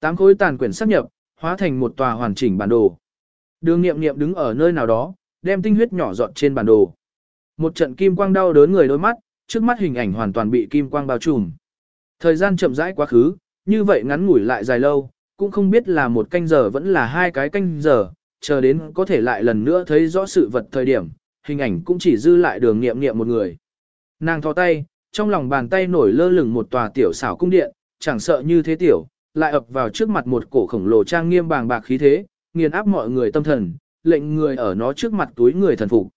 Tám khối tàn quyển sắp nhập, hóa thành một tòa hoàn chỉnh bản đồ. Đường nghiệm nghiệm đứng ở nơi nào đó, đem tinh huyết nhỏ giọt trên bản đồ. Một trận kim quang đau đớn người đôi mắt, trước mắt hình ảnh hoàn toàn bị kim quang bao trùm. Thời gian chậm rãi quá khứ, như vậy ngắn ngủi lại dài lâu, cũng không biết là một canh giờ vẫn là hai cái canh giờ, chờ đến có thể lại lần nữa thấy rõ sự vật thời điểm, hình ảnh cũng chỉ dư lại đường nghiệm nghiệm một người. Nàng thò tay, trong lòng bàn tay nổi lơ lửng một tòa tiểu xảo cung điện, chẳng sợ như thế tiểu, lại ập vào trước mặt một cổ khổng lồ trang nghiêm bàng bạc khí thế, nghiền áp mọi người tâm thần, lệnh người ở nó trước mặt túi người thần phục.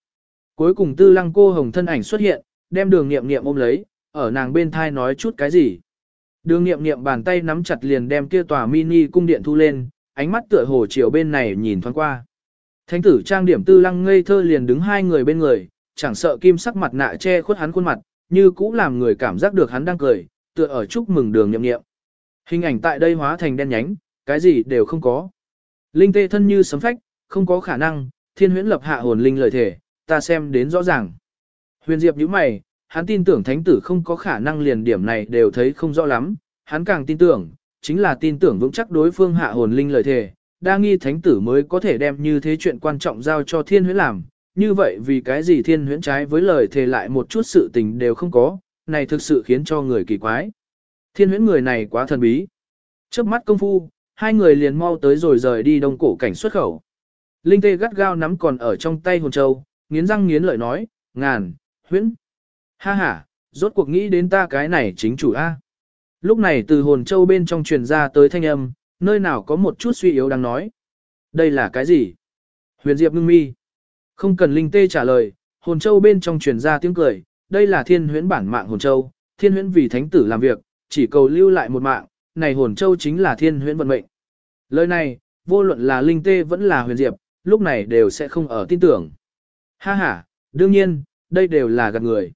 Cuối cùng tư lăng cô hồng thân ảnh xuất hiện, đem đường nghiệm nghiệm ôm lấy, ở nàng bên thai nói chút cái gì. Đường nghiệm nghiệm bàn tay nắm chặt liền đem kia tòa mini cung điện thu lên, ánh mắt tựa hồ chiều bên này nhìn thoáng qua. Thánh tử trang điểm tư lăng ngây thơ liền đứng hai người bên người, chẳng sợ kim sắc mặt nạ che khuất hắn khuôn mặt, như cũ làm người cảm giác được hắn đang cười, tựa ở chúc mừng đường nhậm nghiệm. Hình ảnh tại đây hóa thành đen nhánh, cái gì đều không có. Linh tê thân như sấm phách, không có khả năng, thiên huyễn lập hạ hồn linh lời thể, ta xem đến rõ ràng. Huyền Diệp nhíu mày, hắn tin tưởng thánh tử không có khả năng liền điểm này đều thấy không rõ lắm, hắn càng tin tưởng, chính là tin tưởng vững chắc đối phương hạ hồn linh lời thể, đa nghi thánh tử mới có thể đem như thế chuyện quan trọng giao cho thiên huyễn làm. Như vậy vì cái gì thiên huyễn trái với lời thề lại một chút sự tình đều không có, này thực sự khiến cho người kỳ quái. Thiên huyễn người này quá thần bí. Chớp mắt công phu, hai người liền mau tới rồi rời đi đông cổ cảnh xuất khẩu. Linh tê gắt gao nắm còn ở trong tay hồn châu, nghiến răng nghiến lợi nói, ngàn, huyễn. Ha ha, rốt cuộc nghĩ đến ta cái này chính chủ A. Lúc này từ hồn châu bên trong truyền ra tới thanh âm, nơi nào có một chút suy yếu đang nói. Đây là cái gì? Huyền Diệp ngưng mi. Không cần Linh tê trả lời, hồn châu bên trong truyền ra tiếng cười, đây là thiên huyễn bản mạng hồn châu, thiên huyễn vì thánh tử làm việc, chỉ cầu lưu lại một mạng, này hồn châu chính là thiên huyễn vận mệnh. Lời này, vô luận là linh tê vẫn là huyền diệp, lúc này đều sẽ không ở tin tưởng. Ha ha, đương nhiên, đây đều là gạt người.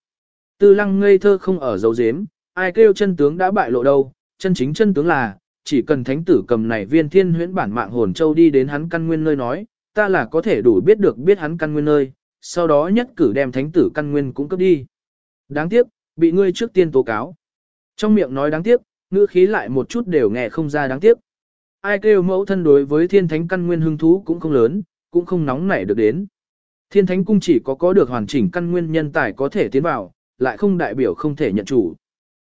Tư lăng ngây thơ không ở dấu dếm, ai kêu chân tướng đã bại lộ đâu, chân chính chân tướng là, chỉ cần thánh tử cầm này viên thiên huyễn bản mạng hồn châu đi đến hắn căn nguyên nơi nói, ta là có thể đủ biết được biết hắn căn nguyên nơi, sau đó nhất cử đem thánh tử căn nguyên cũng cấp đi. Đáng tiếc, bị ngươi trước tiên tố cáo. Trong miệng nói đáng tiếc, ngữ khí lại một chút đều nghe không ra đáng tiếc. Ai kêu mẫu thân đối với thiên thánh căn nguyên hứng thú cũng không lớn, cũng không nóng nảy được đến. Thiên thánh cung chỉ có có được hoàn chỉnh căn nguyên nhân tài có thể tiến vào, lại không đại biểu không thể nhận chủ.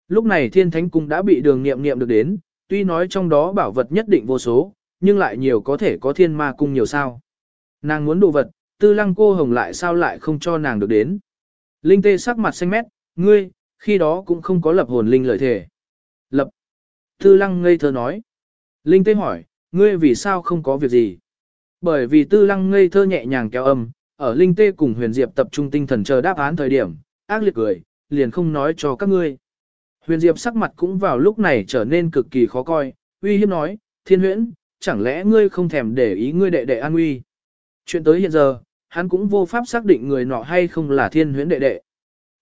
Lúc này thiên thánh cung đã bị đường nghiệm nghiệm được đến, tuy nói trong đó bảo vật nhất định vô số, nhưng lại nhiều có thể có thiên ma cung nhiều sao. Nàng muốn đồ vật, tư lăng cô hồng lại sao lại không cho nàng được đến. Linh tê sắc mặt xanh mét, ngươi, khi đó cũng không có lập hồn linh lợi thể. Lập. Tư lăng ngây thơ nói. Linh tê hỏi, ngươi vì sao không có việc gì? Bởi vì tư lăng ngây thơ nhẹ nhàng kéo âm, ở linh tê cùng huyền diệp tập trung tinh thần chờ đáp án thời điểm, ác liệt cười, liền không nói cho các ngươi. Huyền diệp sắc mặt cũng vào lúc này trở nên cực kỳ khó coi, uy hiếp nói, thiên huyễn, chẳng lẽ ngươi không thèm để ý ngươi đệ đệ an uy? Chuyện tới hiện giờ, hắn cũng vô pháp xác định người nọ hay không là thiên huyễn đệ đệ.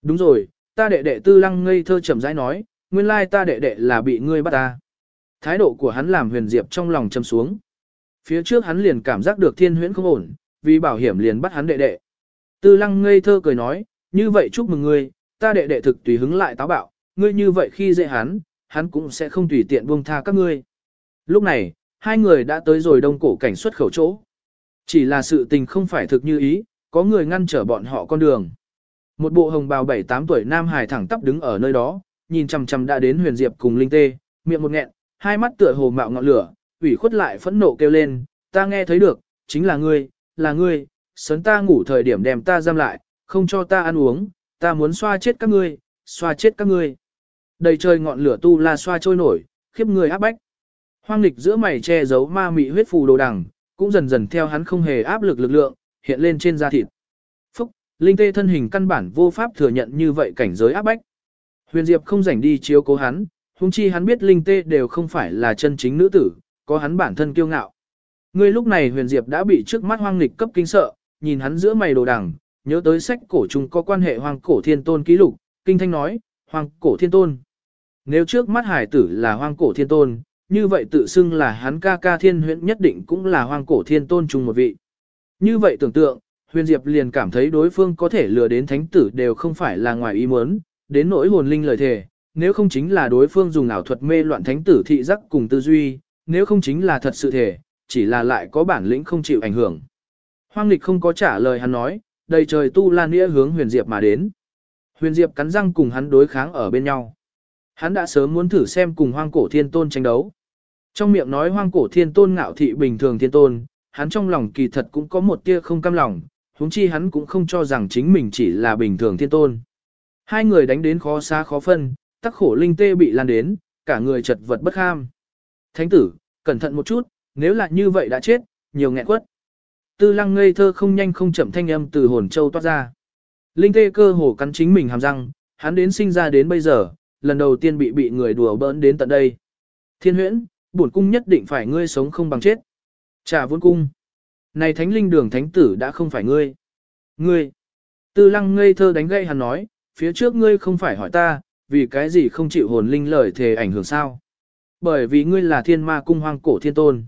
Đúng rồi, ta đệ đệ tư lăng ngây thơ chậm rãi nói, nguyên lai ta đệ đệ là bị ngươi bắt ta. Thái độ của hắn làm huyền diệp trong lòng châm xuống. Phía trước hắn liền cảm giác được thiên huyễn không ổn, vì bảo hiểm liền bắt hắn đệ đệ. Tư lăng ngây thơ cười nói, như vậy chúc mừng ngươi, ta đệ đệ thực tùy hứng lại táo bạo, ngươi như vậy khi dễ hắn, hắn cũng sẽ không tùy tiện buông tha các ngươi. Lúc này, hai người đã tới rồi đông cổ cảnh xuất khẩu chỗ. Chỉ là sự tình không phải thực như ý, có người ngăn trở bọn họ con đường. Một bộ hồng bào 7-8 tuổi nam hài thẳng tắp đứng ở nơi đó, nhìn chằm chằm đã đến huyền diệp cùng linh tê, miệng một nghẹn, hai mắt tựa hồ mạo ngọn lửa, ủy khuất lại phẫn nộ kêu lên, ta nghe thấy được, chính là ngươi, là ngươi, sấn ta ngủ thời điểm đem ta giam lại, không cho ta ăn uống, ta muốn xoa chết các ngươi, xoa chết các ngươi. Đầy trời ngọn lửa tu la xoa trôi nổi, khiếp người áp bách. Hoang lịch giữa mày che giấu ma mị huyết phù đồ đằng, cũng dần dần theo hắn không hề áp lực lực lượng, hiện lên trên da thịt. Linh tê thân hình căn bản vô pháp thừa nhận như vậy cảnh giới áp bách. Huyền Diệp không rảnh đi chiếu cố hắn, huống chi hắn biết linh tê đều không phải là chân chính nữ tử, có hắn bản thân kiêu ngạo. Ngươi lúc này Huyền Diệp đã bị trước mắt hoang lịch cấp kinh sợ, nhìn hắn giữa mày đồ đằng, nhớ tới sách cổ trùng có quan hệ hoang cổ thiên tôn ký lục, kinh thanh nói, hoang cổ thiên tôn. Nếu trước mắt hải tử là hoang cổ thiên tôn, như vậy tự xưng là hắn ca ca thiên huyễn nhất định cũng là hoang cổ thiên tôn chung một vị. Như vậy tưởng tượng, huyền diệp liền cảm thấy đối phương có thể lừa đến thánh tử đều không phải là ngoài ý muốn, đến nỗi hồn linh lời thề, nếu không chính là đối phương dùng ảo thuật mê loạn thánh tử thị giác cùng tư duy, nếu không chính là thật sự thể, chỉ là lại có bản lĩnh không chịu ảnh hưởng. Hoang lịch không có trả lời hắn nói, đầy trời tu lan nghĩa hướng huyền diệp mà đến. Huyền diệp cắn răng cùng hắn đối kháng ở bên nhau. Hắn đã sớm muốn thử xem cùng hoang cổ thiên tôn tranh đấu. Trong miệng nói hoang cổ thiên tôn ngạo thị bình thường thiên tôn, hắn trong lòng kỳ thật cũng có một tia không cam lòng, huống chi hắn cũng không cho rằng chính mình chỉ là bình thường thiên tôn. Hai người đánh đến khó xa khó phân, tắc khổ linh tê bị lan đến, cả người chật vật bất kham. Thánh tử, cẩn thận một chút, nếu là như vậy đã chết, nhiều nghẹn quất. Tư lăng ngây thơ không nhanh không chậm thanh âm từ hồn châu toát ra. Linh tê cơ hồ cắn chính mình hàm răng, hắn đến sinh ra đến bây giờ, lần đầu tiên bị bị người đùa bỡn đến tận đây. Thiên huyễn, bổn cung nhất định phải ngươi sống không bằng chết. Trả vốn cung. Này thánh linh đường thánh tử đã không phải ngươi. Ngươi. Tư lăng ngây thơ đánh gây hắn nói, phía trước ngươi không phải hỏi ta, vì cái gì không chịu hồn linh lời thề ảnh hưởng sao? Bởi vì ngươi là thiên ma cung hoang cổ thiên tôn.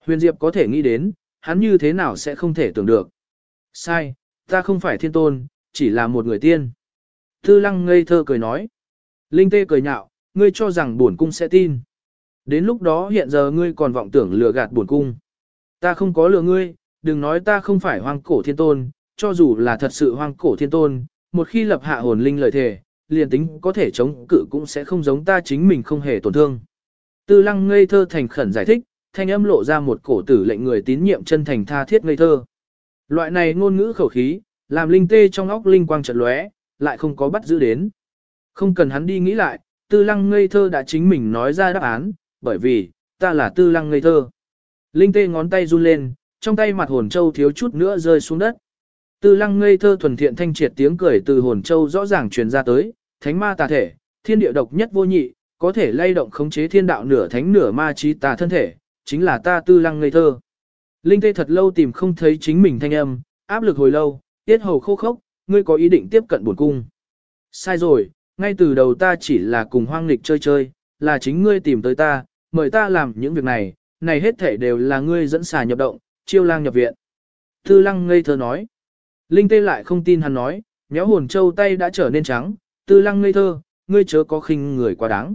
Huyền Diệp có thể nghĩ đến, hắn như thế nào sẽ không thể tưởng được. Sai, ta không phải thiên tôn, chỉ là một người tiên. Tư lăng ngây thơ cười nói. Linh tê cười nhạo, ngươi cho rằng bổn cung sẽ tin. Đến lúc đó hiện giờ ngươi còn vọng tưởng lừa gạt bổn cung. Ta không có lừa ngươi, đừng nói ta không phải hoang cổ thiên tôn, cho dù là thật sự hoang cổ thiên tôn, một khi lập hạ hồn linh lời thề, liền tính có thể chống cự cũng sẽ không giống ta chính mình không hề tổn thương. Tư lăng ngây thơ thành khẩn giải thích, thanh âm lộ ra một cổ tử lệnh người tín nhiệm chân thành tha thiết ngây thơ. Loại này ngôn ngữ khẩu khí, làm linh tê trong óc linh quang chợt lóe, lại không có bắt giữ đến. Không cần hắn đi nghĩ lại, tư lăng ngây thơ đã chính mình nói ra đáp án, bởi vì, ta là tư lăng ngây thơ. Linh tê ngón tay run lên, trong tay mặt hồn châu thiếu chút nữa rơi xuống đất. Tư lăng ngây thơ thuần thiện thanh triệt tiếng cười từ hồn châu rõ ràng truyền ra tới, thánh ma tà thể, thiên địa độc nhất vô nhị, có thể lay động khống chế thiên đạo nửa thánh nửa ma trí tà thân thể, chính là ta tư lăng ngây thơ. Linh tê thật lâu tìm không thấy chính mình thanh âm, áp lực hồi lâu, tiết hầu khô khốc, ngươi có ý định tiếp cận buồn cung. Sai rồi, ngay từ đầu ta chỉ là cùng hoang nghịch chơi chơi, là chính ngươi tìm tới ta, mời ta làm những việc này, này hết thể đều là ngươi dẫn xà nhập động, chiêu lang nhập viện. Tư lăng ngây thơ nói. Linh tê lại không tin hắn nói, nhéo hồn châu tay đã trở nên trắng, tư lăng ngây thơ, ngươi chớ có khinh người quá đáng.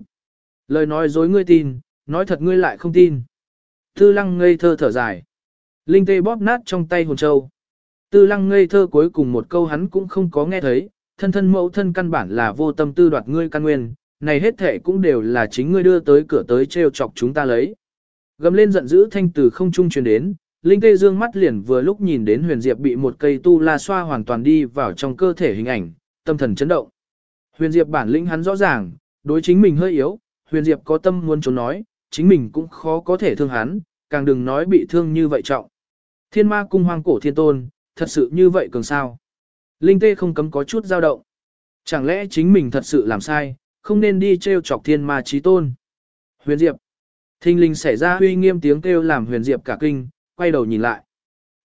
Lời nói dối ngươi tin, nói thật ngươi lại không tin. Tư lăng ngây thơ thở dài. Linh tê bóp nát trong tay hồn châu. Tư lăng ngây thơ cuối cùng một câu hắn cũng không có nghe thấy, thân thân mẫu thân căn bản là vô tâm tư đoạt ngươi căn nguyên, này hết thể cũng đều là chính ngươi đưa tới cửa tới treo chọc chúng ta lấy. Gầm lên giận dữ thanh từ không trung truyền đến, Linh Tê dương mắt liền vừa lúc nhìn đến Huyền Diệp bị một cây tu la xoa hoàn toàn đi vào trong cơ thể hình ảnh, tâm thần chấn động. Huyền Diệp bản lĩnh hắn rõ ràng, đối chính mình hơi yếu, Huyền Diệp có tâm muốn trốn nói, chính mình cũng khó có thể thương hắn, càng đừng nói bị thương như vậy trọng. Thiên ma cung hoang cổ thiên tôn, thật sự như vậy cường sao. Linh Tê không cấm có chút dao động. Chẳng lẽ chính mình thật sự làm sai, không nên đi treo chọc thiên ma trí tôn. Huyền Diệp. Thinh linh xảy ra huy nghiêm tiếng kêu làm Huyền Diệp cả kinh, quay đầu nhìn lại.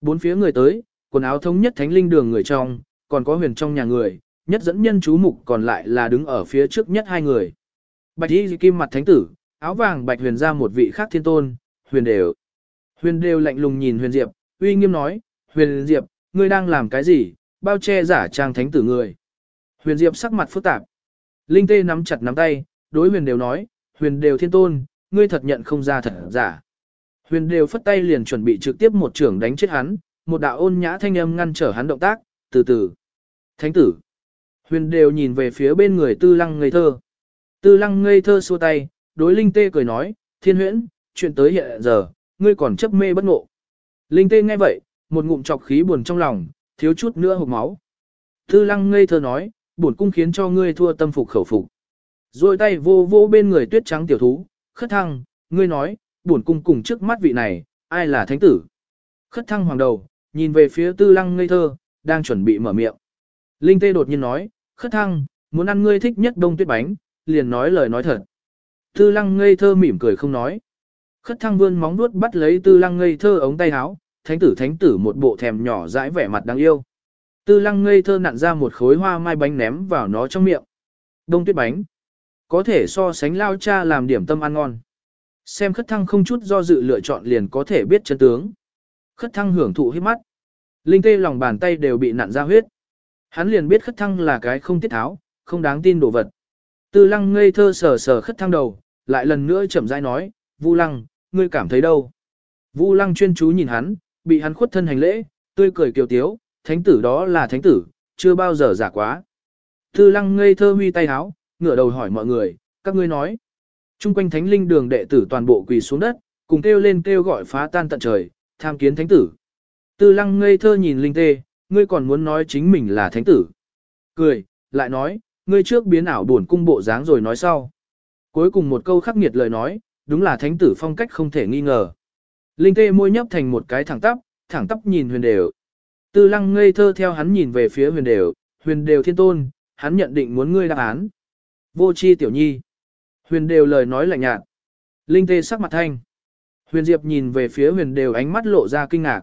Bốn phía người tới, quần áo thống nhất thánh linh đường người trong, còn có huyền trong nhà người, nhất dẫn nhân chú mục còn lại là đứng ở phía trước nhất hai người. Bạch y kim mặt thánh tử, áo vàng bạch huyền ra một vị khác thiên tôn, huyền đều. Huyền đều lạnh lùng nhìn huyền diệp, uy nghiêm nói, huyền diệp, ngươi đang làm cái gì, bao che giả trang thánh tử người. Huyền diệp sắc mặt phức tạp. Linh tê nắm chặt nắm tay, đối huyền đều nói, huyền đều thiên tôn, ngươi thật nhận không ra thật giả. Huyền đều phất tay liền chuẩn bị trực tiếp một trưởng đánh chết hắn, một đạo ôn nhã thanh âm ngăn trở hắn động tác, từ từ. Thánh tử. Huyền đều nhìn về phía bên người tư lăng ngây thơ. Tư lăng ngây thơ xua tay, đối linh tê cười nói, thiên huyễn, chuyện tới hiện giờ, ngươi còn chấp mê bất ngộ. Linh tê nghe vậy, một ngụm chọc khí buồn trong lòng, thiếu chút nữa hộc máu. Tư lăng ngây thơ nói, bổn cung khiến cho ngươi thua tâm phục khẩu phục. Rồi tay vô vô bên người tuyết trắng tiểu thú, khất thăng, ngươi nói, bổn cung cùng trước mắt vị này, ai là thánh tử. Khất thăng hoàng đầu, nhìn về phía tư lăng ngây thơ, đang chuẩn bị mở miệng. Linh tê đột nhiên nói, khất thăng, muốn ăn ngươi thích nhất đông tuyết bánh, liền nói lời nói thật. Tư lăng ngây thơ mỉm cười không nói. Khất thăng vươn móng nuốt bắt lấy tư lăng ngây thơ ống tay áo, thánh tử thánh tử một bộ thèm nhỏ dãi vẻ mặt đáng yêu. Tư lăng ngây thơ nặn ra một khối hoa mai bánh ném vào nó trong miệng. Đông tuyết bánh. Có thể so sánh lao cha làm điểm tâm ăn ngon. Xem khất thăng không chút do dự lựa chọn liền có thể biết chân tướng. Khất thăng hưởng thụ hết mắt. Linh tê lòng bàn tay đều bị nặn ra huyết. Hắn liền biết khất thăng là cái không tiết tháo, không đáng tin đồ vật. Tư lăng ngây thơ sờ sờ khất thăng đầu, lại lần nữa chậm rãi nói, Vu lăng, ngươi cảm thấy đâu? Vu lăng chuyên chú nhìn hắn, bị hắn khuất thân hành lễ, tươi cười kiều tiếu, thánh tử đó là thánh tử, chưa bao giờ giả quá. Tư lăng ngây thơ huy tay háo, ngửa đầu hỏi mọi người, các ngươi nói. Trung quanh thánh linh đường đệ tử toàn bộ quỳ xuống đất, cùng kêu lên kêu gọi phá tan tận trời, tham kiến thánh tử. Tư lăng ngây thơ nhìn linh tê, ngươi còn muốn nói chính mình là thánh tử. Cười, lại nói, ngươi trước biến ảo buồn cung bộ dáng rồi nói sau. Cuối cùng một câu khắc nghiệt lời nói, đúng là thánh tử phong cách không thể nghi ngờ. Linh tê môi nhấp thành một cái thẳng tắp, thẳng tắp nhìn huyền đều. Tư lăng ngây thơ theo hắn nhìn về phía huyền đều, huyền đều thiên tôn, hắn nhận định muốn ngươi đáp án. Vô chi tiểu nhi. Huyền đều lời nói lạnh nhạt. Linh tê sắc mặt thanh. Huyền Diệp nhìn về phía huyền đều ánh mắt lộ ra kinh ngạc.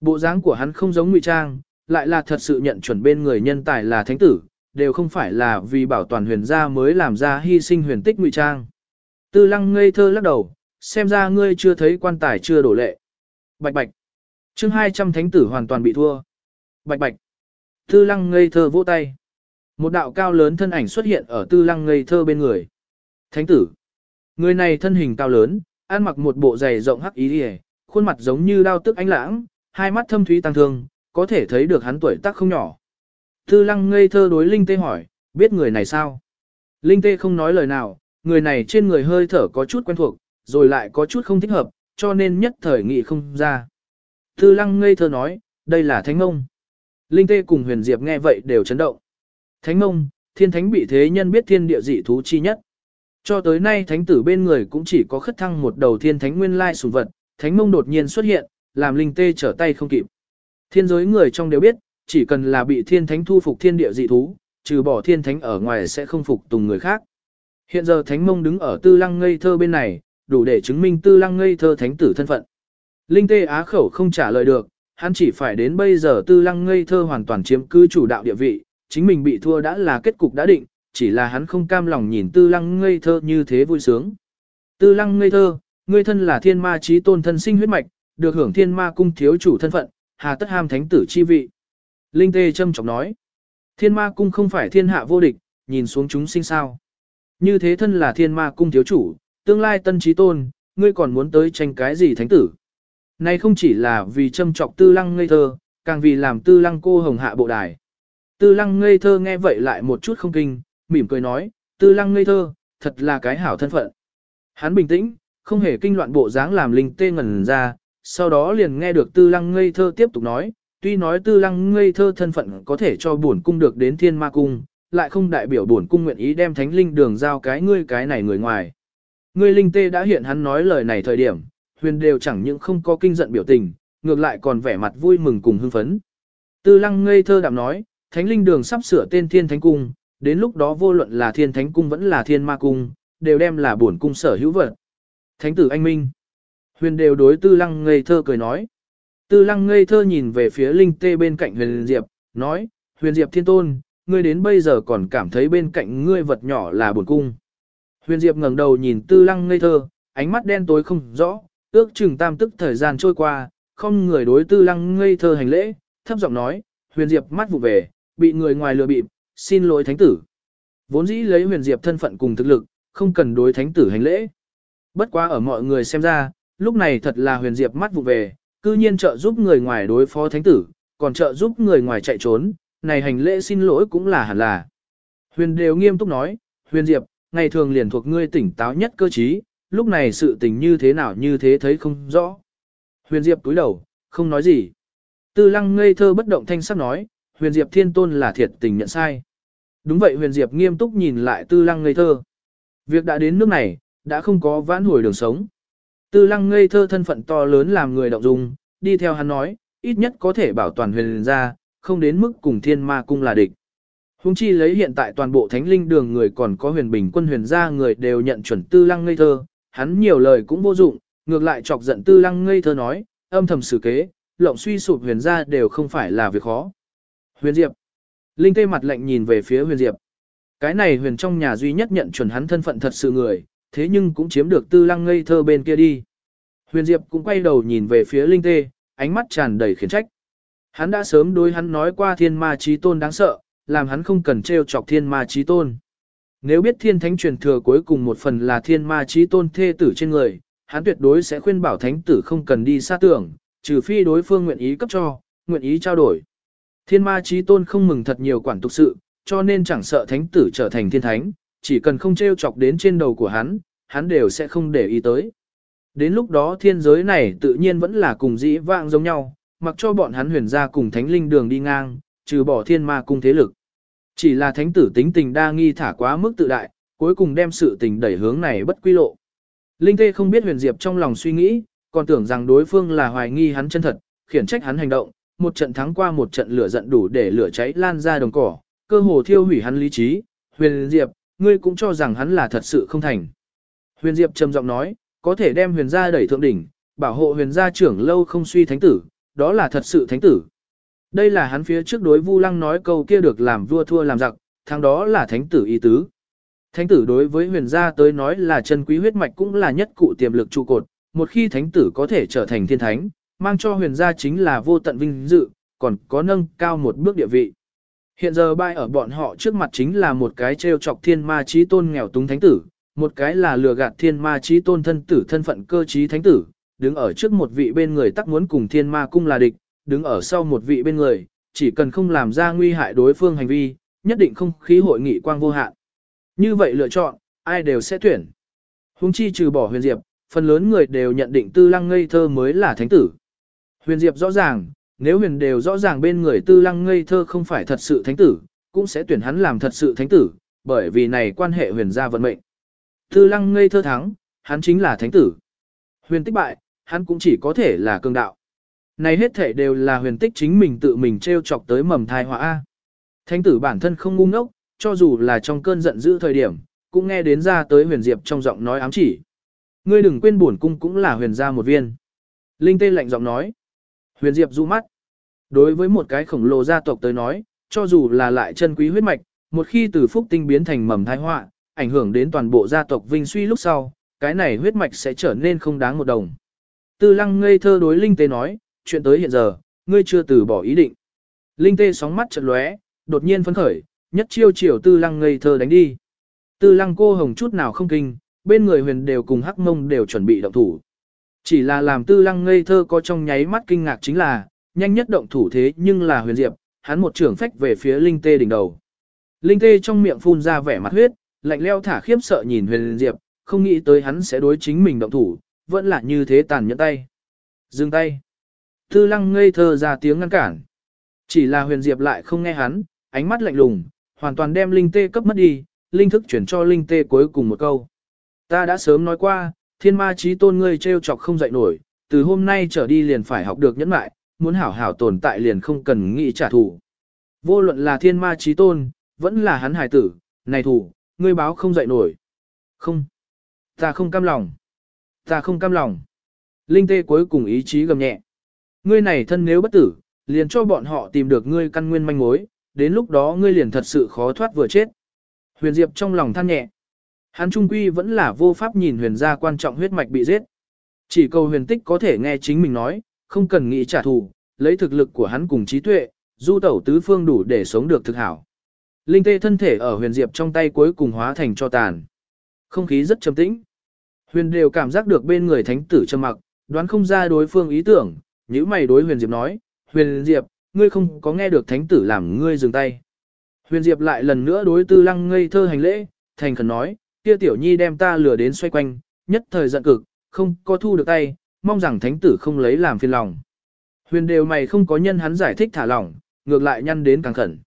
Bộ dáng của hắn không giống ngụy trang, lại là thật sự nhận chuẩn bên người nhân tài là thánh tử, đều không phải là vì bảo toàn huyền gia mới làm ra hy sinh huyền tích ngụy trang. Tư lăng ngây thơ lắc đầu, xem ra ngươi chưa thấy quan tài chưa đổ lệ. Bạch bạch. chương 200 thánh tử hoàn toàn bị thua. Bạch bạch. Tư lăng ngây thơ vỗ tay. Một đạo cao lớn thân ảnh xuất hiện ở tư lăng ngây thơ bên người. Thánh tử. Người này thân hình cao lớn, ăn mặc một bộ giày rộng hắc ý đi khuôn mặt giống như đao tức ánh lãng, hai mắt thâm thúy tăng thương, có thể thấy được hắn tuổi tác không nhỏ. Tư lăng ngây thơ đối Linh Tê hỏi, biết người này sao? Linh Tê không nói lời nào, người này trên người hơi thở có chút quen thuộc, rồi lại có chút không thích hợp, cho nên nhất thời nghị không ra. Tư lăng ngây thơ nói, đây là Thánh ngông. Linh Tê cùng Huyền Diệp nghe vậy đều chấn động. Thánh Mông, thiên thánh bị thế nhân biết thiên địa dị thú chi nhất. Cho tới nay thánh tử bên người cũng chỉ có khất thăng một đầu thiên thánh nguyên lai sủng vật, thánh mông đột nhiên xuất hiện, làm linh tê trở tay không kịp. Thiên giới người trong đều biết, chỉ cần là bị thiên thánh thu phục thiên địa dị thú, trừ bỏ thiên thánh ở ngoài sẽ không phục tùng người khác. Hiện giờ thánh mông đứng ở tư lăng ngây thơ bên này, đủ để chứng minh tư lăng ngây thơ thánh tử thân phận. Linh tê á khẩu không trả lời được, hắn chỉ phải đến bây giờ tư lăng ngây thơ hoàn toàn chiếm cứ chủ đạo địa vị, chính mình bị thua đã là kết cục đã định, chỉ là hắn không cam lòng nhìn tư lăng ngây thơ như thế vui sướng. Tư lăng ngây thơ, ngươi thân là thiên ma trí tôn thân sinh huyết mạch, được hưởng thiên ma cung thiếu chủ thân phận, hà tất ham thánh tử chi vị. Linh tê châm trọng nói, thiên ma cung không phải thiên hạ vô địch, nhìn xuống chúng sinh sao. Như thế thân là thiên ma cung thiếu chủ, tương lai tân trí tôn, ngươi còn muốn tới tranh cái gì thánh tử. Này không chỉ là vì châm trọc tư lăng ngây thơ, càng vì làm tư lăng cô hồng hạ bộ đài. Tư lăng ngây thơ nghe vậy lại một chút không kinh, mỉm cười nói, tư lăng ngây thơ, thật là cái hảo thân phận. Hắn bình tĩnh, không hề kinh loạn bộ dáng làm linh tê ngẩn ra, sau đó liền nghe được tư lăng ngây thơ tiếp tục nói, tuy nói tư lăng ngây thơ thân phận có thể cho bổn cung được đến thiên ma cung, lại không đại biểu bổn cung nguyện ý đem thánh linh đường giao cái ngươi cái này người ngoài. Ngươi linh tê đã hiện hắn nói lời này thời điểm, huyền đều chẳng những không có kinh giận biểu tình, ngược lại còn vẻ mặt vui mừng cùng hưng phấn. Tư lăng ngây thơ đạm nói, thánh linh đường sắp sửa tên thiên thánh cung, đến lúc đó vô luận là thiên thánh cung vẫn là thiên ma cung, đều đem là bổn cung sở hữu vật. Thánh tử anh minh. Huyền đều đối tư lăng ngây thơ cười nói. Tư lăng ngây thơ nhìn về phía linh tê bên cạnh huyền diệp, nói, huyền diệp thiên tôn, ngươi đến bây giờ còn cảm thấy bên cạnh ngươi vật nhỏ là bổn cung. Huyền diệp ngẩng đầu nhìn tư lăng ngây thơ, ánh mắt đen tối không rõ, ước chừng tam tức thời gian trôi qua, không người đối tư lăng ngây thơ hành lễ, thấp giọng nói, huyền diệp mắt vụ về, bị người ngoài lừa bịp, xin lỗi thánh tử. Vốn dĩ lấy huyền diệp thân phận cùng thực lực, không cần đối thánh tử hành lễ. Bất quá ở mọi người xem ra, lúc này thật là huyền diệp mắt vụ về, cư nhiên trợ giúp người ngoài đối phó thánh tử, còn trợ giúp người ngoài chạy trốn, này hành lễ xin lỗi cũng là hẳn là. Huyền đều nghiêm túc nói, huyền diệp, ngày thường liền thuộc ngươi tỉnh táo nhất cơ trí, lúc này sự tình như thế nào như thế thấy không rõ. Huyền diệp túi đầu, không nói gì. Tư lăng ngây thơ bất động thanh sắc nói, huyền diệp thiên tôn là thiệt tình nhận sai. Đúng vậy huyền diệp nghiêm túc nhìn lại tư lăng ngây thơ. Việc đã đến nước này, đã không có vãn hồi đường sống. Tư lăng ngây thơ thân phận to lớn làm người động dung, đi theo hắn nói, ít nhất có thể bảo toàn huyền ra, không đến mức cùng thiên ma cung là địch. Hùng chi lấy hiện tại toàn bộ thánh linh đường người còn có huyền bình quân huyền gia người đều nhận chuẩn tư lăng ngây thơ, hắn nhiều lời cũng vô dụng, ngược lại chọc giận tư lăng ngây thơ nói, âm thầm xử kế, lộng suy sụp huyền gia đều không phải là việc khó. Huyền Diệp. Linh tê mặt lạnh nhìn về phía huyền Diệp. Cái này huyền trong nhà duy nhất nhận chuẩn hắn thân phận thật sự người, thế nhưng cũng chiếm được tư lăng ngây thơ bên kia đi. Huyền Diệp cũng quay đầu nhìn về phía Linh tê, ánh mắt tràn đầy khiển trách. Hắn đã sớm đối hắn nói qua thiên ma trí tôn đáng sợ, làm hắn không cần trêu chọc thiên ma trí tôn. Nếu biết thiên thánh truyền thừa cuối cùng một phần là thiên ma trí tôn thê tử trên người, hắn tuyệt đối sẽ khuyên bảo thánh tử không cần đi xa tưởng, trừ phi đối phương nguyện ý cấp cho, nguyện ý trao đổi. Thiên ma trí tôn không mừng thật nhiều quản tục sự, cho nên chẳng sợ thánh tử trở thành thiên thánh, chỉ cần không treo chọc đến trên đầu của hắn, hắn đều sẽ không để ý tới. Đến lúc đó thiên giới này tự nhiên vẫn là cùng dĩ vãng giống nhau, mặc cho bọn hắn huyền ra cùng thánh linh đường đi ngang, trừ bỏ thiên ma cung thế lực. Chỉ là thánh tử tính tình đa nghi thả quá mức tự đại, cuối cùng đem sự tình đẩy hướng này bất quy lộ. Linh Tê không biết huyền diệp trong lòng suy nghĩ, còn tưởng rằng đối phương là hoài nghi hắn chân thật, khiển trách hắn hành động, một trận thắng qua một trận lửa giận đủ để lửa cháy lan ra đồng cỏ, cơ hồ thiêu hủy hắn lý trí. Huyền Diệp, ngươi cũng cho rằng hắn là thật sự không thành. Huyền Diệp trầm giọng nói, có thể đem huyền gia đẩy thượng đỉnh, bảo hộ huyền gia trưởng lâu không suy thánh tử, đó là thật sự thánh tử. Đây là hắn phía trước đối Vu Lăng nói câu kia được làm vua thua làm giặc, thằng đó là thánh tử ý tứ. Thánh tử đối với huyền gia tới nói là chân quý huyết mạch cũng là nhất cụ tiềm lực trụ cột, một khi thánh tử có thể trở thành thiên thánh, mang cho huyền gia chính là vô tận vinh dự, còn có nâng cao một bước địa vị. Hiện giờ bay ở bọn họ trước mặt chính là một cái treo chọc thiên ma trí tôn nghèo túng thánh tử, một cái là lừa gạt thiên ma trí tôn thân tử thân phận cơ trí thánh tử, đứng ở trước một vị bên người tắc muốn cùng thiên ma cung là địch, đứng ở sau một vị bên người, chỉ cần không làm ra nguy hại đối phương hành vi, nhất định không khí hội nghị quang vô hạn. Như vậy lựa chọn, ai đều sẽ tuyển. Hùng chi trừ bỏ huyền diệp, phần lớn người đều nhận định tư lăng ngây thơ mới là thánh tử. Huyền diệp rõ ràng, nếu huyền đều rõ ràng bên người tư lăng ngây thơ không phải thật sự thánh tử, cũng sẽ tuyển hắn làm thật sự thánh tử, bởi vì này quan hệ huyền gia vận mệnh. Tư lăng ngây thơ thắng, hắn chính là thánh tử. Huyền tích bại, hắn cũng chỉ có thể là cường đạo. Này hết thể đều là huyền tích chính mình tự mình treo chọc tới mầm thai họa A. Thánh tử bản thân không ngu ngốc, cho dù là trong cơn giận dữ thời điểm, cũng nghe đến ra tới huyền diệp trong giọng nói ám chỉ. Ngươi đừng quên bổn cung cũng là huyền gia một viên. Linh tê lạnh giọng nói. Huyền diệp du mắt. Đối với một cái khổng lồ gia tộc tới nói, cho dù là lại chân quý huyết mạch, một khi từ phúc tinh biến thành mầm thai họa, ảnh hưởng đến toàn bộ gia tộc vinh suy lúc sau, cái này huyết mạch sẽ trở nên không đáng một đồng. Tư lăng ngây thơ đối Linh Tê nói, chuyện tới hiện giờ, ngươi chưa từ bỏ ý định. Linh Tê sóng mắt chợt lóe, đột nhiên phấn khởi, nhất chiêu chiều tư lăng ngây thơ đánh đi. Tư lăng cô hồng chút nào không kinh, bên người huyền đều cùng hắc mông đều chuẩn bị động thủ. Chỉ là làm tư lăng ngây thơ có trong nháy mắt kinh ngạc chính là, nhanh nhất động thủ thế nhưng là huyền diệp, hắn một trưởng phách về phía linh tê đỉnh đầu. Linh tê trong miệng phun ra vẻ mặt huyết, lạnh leo thả khiếp sợ nhìn huyền diệp, không nghĩ tới hắn sẽ đối chính mình động thủ, vẫn là như thế tàn nhẫn tay. Dừng tay. Tư lăng ngây thơ ra tiếng ngăn cản. Chỉ là huyền diệp lại không nghe hắn, ánh mắt lạnh lùng, hoàn toàn đem linh tê cấp mất đi, linh thức chuyển cho linh tê cuối cùng một câu. Ta đã sớm nói qua, thiên ma trí tôn ngươi trêu chọc không dậy nổi, từ hôm nay trở đi liền phải học được nhẫn mại, muốn hảo hảo tồn tại liền không cần nghĩ trả thù. Vô luận là thiên ma trí tôn, vẫn là hắn hài tử, này thủ, ngươi báo không dậy nổi. Không. Ta không cam lòng. Ta không cam lòng. Linh tê cuối cùng ý chí gầm nhẹ. Ngươi này thân nếu bất tử, liền cho bọn họ tìm được ngươi căn nguyên manh mối, đến lúc đó ngươi liền thật sự khó thoát vừa chết. Huyền Diệp trong lòng than nhẹ. Hắn trung quy vẫn là vô pháp nhìn huyền gia quan trọng huyết mạch bị giết. Chỉ cầu huyền tích có thể nghe chính mình nói, không cần nghĩ trả thù, lấy thực lực của hắn cùng trí tuệ, du tẩu tứ phương đủ để sống được thực hảo. Linh tê thân thể ở huyền diệp trong tay cuối cùng hóa thành cho tàn. Không khí rất trầm tĩnh. Huyền đều cảm giác được bên người thánh tử trầm mặc, đoán không ra đối phương ý tưởng, nhíu mày đối huyền diệp nói, huyền diệp, ngươi không có nghe được thánh tử làm ngươi dừng tay. Huyền diệp lại lần nữa đối tư lăng ngây thơ hành lễ, thành khẩn nói, kia tiểu nhi đem ta lừa đến xoay quanh, nhất thời giận cực, không có thu được tay, mong rằng thánh tử không lấy làm phiền lòng. Huyền đều mày không có nhân hắn giải thích thả lỏng, ngược lại nhăn đến càng khẩn.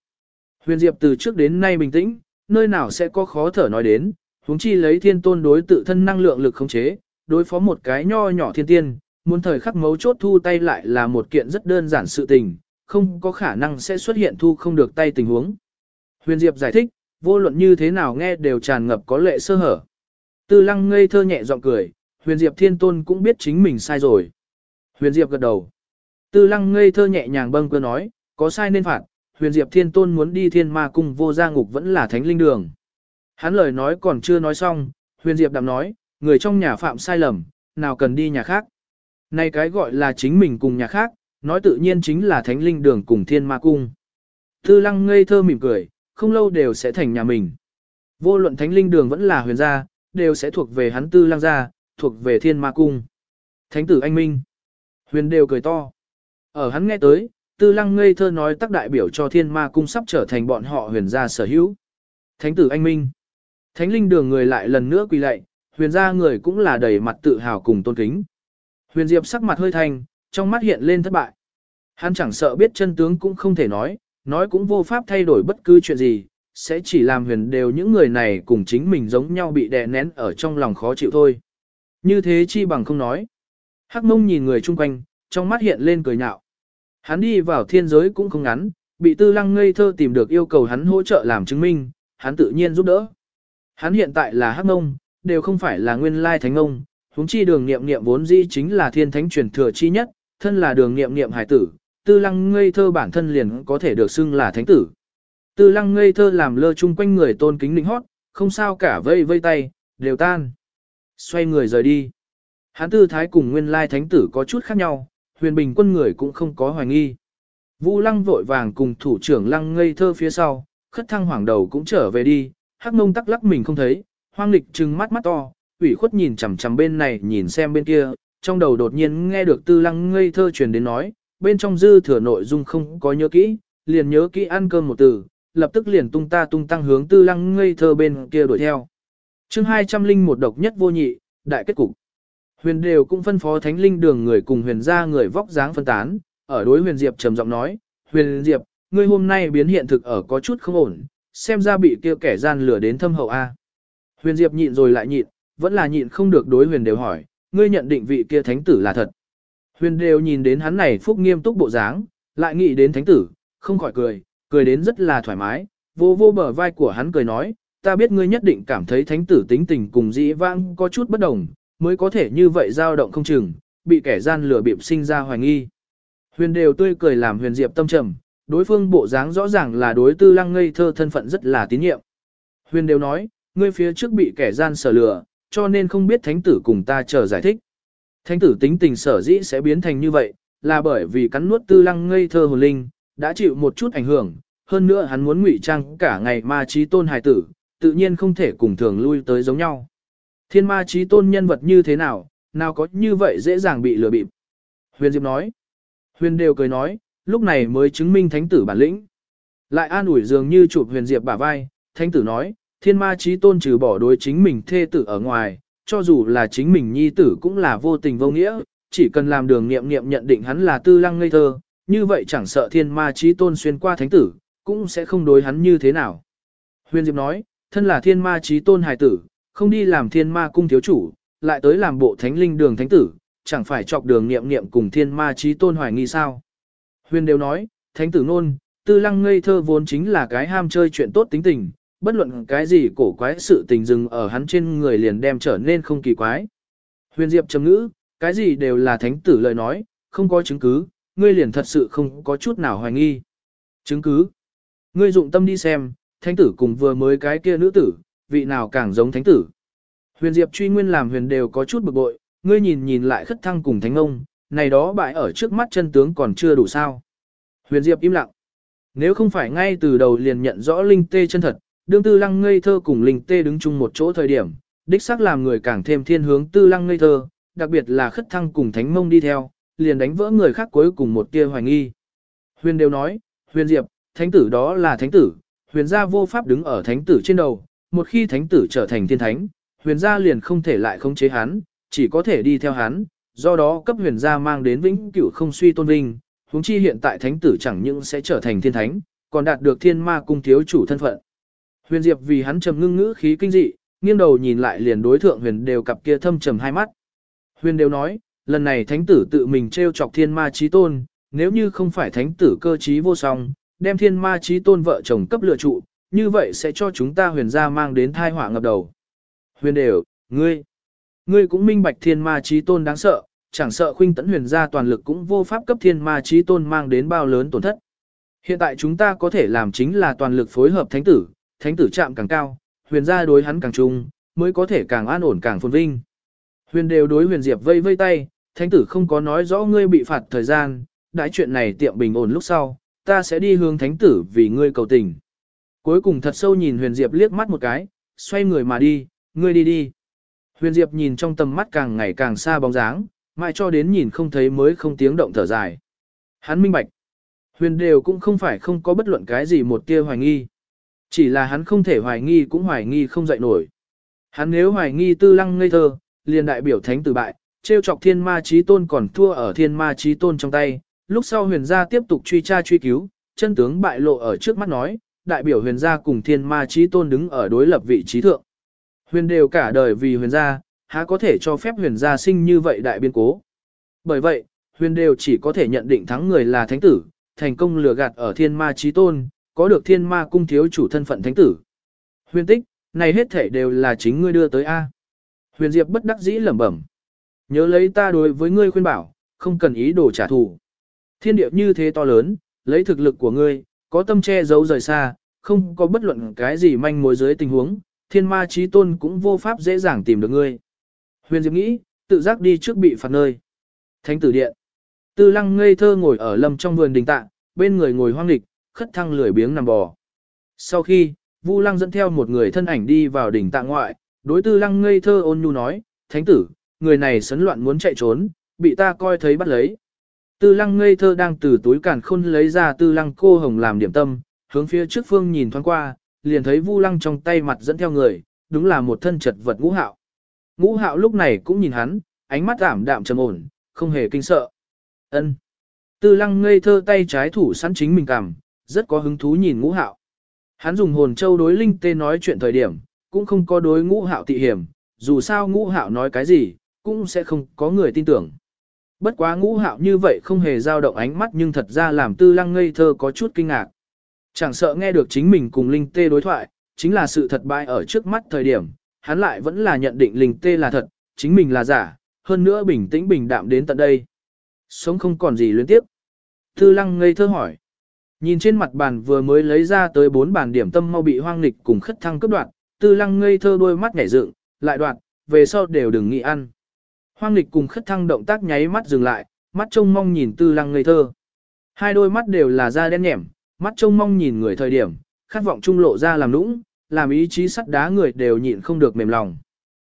Huyền Diệp từ trước đến nay bình tĩnh, nơi nào sẽ có khó thở nói đến, huống chi lấy thiên tôn đối tự thân năng lượng lực khống chế, đối phó một cái nho nhỏ thiên tiên, muốn thời khắc mấu chốt thu tay lại là một kiện rất đơn giản sự tình, không có khả năng sẽ xuất hiện thu không được tay tình huống. Huyền Diệp giải thích, vô luận như thế nào nghe đều tràn ngập có lệ sơ hở. Tư lăng ngây thơ nhẹ giọng cười, huyền Diệp thiên tôn cũng biết chính mình sai rồi. Huyền Diệp gật đầu. Tư lăng ngây thơ nhẹ nhàng bâng cơ nói, có sai nên phạt, huyền Diệp thiên tôn muốn đi thiên ma cung vô gia ngục vẫn là thánh linh đường. Hắn lời nói còn chưa nói xong, huyền Diệp đạm nói, người trong nhà phạm sai lầm, nào cần đi nhà khác. Này cái gọi là chính mình cùng nhà khác, nói tự nhiên chính là thánh linh đường cùng thiên ma cung. Tư lăng ngây thơ mỉm cười, không lâu đều sẽ thành nhà mình. Vô luận thánh linh đường vẫn là huyền gia, đều sẽ thuộc về hắn tư Lang gia, thuộc về thiên ma cung. Thánh tử anh minh. Huyền đều cười to. Ở hắn nghe tới, tư lăng ngây thơ nói tác đại biểu cho thiên ma cung sắp trở thành bọn họ huyền gia sở hữu. Thánh tử anh minh. Thánh linh đường người lại lần nữa quỳ lạy, huyền gia người cũng là đầy mặt tự hào cùng tôn kính. Huyền Diệp sắc mặt hơi thanh, trong mắt hiện lên thất bại. Hắn chẳng sợ biết chân tướng cũng không thể nói, nói cũng vô pháp thay đổi bất cứ chuyện gì, sẽ chỉ làm huyền đều những người này cùng chính mình giống nhau bị đè nén ở trong lòng khó chịu thôi. Như thế chi bằng không nói. Hắc mông nhìn người chung quanh, trong mắt hiện lên cười nhạo. Hắn đi vào thiên giới cũng không ngắn, bị tư lăng ngây thơ tìm được yêu cầu hắn hỗ trợ làm chứng minh, hắn tự nhiên giúp đỡ. Hắn hiện tại là hắc mông, đều không phải là nguyên lai thánh ông, huống chi đường nghiệm nghiệm vốn dĩ chính là thiên thánh truyền thừa chi nhất, thân là đường nghiệm nghiệm hải tử, tư lăng ngây thơ bản thân liền có thể được xưng là thánh tử. Tư lăng ngây thơ làm lơ chung quanh người tôn kính lĩnh hót, không sao cả vây vây tay, đều tan. Xoay người rời đi. Hán tư thái cùng nguyên lai thánh tử có chút khác nhau, huyền bình quân người cũng không có hoài nghi. Vu lăng vội vàng cùng thủ trưởng lăng ngây thơ phía sau, khất thăng hoàng đầu cũng trở về đi, hắc mông tắc lắc mình không thấy, hoang lịch trừng mắt mắt to, ủy khuất nhìn chằm chằm bên này nhìn xem bên kia, trong đầu đột nhiên nghe được tư lăng ngây thơ truyền đến nói, bên trong dư thừa nội dung không có nhớ kỹ, liền nhớ kỹ ăn cơm một từ, lập tức liền tung ta tung tăng hướng tư lăng ngây thơ bên kia đuổi theo. chương 200 linh một độc nhất vô nhị, đại kết cục. Huyền đều cũng phân phó thánh linh đường người cùng huyền gia người vóc dáng phân tán, ở đối huyền diệp trầm giọng nói, huyền diệp, ngươi hôm nay biến hiện thực ở có chút không ổn, xem ra bị kia kẻ gian lửa đến thâm hậu A. Huyền diệp nhịn rồi lại nhịn, vẫn là nhịn không được đối huyền đều hỏi, ngươi nhận định vị kia thánh tử là thật. Huyền đều nhìn đến hắn này phúc nghiêm túc bộ dáng, lại nghĩ đến thánh tử, không khỏi cười, cười đến rất là thoải mái, vô vô bờ vai của hắn cười nói, ta biết ngươi nhất định cảm thấy thánh tử tính tình cùng dĩ vãng có chút bất đồng, mới có thể như vậy dao động không chừng, bị kẻ gian lừa bịp sinh ra hoài nghi. Huyền đều tươi cười làm huyền diệp tâm trầm, đối phương bộ dáng rõ ràng là đối tư lăng ngây thơ thân phận rất là tín nhiệm. Huyền đều nói, ngươi phía trước bị kẻ gian sở lừa, cho nên không biết thánh tử cùng ta chờ giải thích. Thánh tử tính tình sở dĩ sẽ biến thành như vậy, là bởi vì cắn nuốt tư lăng ngây thơ hồn linh, đã chịu một chút ảnh hưởng, hơn nữa hắn muốn ngụy trang cả ngày ma trí tôn hài tử, tự nhiên không thể cùng thường lui tới giống nhau. Thiên ma trí tôn nhân vật như thế nào, nào có như vậy dễ dàng bị lừa bịp. Huyền Diệp nói. Huyền đều cười nói, lúc này mới chứng minh thánh tử bản lĩnh. Lại an ủi dường như chụp huyền Diệp bả vai, thánh tử nói, thiên ma trí tôn trừ bỏ đối chính mình thê tử ở ngoài, cho dù là chính mình nhi tử cũng là vô tình vô nghĩa, chỉ cần làm đường nghiệm nghiệm nhận định hắn là tư lăng ngây thơ, như vậy chẳng sợ thiên ma trí tôn xuyên qua thánh tử, cũng sẽ không đối hắn như thế nào. Huyền Diệp nói, thân là thiên ma trí tôn hài tử, không đi làm thiên ma cung thiếu chủ, lại tới làm bộ thánh linh đường thánh tử, chẳng phải chọc đường nghiệm nghiệm cùng thiên ma trí tôn hoài nghi sao. Huyền đều nói, thánh tử nôn, tư lăng ngây thơ vốn chính là cái ham chơi chuyện tốt tính tình, bất luận cái gì cổ quái sự tình dừng ở hắn trên người liền đem trở nên không kỳ quái. Huyền Diệp trầm ngữ, cái gì đều là thánh tử lời nói, không có chứng cứ, ngươi liền thật sự không có chút nào hoài nghi. Chứng cứ. Ngươi dụng tâm đi xem, thánh tử cùng vừa mới cái kia nữ tử, vị nào càng giống thánh tử. Huyền Diệp truy nguyên làm huyền đều có chút bực bội, ngươi nhìn nhìn lại khất thăng cùng thánh ông, này đó bại ở trước mắt chân tướng còn chưa đủ sao. Huyền Diệp im lặng. Nếu không phải ngay từ đầu liền nhận rõ linh tê chân thật, đương tư lăng ngây thơ cùng linh tê đứng chung một chỗ thời điểm, đích xác làm người càng thêm thiên hướng tư lăng ngây thơ, đặc biệt là khất thăng cùng thánh mông đi theo, liền đánh vỡ người khác cuối cùng một tia hoài nghi. Huyền đều nói, huyền diệp, thánh tử đó là thánh tử, huyền gia vô pháp đứng ở thánh tử trên đầu, một khi thánh tử trở thành thiên thánh, huyền gia liền không thể lại khống chế hắn, chỉ có thể đi theo hắn, do đó cấp huyền gia mang đến vĩnh cửu không suy tôn vinh, huống chi hiện tại thánh tử chẳng những sẽ trở thành thiên thánh, còn đạt được thiên ma cung thiếu chủ thân phận. Huyền Diệp vì hắn trầm ngưng ngữ khí kinh dị, nghiêng đầu nhìn lại liền đối thượng huyền đều cặp kia thâm trầm hai mắt. Huyền đều nói, lần này thánh tử tự mình trêu chọc thiên ma Chí tôn, nếu như không phải thánh tử cơ trí vô song, đem thiên ma Chí tôn vợ chồng cấp lựa trụ, như vậy sẽ cho chúng ta huyền gia mang đến thai họa ngập đầu. Huyền đều, ngươi, ngươi cũng minh bạch thiên ma Chí tôn đáng sợ, chẳng sợ khuynh tấn huyền gia toàn lực cũng vô pháp cấp thiên ma Chí tôn mang đến bao lớn tổn thất. Hiện tại chúng ta có thể làm chính là toàn lực phối hợp thánh tử, thánh tử chạm càng cao, huyền gia đối hắn càng trung, mới có thể càng an ổn càng phồn vinh. Huyền đều đối huyền diệp vây vây tay, thánh tử không có nói rõ ngươi bị phạt thời gian, đãi chuyện này tiệm bình ổn lúc sau, ta sẽ đi hướng thánh tử vì ngươi cầu tình. Cuối cùng thật sâu nhìn huyền diệp liếc mắt một cái, xoay người mà đi, ngươi đi đi. Huyền Diệp nhìn trong tầm mắt càng ngày càng xa bóng dáng, mãi cho đến nhìn không thấy mới không tiếng động thở dài. Hắn minh bạch. Huyền đều cũng không phải không có bất luận cái gì một tia hoài nghi. Chỉ là hắn không thể hoài nghi cũng hoài nghi không dậy nổi. Hắn nếu hoài nghi tư lăng ngây thơ, liền đại biểu thánh tử bại, trêu chọc thiên ma trí tôn còn thua ở thiên ma trí tôn trong tay. Lúc sau huyền gia tiếp tục truy tra truy cứu, chân tướng bại lộ ở trước mắt nói, đại biểu huyền gia cùng thiên ma trí tôn đứng ở đối lập vị trí thượng. Huyền đều cả đời vì huyền gia, há có thể cho phép huyền gia sinh như vậy đại biên cố. Bởi vậy, huyền đều chỉ có thể nhận định thắng người là thánh tử, thành công lừa gạt ở thiên ma trí tôn, có được thiên ma cung thiếu chủ thân phận thánh tử. Huyền tích, này hết thể đều là chính ngươi đưa tới A. Huyền Diệp bất đắc dĩ lẩm bẩm. Nhớ lấy ta đối với ngươi khuyên bảo, không cần ý đồ trả thù. Thiên địa như thế to lớn, lấy thực lực của ngươi, có tâm che giấu rời xa, không có bất luận cái gì manh mối dưới tình huống, thiên ma trí tôn cũng vô pháp dễ dàng tìm được ngươi. Huyền Diệp nghĩ, tự giác đi trước bị phạt nơi. Thánh tử điện. Tư lăng ngây thơ ngồi ở lâm trong vườn đình tạ, bên người ngồi hoang lịch, khất thăng lười biếng nằm bò. Sau khi, Vu lăng dẫn theo một người thân ảnh đi vào đỉnh tạ ngoại, đối tư lăng ngây thơ ôn nhu nói, thánh tử, người này sấn loạn muốn chạy trốn, bị ta coi thấy bắt lấy. Tư lăng ngây thơ đang từ túi càn khôn lấy ra tư lăng cô hồng làm điểm tâm, hướng phía trước phương nhìn thoáng qua, liền thấy Vu Lăng trong tay mặt dẫn theo người, đúng là một thân chật vật ngũ hạo. Ngũ hạo lúc này cũng nhìn hắn, ánh mắt ảm đạm trầm ổn, không hề kinh sợ. Ân. Tư Lăng ngây thơ tay trái thủ sẵn chính mình cảm, rất có hứng thú nhìn ngũ hạo. Hắn dùng hồn châu đối linh tê nói chuyện thời điểm, cũng không có đối ngũ hạo tị hiểm, dù sao ngũ hạo nói cái gì, cũng sẽ không có người tin tưởng. Bất quá ngũ hạo như vậy không hề dao động ánh mắt nhưng thật ra làm tư lăng ngây thơ có chút kinh ngạc. Chẳng sợ nghe được chính mình cùng Linh Tê đối thoại, chính là sự thật bại ở trước mắt thời điểm, hắn lại vẫn là nhận định Linh Tê là thật, chính mình là giả, hơn nữa bình tĩnh bình đạm đến tận đây. Sống không còn gì luyến tiếp. Tư lăng ngây thơ hỏi. Nhìn trên mặt bàn vừa mới lấy ra tới bốn bàn điểm tâm mau bị hoang lịch cùng khất thăng cướp đoạt, tư lăng ngây thơ đôi mắt nhảy dựng, lại đoạt, về sau đều đừng nghĩ ăn. Hoang lịch cùng khất thăng động tác nháy mắt dừng lại, mắt trông mong nhìn tư lăng ngây thơ. Hai đôi mắt đều là da đen nhẻm, Mắt trông mong nhìn người thời điểm, khát vọng trung lộ ra làm nũng, làm ý chí sắt đá người đều nhịn không được mềm lòng.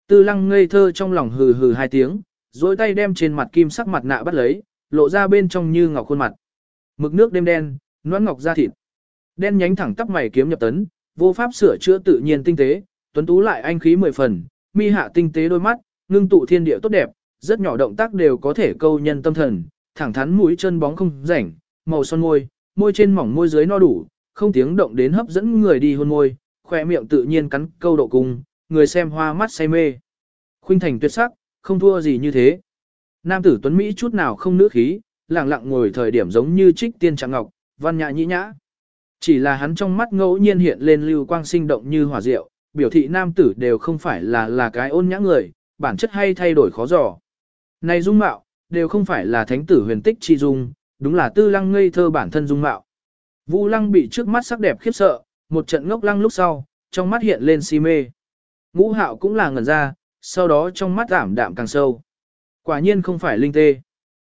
Tư lăng ngây thơ trong lòng hừ hừ hai tiếng, dối tay đem trên mặt kim sắc mặt nạ bắt lấy, lộ ra bên trong như ngọc khuôn mặt. Mực nước đêm đen, noãn ngọc da thịt. Đen nhánh thẳng tắp mày kiếm nhập tấn, vô pháp sửa chữa tự nhiên tinh tế, tuấn tú lại anh khí mười phần, mi hạ tinh tế đôi mắt, ngưng tụ thiên địa tốt đẹp, rất nhỏ động tác đều có thể câu nhân tâm thần, thẳng thắn mũi chân bóng không rảnh, màu son môi, môi trên mỏng môi dưới no đủ, không tiếng động đến hấp dẫn người đi hôn môi, khoe miệng tự nhiên cắn câu độ cung, người xem hoa mắt say mê. Khuynh thành tuyệt sắc, không thua gì như thế. Nam tử tuấn Mỹ chút nào không nữ khí, lặng lặng ngồi thời điểm giống như trích tiên trạng ngọc, văn nhã nhĩ nhã. Chỉ là hắn trong mắt ngẫu nhiên hiện lên lưu quang sinh động như hỏa diệu, biểu thị nam tử đều không phải là là cái ôn nhã người, bản chất hay thay đổi khó dò. Này dung mạo, đều không phải là thánh tử huyền tích chi dung, đúng là tư lăng ngây thơ bản thân dung mạo. Vu lăng bị trước mắt sắc đẹp khiếp sợ, một trận ngốc lăng lúc sau, trong mắt hiện lên si mê. Ngũ hạo cũng là ngẩn ra, sau đó trong mắt ảm đạm càng sâu. Quả nhiên không phải linh tê.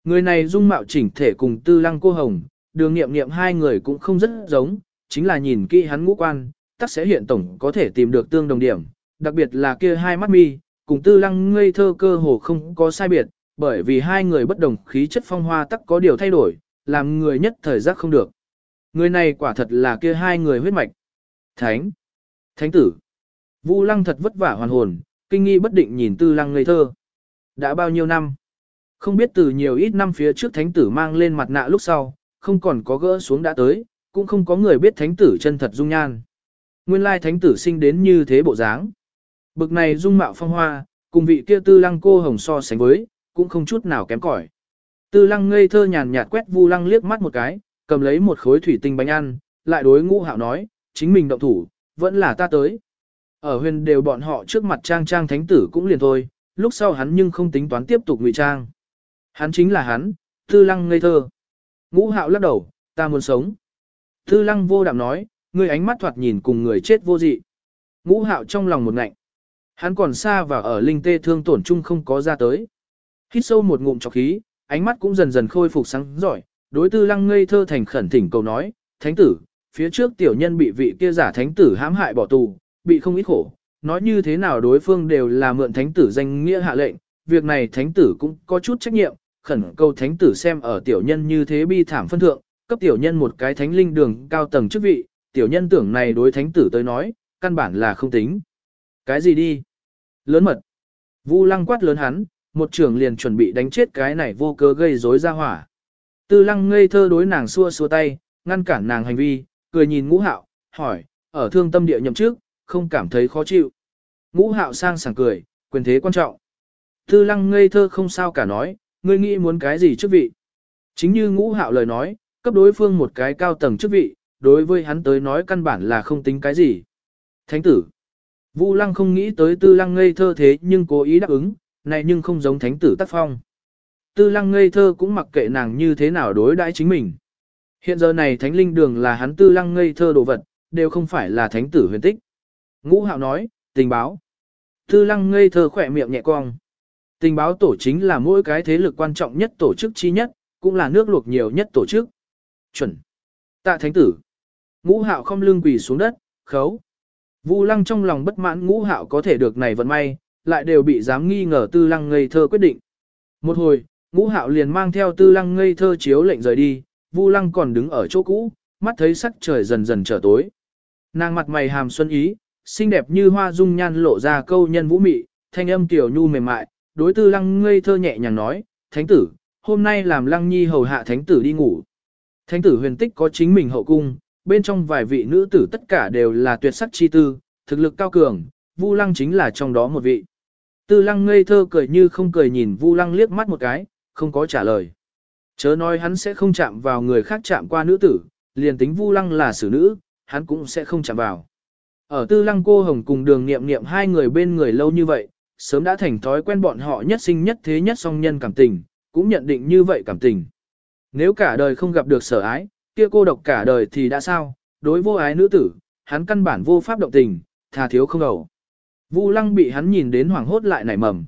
Người này dung mạo chỉnh thể cùng tư lăng cô hồng, đường nghiệm nghiệm hai người cũng không rất giống, chính là nhìn kỹ hắn ngũ quan, tắc sẽ hiện tổng có thể tìm được tương đồng điểm, đặc biệt là kia hai mắt mi, cùng tư lăng ngây thơ cơ hồ không có sai biệt, bởi vì hai người bất đồng khí chất phong hoa tắc có điều thay đổi, làm người nhất thời giác không được. Người này quả thật là kia hai người huyết mạch. Thánh. Thánh tử. Vu lăng thật vất vả hoàn hồn, kinh nghi bất định nhìn tư lăng ngây thơ. Đã bao nhiêu năm? Không biết từ nhiều ít năm phía trước thánh tử mang lên mặt nạ lúc sau, không còn có gỡ xuống đã tới, cũng không có người biết thánh tử chân thật dung nhan. Nguyên lai thánh tử sinh đến như thế bộ dáng. Bực này dung mạo phong hoa, cùng vị kia tư lăng cô hồng so sánh với, cũng không chút nào kém cỏi. Tư lăng ngây thơ nhàn nhạt quét vu lăng liếc mắt một cái, cầm lấy một khối thủy tinh bánh ăn, lại đối ngũ hạo nói, chính mình động thủ, vẫn là ta tới. Ở huyền đều bọn họ trước mặt trang trang thánh tử cũng liền thôi, lúc sau hắn nhưng không tính toán tiếp tục ngụy trang. Hắn chính là hắn, tư lăng ngây thơ. Ngũ hạo lắc đầu, ta muốn sống. Tư lăng vô đạm nói, ngươi ánh mắt thoạt nhìn cùng người chết vô dị. Ngũ hạo trong lòng một ngạnh. Hắn còn xa và ở linh tê thương tổn chung không có ra tới. Hít sâu một ngụm trọc khí, ánh mắt cũng dần dần khôi phục sáng giỏi, đối tư lăng ngây thơ thành khẩn thỉnh cầu nói, thánh tử, phía trước tiểu nhân bị vị kia giả thánh tử hãm hại bỏ tù, bị không ít khổ, nói như thế nào đối phương đều là mượn thánh tử danh nghĩa hạ lệnh, việc này thánh tử cũng có chút trách nhiệm, khẩn cầu thánh tử xem ở tiểu nhân như thế bi thảm phân thượng, cấp tiểu nhân một cái thánh linh đường cao tầng chức vị, tiểu nhân tưởng này đối thánh tử tới nói, căn bản là không tính. Cái gì đi? Lớn mật. Vu lăng quát lớn hắn, một trưởng liền chuẩn bị đánh chết cái này vô cớ gây rối ra hỏa. Tư lăng ngây thơ đối nàng xua xua tay, ngăn cản nàng hành vi, cười nhìn ngũ hạo, hỏi, ở thương tâm địa nhậm trước, không cảm thấy khó chịu. Ngũ hạo sang sảng cười, quyền thế quan trọng. Tư lăng ngây thơ không sao cả nói, ngươi nghĩ muốn cái gì chức vị. Chính như ngũ hạo lời nói, cấp đối phương một cái cao tầng chức vị, đối với hắn tới nói căn bản là không tính cái gì. Thánh tử. Vu lăng không nghĩ tới tư lăng ngây thơ thế nhưng cố ý đáp ứng, này nhưng không giống thánh tử tác phong. Tư lăng ngây thơ cũng mặc kệ nàng như thế nào đối đãi chính mình. Hiện giờ này thánh linh đường là hắn tư lăng ngây thơ đồ vật, đều không phải là thánh tử huyền tích. Ngũ hạo nói, tình báo. Tư lăng ngây thơ khỏe miệng nhẹ cong. Tình báo tổ chính là mỗi cái thế lực quan trọng nhất tổ chức chi nhất, cũng là nước luộc nhiều nhất tổ chức. Chuẩn. Tạ thánh tử. Ngũ hạo không lưng quỳ xuống đất, khấu. Vu lăng trong lòng bất mãn ngũ hạo có thể được này vận may, lại đều bị dám nghi ngờ tư lăng ngây thơ quyết định. Một hồi, ngũ hạo liền mang theo tư lăng ngây thơ chiếu lệnh rời đi, vu lăng còn đứng ở chỗ cũ, mắt thấy sắc trời dần dần trở tối. Nàng mặt mày hàm xuân ý, xinh đẹp như hoa dung nhan lộ ra câu nhân vũ mị, thanh âm tiểu nhu mềm mại, đối tư lăng ngây thơ nhẹ nhàng nói, thánh tử, hôm nay làm lăng nhi hầu hạ thánh tử đi ngủ. Thánh tử huyền tích có chính mình hậu cung, bên trong vài vị nữ tử tất cả đều là tuyệt sắc chi tư, thực lực cao cường, Vu Lăng chính là trong đó một vị. Tư Lăng ngây thơ cười như không cười nhìn Vu Lăng liếc mắt một cái, không có trả lời. Chớ nói hắn sẽ không chạm vào người khác chạm qua nữ tử, liền tính Vu Lăng là xử nữ, hắn cũng sẽ không chạm vào. Ở Tư Lăng cô hồng cùng Đường Nghiệm Nghiệm hai người bên người lâu như vậy, sớm đã thành thói quen bọn họ nhất sinh nhất thế nhất song nhân cảm tình, cũng nhận định như vậy cảm tình. Nếu cả đời không gặp được sở ái, kia cô độc cả đời thì đã sao, đối vô ái nữ tử, hắn căn bản vô pháp động tình, thà thiếu không đầu. Vu lăng bị hắn nhìn đến hoảng hốt lại nảy mầm.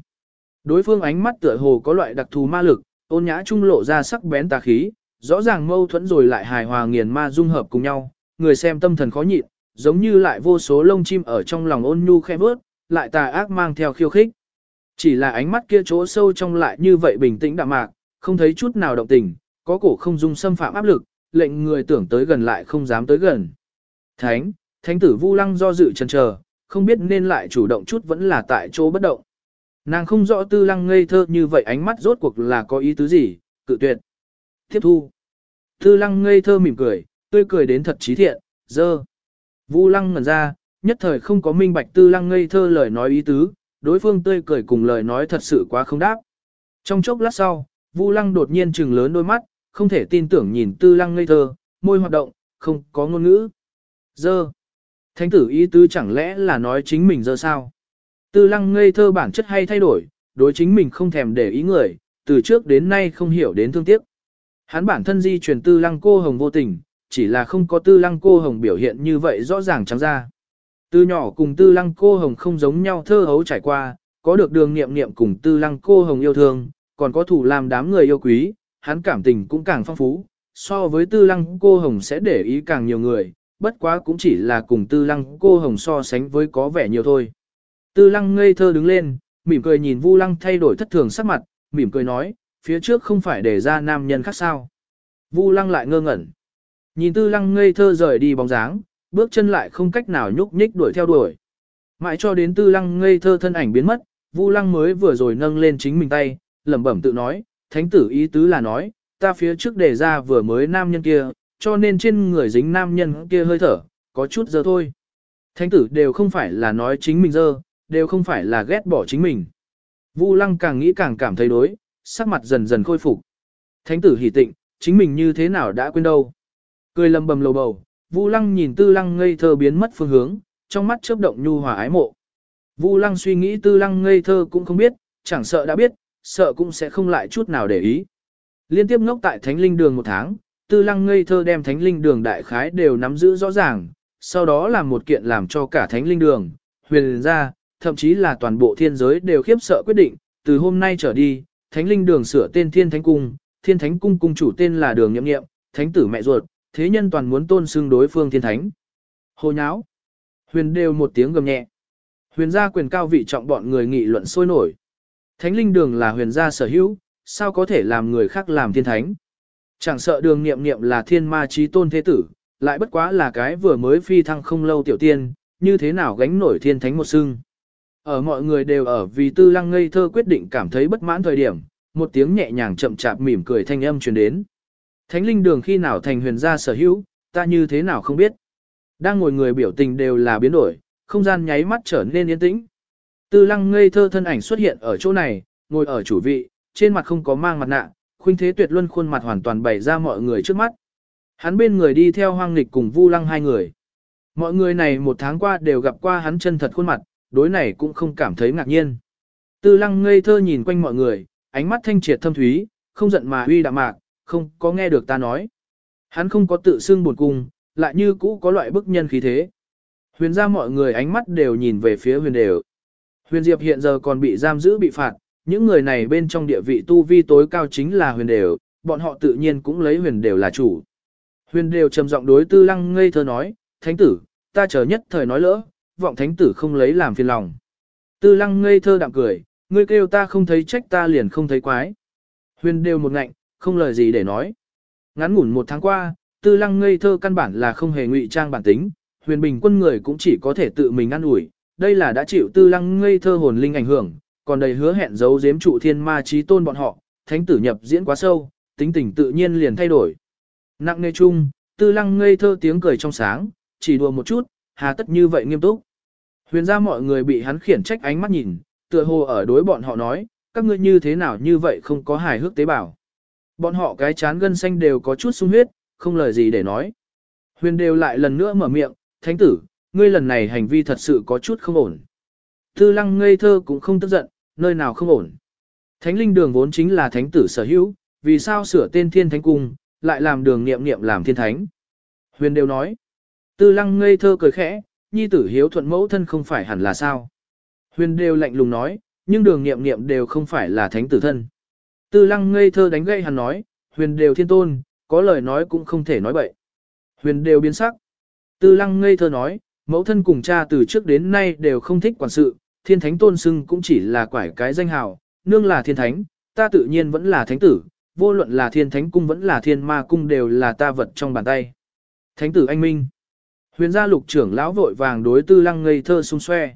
Đối phương ánh mắt tựa hồ có loại đặc thù ma lực, ôn nhã trung lộ ra sắc bén tà khí, rõ ràng mâu thuẫn rồi lại hài hòa nghiền ma dung hợp cùng nhau, người xem tâm thần khó nhịn, giống như lại vô số lông chim ở trong lòng ôn nhu khẽ bớt, lại tà ác mang theo khiêu khích. Chỉ là ánh mắt kia chỗ sâu trong lại như vậy bình tĩnh đạm mạc, không thấy chút nào động tình, có cổ không dung xâm phạm áp lực, lệnh người tưởng tới gần lại không dám tới gần. Thánh, thánh tử Vu Lăng do dự chần chờ, không biết nên lại chủ động chút vẫn là tại chỗ bất động. Nàng không rõ tư lăng ngây thơ như vậy ánh mắt rốt cuộc là có ý tứ gì, cự tuyệt. Tiếp thu. Tư lăng ngây thơ mỉm cười, tươi cười đến thật trí thiện, dơ. Vu lăng ngẩn ra, nhất thời không có minh bạch tư lăng ngây thơ lời nói ý tứ, đối phương tươi cười cùng lời nói thật sự quá không đáp. Trong chốc lát sau, Vu lăng đột nhiên trừng lớn đôi mắt, không thể tin tưởng nhìn tư lăng ngây thơ, môi hoạt động, không có ngôn ngữ. Dơ. Thánh tử ý tứ chẳng lẽ là nói chính mình dơ sao? Tư lăng ngây thơ bản chất hay thay đổi, đối chính mình không thèm để ý người, từ trước đến nay không hiểu đến thương tiếc. Hắn bản thân di truyền tư lăng cô hồng vô tình, chỉ là không có tư lăng cô hồng biểu hiện như vậy rõ ràng trắng ra. Từ nhỏ cùng tư lăng cô hồng không giống nhau thơ hấu trải qua, có được đường nghiệm nghiệm cùng tư lăng cô hồng yêu thương, còn có thủ làm đám người yêu quý, hắn cảm tình cũng càng phong phú, so với tư lăng cô hồng sẽ để ý càng nhiều người, bất quá cũng chỉ là cùng tư lăng cô hồng so sánh với có vẻ nhiều thôi. Tư lăng ngây thơ đứng lên, mỉm cười nhìn vu lăng thay đổi thất thường sắc mặt, mỉm cười nói, phía trước không phải để ra nam nhân khác sao. Vu lăng lại ngơ ngẩn. Nhìn tư lăng ngây thơ rời đi bóng dáng, bước chân lại không cách nào nhúc nhích đuổi theo đuổi. Mãi cho đến tư lăng ngây thơ thân ảnh biến mất, vu lăng mới vừa rồi nâng lên chính mình tay, lẩm bẩm tự nói, thánh tử ý tứ là nói, ta phía trước đề ra vừa mới nam nhân kia, cho nên trên người dính nam nhân kia hơi thở, có chút dơ thôi. Thánh tử đều không phải là nói chính mình dơ, đều không phải là ghét bỏ chính mình. Vu lăng càng nghĩ càng cảm thấy đối, sắc mặt dần dần khôi phục. Thánh tử hỉ tịnh, chính mình như thế nào đã quên đâu. Cười lầm bầm lầu bầu, Vu lăng nhìn tư lăng ngây thơ biến mất phương hướng, trong mắt chớp động nhu hòa ái mộ. Vu lăng suy nghĩ tư lăng ngây thơ cũng không biết, chẳng sợ đã biết, sợ cũng sẽ không lại chút nào để ý. Liên tiếp ngốc tại thánh linh đường một tháng, tư lăng ngây thơ đem thánh linh đường đại khái đều nắm giữ rõ ràng, sau đó làm một kiện làm cho cả thánh linh đường, huyền ra, thậm chí là toàn bộ thiên giới đều khiếp sợ quyết định, từ hôm nay trở đi, thánh linh đường sửa tên thiên thánh cung, thiên thánh cung cung chủ tên là đường nhậm nghiệm, thánh tử mẹ ruột, thế nhân toàn muốn tôn xưng đối phương thiên thánh. Hồ nháo, huyền đều một tiếng gầm nhẹ. Huyền gia quyền cao vị trọng bọn người nghị luận sôi nổi. Thánh linh đường là huyền gia sở hữu, sao có thể làm người khác làm thiên thánh. Chẳng sợ đường nghiệm nghiệm là thiên ma trí tôn thế tử, lại bất quá là cái vừa mới phi thăng không lâu tiểu tiên, như thế nào gánh nổi thiên thánh một xưng. Ở mọi người đều ở vì tư lăng ngây thơ quyết định cảm thấy bất mãn thời điểm, một tiếng nhẹ nhàng chậm chạp mỉm cười thanh âm truyền đến. Thánh linh đường khi nào thành huyền gia sở hữu, ta như thế nào không biết. Đang ngồi người biểu tình đều là biến đổi, không gian nháy mắt trở nên yên tĩnh. Tư lăng ngây thơ thân ảnh xuất hiện ở chỗ này, ngồi ở chủ vị, trên mặt không có mang mặt nạ, khuynh thế tuyệt luân khuôn mặt hoàn toàn bày ra mọi người trước mắt. Hắn bên người đi theo hoang nghịch cùng vu lăng hai người. Mọi người này một tháng qua đều gặp qua hắn chân thật khuôn mặt, đối này cũng không cảm thấy ngạc nhiên. Tư lăng ngây thơ nhìn quanh mọi người, ánh mắt thanh triệt thâm thúy, không giận mà uy đạm mạc, không có nghe được ta nói. Hắn không có tự xưng buồn cung, lại như cũ có loại bức nhân khí thế. Huyền ra mọi người ánh mắt đều nhìn về phía huyền đều. Huyền Diệp hiện giờ còn bị giam giữ bị phạt, những người này bên trong địa vị tu vi tối cao chính là huyền đều, bọn họ tự nhiên cũng lấy huyền đều là chủ. Huyền đều trầm giọng đối tư lăng ngây thơ nói, thánh tử, ta chờ nhất thời nói lỡ, vọng thánh tử không lấy làm phiền lòng. Tư lăng ngây thơ đạm cười, ngươi kêu ta không thấy trách ta liền không thấy quái. Huyền đều một ngạnh, không lời gì để nói. Ngắn ngủn một tháng qua, tư lăng ngây thơ căn bản là không hề ngụy trang bản tính, huyền bình quân người cũng chỉ có thể tự mình ăn ủi đây là đã chịu tư lăng ngây thơ hồn linh ảnh hưởng, còn đầy hứa hẹn giấu giếm trụ thiên ma trí tôn bọn họ, thánh tử nhập diễn quá sâu, tính tình tự nhiên liền thay đổi. Nặng nề chung, tư lăng ngây thơ tiếng cười trong sáng, chỉ đùa một chút, hà tất như vậy nghiêm túc. Huyền ra mọi người bị hắn khiển trách ánh mắt nhìn, tựa hồ ở đối bọn họ nói, các ngươi như thế nào như vậy không có hài hước tế bào. Bọn họ cái chán gân xanh đều có chút sung huyết, không lời gì để nói. Huyền đều lại lần nữa mở miệng, thánh tử, ngươi lần này hành vi thật sự có chút không ổn. Tư lăng ngây thơ cũng không tức giận, nơi nào không ổn. Thánh linh đường vốn chính là thánh tử sở hữu, vì sao sửa tên thiên thánh cung, lại làm đường niệm niệm làm thiên thánh. Huyền đều nói, tư lăng ngây thơ cười khẽ, nhi tử hiếu thuận mẫu thân không phải hẳn là sao. Huyền đều lạnh lùng nói, nhưng đường niệm niệm đều không phải là thánh tử thân. Tư lăng ngây thơ đánh gây hắn nói, huyền đều thiên tôn, có lời nói cũng không thể nói bậy. Huyền đều biến sắc. Tư lăng ngây thơ nói, mẫu thân cùng cha từ trước đến nay đều không thích quản sự, thiên thánh tôn xưng cũng chỉ là quải cái danh hào, nương là thiên thánh, ta tự nhiên vẫn là thánh tử, vô luận là thiên thánh cung vẫn là thiên ma cung đều là ta vật trong bàn tay. Thánh tử anh minh. Huyền gia lục trưởng lão vội vàng đối tư lăng ngây thơ sung xoe.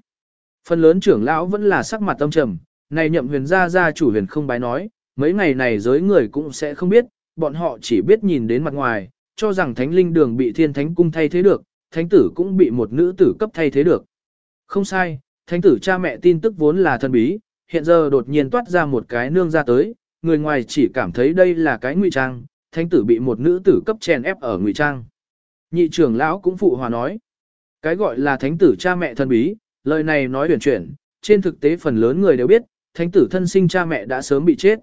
Phần lớn trưởng lão vẫn là sắc mặt tâm trầm, này nhậm huyền gia gia chủ huyền không bái nói, mấy ngày này giới người cũng sẽ không biết, bọn họ chỉ biết nhìn đến mặt ngoài, cho rằng thánh linh đường bị thiên thánh cung thay thế được, thánh tử cũng bị một nữ tử cấp thay thế được. Không sai, thánh tử cha mẹ tin tức vốn là thần bí, hiện giờ đột nhiên toát ra một cái nương ra tới, người ngoài chỉ cảm thấy đây là cái ngụy trang, thánh tử bị một nữ tử cấp chèn ép ở ngụy trang. Nhị trưởng lão cũng phụ hòa nói, cái gọi là thánh tử cha mẹ thần bí, lời này nói huyền chuyển, trên thực tế phần lớn người đều biết, thánh tử thân sinh cha mẹ đã sớm bị chết.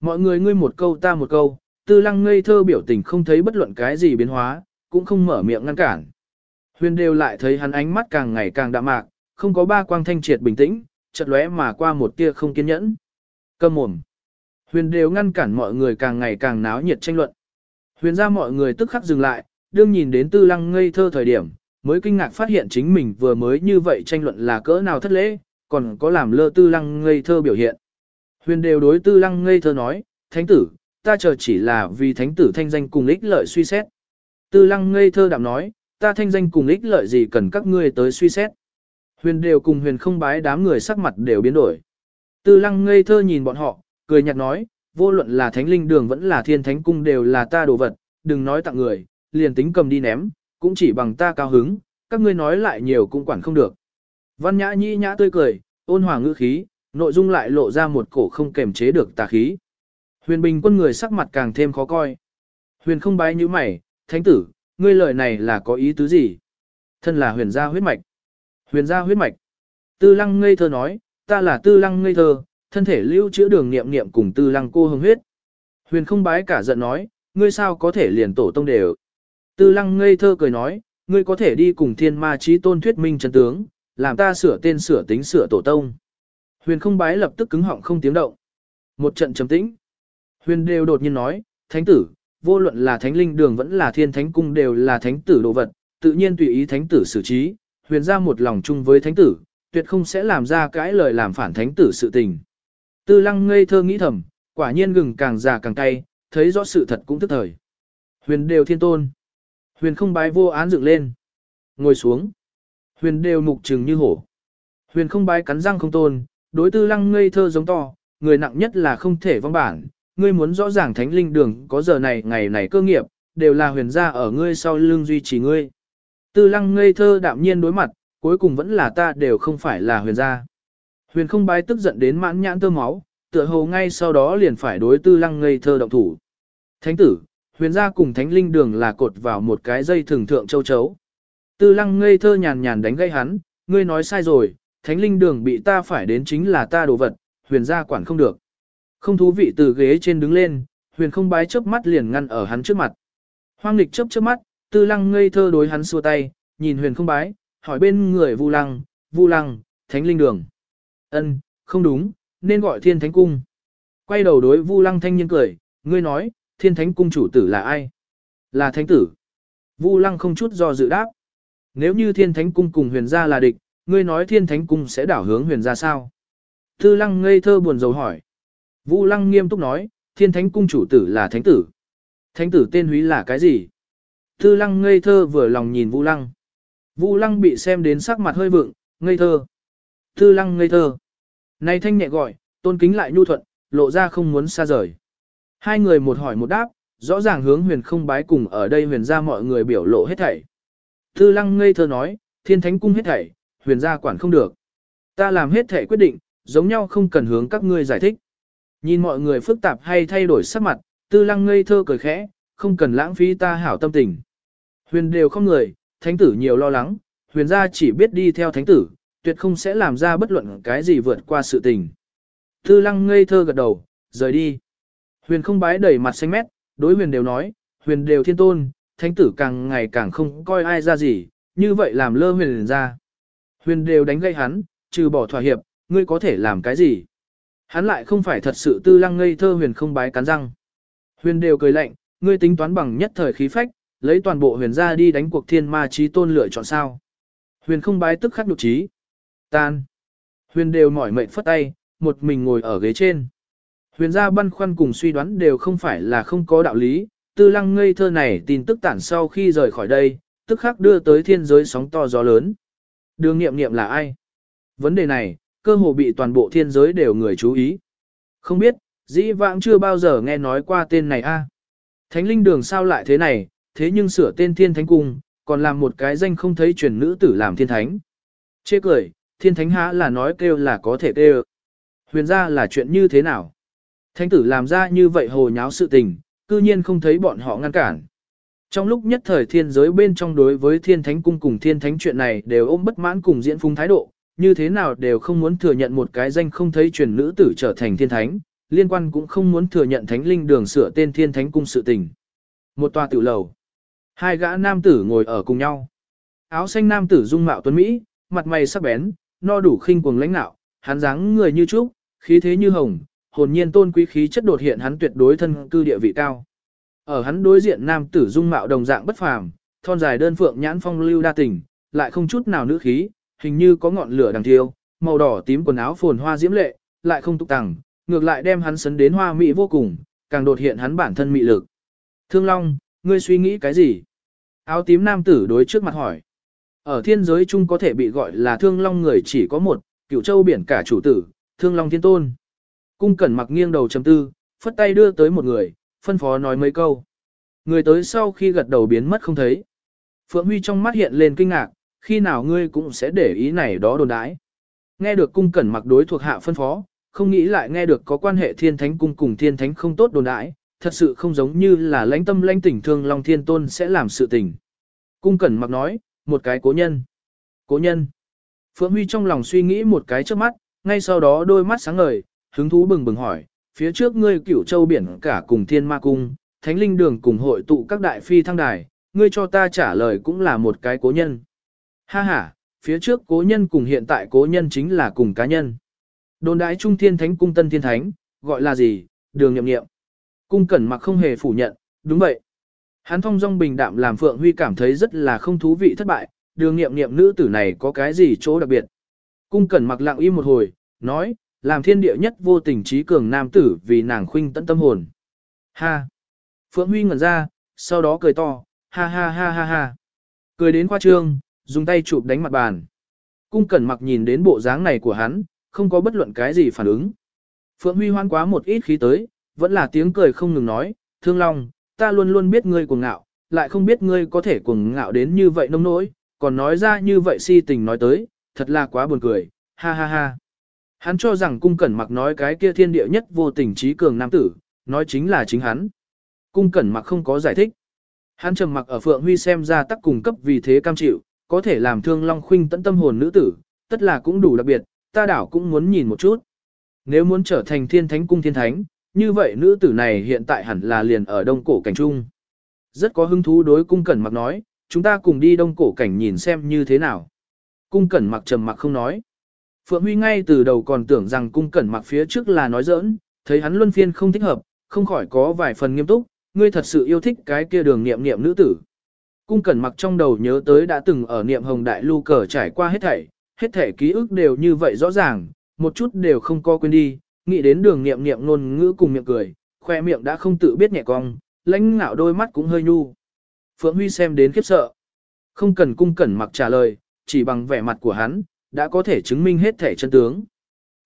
Mọi người ngươi một câu ta một câu, tư lăng ngây thơ biểu tình không thấy bất luận cái gì biến hóa, cũng không mở miệng ngăn cản. Huyền đều lại thấy hắn ánh mắt càng ngày càng đạm mạc, không có ba quang thanh triệt bình tĩnh, chợt lóe mà qua một tia không kiên nhẫn. Câm mồm. Huyền đều ngăn cản mọi người càng ngày càng náo nhiệt tranh luận. Huyền ra mọi người tức khắc dừng lại, đương nhìn đến tư lăng ngây thơ thời điểm, mới kinh ngạc phát hiện chính mình vừa mới như vậy tranh luận là cỡ nào thất lễ, còn có làm lơ tư lăng ngây thơ biểu hiện. Huyền đều đối tư lăng ngây thơ nói, thánh tử, ta chờ chỉ là vì thánh tử thanh danh cùng ích lợi suy xét. Tư lăng ngây thơ đạm nói, ta thanh danh cùng ích lợi gì cần các ngươi tới suy xét. Huyền đều cùng huyền không bái đám người sắc mặt đều biến đổi. Tư lăng ngây thơ nhìn bọn họ, cười nhạt nói, vô luận là thánh linh đường vẫn là thiên thánh cung đều là ta đồ vật, đừng nói tặng người, liền tính cầm đi ném, cũng chỉ bằng ta cao hứng, các ngươi nói lại nhiều cũng quản không được. Văn nhã nhi nhã tươi cười, ôn hòa ngữ khí, nội dung lại lộ ra một cổ không kềm chế được tà khí. Huyền bình quân người sắc mặt càng thêm khó coi. Huyền không bái như mày, thánh tử, ngươi lời này là có ý tứ gì? Thân là huyền gia huyết mạch. Huyền gia huyết mạch. Tư lăng ngây thơ nói, ta là tư lăng ngây thơ, thân thể lưu trữ đường niệm niệm cùng tư lăng cô hương huyết. Huyền không bái cả giận nói, ngươi sao có thể liền tổ tông đều. Tư lăng ngây thơ cười nói, ngươi có thể đi cùng thiên ma trí tôn thuyết minh chân tướng, làm ta sửa tên sửa tính sửa tổ tông. Huyền không bái lập tức cứng họng không tiếng động. Một trận trầm tĩnh. Huyền đều đột nhiên nói, thánh tử, vô luận là thánh linh đường vẫn là thiên thánh cung đều là thánh tử đồ vật, tự nhiên tùy ý thánh tử xử trí, huyền ra một lòng chung với thánh tử, tuyệt không sẽ làm ra cái lời làm phản thánh tử sự tình. Tư lăng ngây thơ nghĩ thầm, quả nhiên gừng càng già càng cay, thấy rõ sự thật cũng tức thời. Huyền đều thiên tôn. Huyền không bái vô án dựng lên. Ngồi xuống. Huyền đều mục trừng như hổ. Huyền không bái cắn răng không tôn, đối tư lăng ngây thơ giống to, người nặng nhất là không thể vong bản. Ngươi muốn rõ ràng thánh linh đường có giờ này ngày này cơ nghiệp, đều là huyền gia ở ngươi sau lưng duy trì ngươi. Tư lăng ngây thơ đạm nhiên đối mặt, cuối cùng vẫn là ta đều không phải là huyền gia. Huyền không bái tức giận đến mãn nhãn tơ máu, tựa hồ ngay sau đó liền phải đối tư lăng ngây thơ động thủ. Thánh tử, huyền gia cùng thánh linh đường là cột vào một cái dây thường thượng châu chấu. Tư lăng ngây thơ nhàn nhàn đánh gây hắn, ngươi nói sai rồi, thánh linh đường bị ta phải đến chính là ta đồ vật, huyền gia quản không được. Không thú vị từ ghế trên đứng lên, huyền không bái chớp mắt liền ngăn ở hắn trước mặt. Hoang lịch chớp chớp mắt, tư lăng ngây thơ đối hắn xua tay, nhìn huyền không bái, hỏi bên người vu lăng, vu lăng, thánh linh đường. ân không đúng, nên gọi thiên thánh cung. Quay đầu đối vu lăng thanh niên cười, ngươi nói, thiên thánh cung chủ tử là ai? Là thánh tử. Vu lăng không chút do dự đáp. Nếu như thiên thánh cung cùng huyền gia là địch, ngươi nói thiên thánh cung sẽ đảo hướng huyền gia sao? Tư lăng ngây thơ buồn rầu hỏi. Vu lăng nghiêm túc nói, thiên thánh cung chủ tử là thánh tử. Thánh tử tên húy là cái gì? Tư lăng ngây thơ vừa lòng nhìn Vu lăng. Vu lăng bị xem đến sắc mặt hơi vượng, ngây thơ. Tư lăng ngây thơ. Này thanh nhẹ gọi, tôn kính lại nhu thuận, lộ ra không muốn xa rời. Hai người một hỏi một đáp, rõ ràng hướng huyền không bái cùng ở đây huyền ra mọi người biểu lộ hết thảy. Tư lăng ngây thơ nói, thiên thánh cung hết thảy, huyền gia quản không được. Ta làm hết thể quyết định, giống nhau không cần hướng các ngươi giải thích. Nhìn mọi người phức tạp hay thay đổi sắc mặt, tư lăng ngây thơ cười khẽ, không cần lãng phí ta hảo tâm tình. Huyền đều không người, thánh tử nhiều lo lắng, huyền gia chỉ biết đi theo thánh tử, tuyệt không sẽ làm ra bất luận cái gì vượt qua sự tình. Tư lăng ngây thơ gật đầu, rời đi. Huyền không bái đẩy mặt xanh mét, đối huyền đều nói, huyền đều thiên tôn, thánh tử càng ngày càng không coi ai ra gì, như vậy làm lơ huyền ra. Huyền đều đánh gây hắn, trừ bỏ thỏa hiệp, ngươi có thể làm cái gì? Hắn lại không phải thật sự tư lăng ngây thơ huyền không bái cắn răng. Huyền đều cười lạnh, ngươi tính toán bằng nhất thời khí phách, lấy toàn bộ huyền ra đi đánh cuộc thiên ma trí tôn lựa chọn sao. Huyền không bái tức khắc nhục trí. Tan. Huyền đều mỏi mệt phất tay, một mình ngồi ở ghế trên. Huyền gia băn khoăn cùng suy đoán đều không phải là không có đạo lý, tư lăng ngây thơ này tin tức tản sau khi rời khỏi đây, tức khắc đưa tới thiên giới sóng to gió lớn. Đường nghiệm nghiệm là ai? Vấn đề này, cơ hồ bị toàn bộ thiên giới đều người chú ý. Không biết, dĩ vãng chưa bao giờ nghe nói qua tên này a. Thánh linh đường sao lại thế này, thế nhưng sửa tên thiên thánh cung, còn làm một cái danh không thấy truyền nữ tử làm thiên thánh. Chê cười, thiên thánh há là nói kêu là có thể kêu. Huyền ra là chuyện như thế nào? Thánh tử làm ra như vậy hồ nháo sự tình, cư nhiên không thấy bọn họ ngăn cản. Trong lúc nhất thời thiên giới bên trong đối với thiên thánh cung cùng thiên thánh chuyện này đều ôm bất mãn cùng diễn phung thái độ, như thế nào đều không muốn thừa nhận một cái danh không thấy truyền nữ tử trở thành thiên thánh, liên quan cũng không muốn thừa nhận thánh linh đường sửa tên thiên thánh cung sự tình. Một tòa tiểu lầu. Hai gã nam tử ngồi ở cùng nhau. Áo xanh nam tử dung mạo tuấn Mỹ, mặt mày sắc bén, no đủ khinh cuồng lãnh nạo, hắn dáng người như trúc, khí thế như hồng, hồn nhiên tôn quý khí chất đột hiện hắn tuyệt đối thân cư địa vị cao. Ở hắn đối diện nam tử dung mạo đồng dạng bất phàm, thon dài đơn phượng nhãn phong lưu đa tình, lại không chút nào nữ khí, hình như có ngọn lửa đằng thiêu, màu đỏ tím quần áo phồn hoa diễm lệ, lại không tục tằng, ngược lại đem hắn sấn đến hoa mỹ vô cùng, càng đột hiện hắn bản thân mị lực. Thương Long, ngươi suy nghĩ cái gì? Áo tím nam tử đối trước mặt hỏi. Ở thiên giới chung có thể bị gọi là Thương Long người chỉ có một, cựu châu biển cả chủ tử, Thương Long thiên tôn. Cung cẩn mặc nghiêng đầu chấm tư, phất tay đưa tới một người, phân phó nói mấy câu. Người tới sau khi gật đầu biến mất không thấy. Phượng Huy trong mắt hiện lên kinh ngạc, khi nào ngươi cũng sẽ để ý này đó đồn đãi. Nghe được cung cẩn mặc đối thuộc hạ phân phó, không nghĩ lại nghe được có quan hệ thiên thánh cung cùng thiên thánh không tốt đồn đãi, thật sự không giống như là lãnh tâm lãnh tỉnh thương Long Thiên Tôn sẽ làm sự tình. Cung cẩn mặc nói, một cái cố nhân. Cố nhân. Phượng Huy trong lòng suy nghĩ một cái trước mắt, ngay sau đó đôi mắt sáng ngời, hứng thú bừng bừng hỏi, phía trước ngươi cửu châu biển cả cùng thiên ma cung, thánh linh đường cùng hội tụ các đại phi thăng đài, ngươi cho ta trả lời cũng là một cái cố nhân. Ha ha, phía trước cố nhân cùng hiện tại cố nhân chính là cùng cá nhân. Đồn đái trung thiên thánh cung tân thiên thánh, gọi là gì, đường nhậm nghiệm. Cung cẩn mặc không hề phủ nhận, đúng vậy. Hắn thông dong bình đạm làm Phượng Huy cảm thấy rất là không thú vị thất bại, đường nghiệm nghiệm nữ tử này có cái gì chỗ đặc biệt. Cung cẩn mặc lặng im một hồi, nói, làm thiên địa nhất vô tình trí cường nam tử vì nàng khuynh tận tâm hồn. Ha! Phượng Huy ngẩn ra, sau đó cười to, ha ha ha ha ha. Cười đến khoa trương, dùng tay chụp đánh mặt bàn. Cung cẩn mặc nhìn đến bộ dáng này của hắn, không có bất luận cái gì phản ứng. Phượng Huy hoan quá một ít khí tới, vẫn là tiếng cười không ngừng nói, thương long, ta luôn luôn biết ngươi cuồng ngạo, lại không biết ngươi có thể cuồng ngạo đến như vậy nông nỗi, còn nói ra như vậy si tình nói tới, thật là quá buồn cười, ha ha ha. Hắn cho rằng cung cẩn mặc nói cái kia thiên địa nhất vô tình trí cường nam tử, nói chính là chính hắn. Cung cẩn mặc không có giải thích. Hắn trầm mặc ở Phượng Huy xem ra tắc cùng cấp vì thế cam chịu, có thể làm thương Long Khuynh tận tâm hồn nữ tử, tất là cũng đủ đặc biệt, ta đảo cũng muốn nhìn một chút. Nếu muốn trở thành thiên thánh cung thiên thánh, như vậy nữ tử này hiện tại hẳn là liền ở đông cổ cảnh trung. Rất có hứng thú đối cung cẩn mặc nói, chúng ta cùng đi đông cổ cảnh nhìn xem như thế nào. Cung cẩn mặc trầm mặc không nói. Phượng Huy ngay từ đầu còn tưởng rằng cung cẩn mặc phía trước là nói giỡn, thấy hắn luân phiên không thích hợp, không khỏi có vài phần nghiêm túc, ngươi thật sự yêu thích cái kia đường niệm niệm nữ tử. Cung cẩn mặc trong đầu nhớ tới đã từng ở niệm hồng đại lưu cờ trải qua hết thảy, hết thảy ký ức đều như vậy rõ ràng, một chút đều không co quên đi, nghĩ đến đường niệm niệm ngôn ngữ cùng miệng cười, khoe miệng đã không tự biết nhẹ cong, lãnh ngạo đôi mắt cũng hơi nhu. Phượng Huy xem đến khiếp sợ. Không cần cung cẩn mặc trả lời, chỉ bằng vẻ mặt của hắn, đã có thể chứng minh hết thể chân tướng.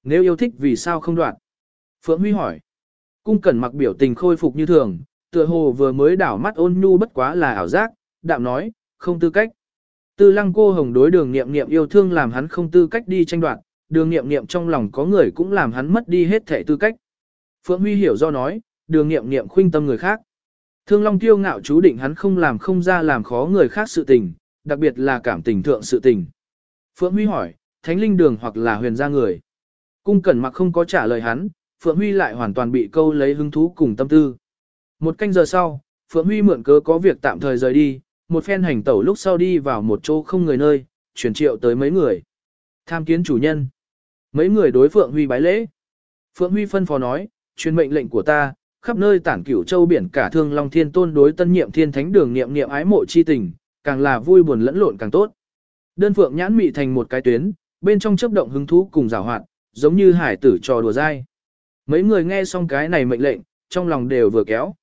Nếu yêu thích vì sao không đoạn? Phượng Huy hỏi. Cung cẩn mặc biểu tình khôi phục như thường, tựa hồ vừa mới đảo mắt ôn nhu bất quá là ảo giác, đạm nói, không tư cách. Tư lăng cô hồng đối đường nghiệm nghiệm yêu thương làm hắn không tư cách đi tranh đoạt, đường nghiệm nghiệm trong lòng có người cũng làm hắn mất đi hết thể tư cách. Phượng Huy hiểu do nói, đường nghiệm nghiệm khuynh tâm người khác. Thương Long kiêu ngạo chú định hắn không làm không ra làm khó người khác sự tình, đặc biệt là cảm tình thượng sự tình. Phượng Huy hỏi, thánh linh đường hoặc là huyền gia người. Cung cẩn mặc không có trả lời hắn, Phượng Huy lại hoàn toàn bị câu lấy hứng thú cùng tâm tư. Một canh giờ sau, Phượng Huy mượn cớ có việc tạm thời rời đi, một phen hành tẩu lúc sau đi vào một chỗ không người nơi, chuyển triệu tới mấy người. Tham kiến chủ nhân. Mấy người đối Phượng Huy bái lễ. Phượng Huy phân phó nói, truyền mệnh lệnh của ta, khắp nơi tản cửu châu biển cả thương long thiên tôn đối tân nhiệm thiên thánh đường niệm niệm ái mộ chi tình, càng là vui buồn lẫn lộn càng tốt. Đơn Phượng nhãn mị thành một cái tuyến, bên trong chớp động hứng thú cùng rào hoạt, giống như hải tử trò đùa dai. Mấy người nghe xong cái này mệnh lệnh, trong lòng đều vừa kéo.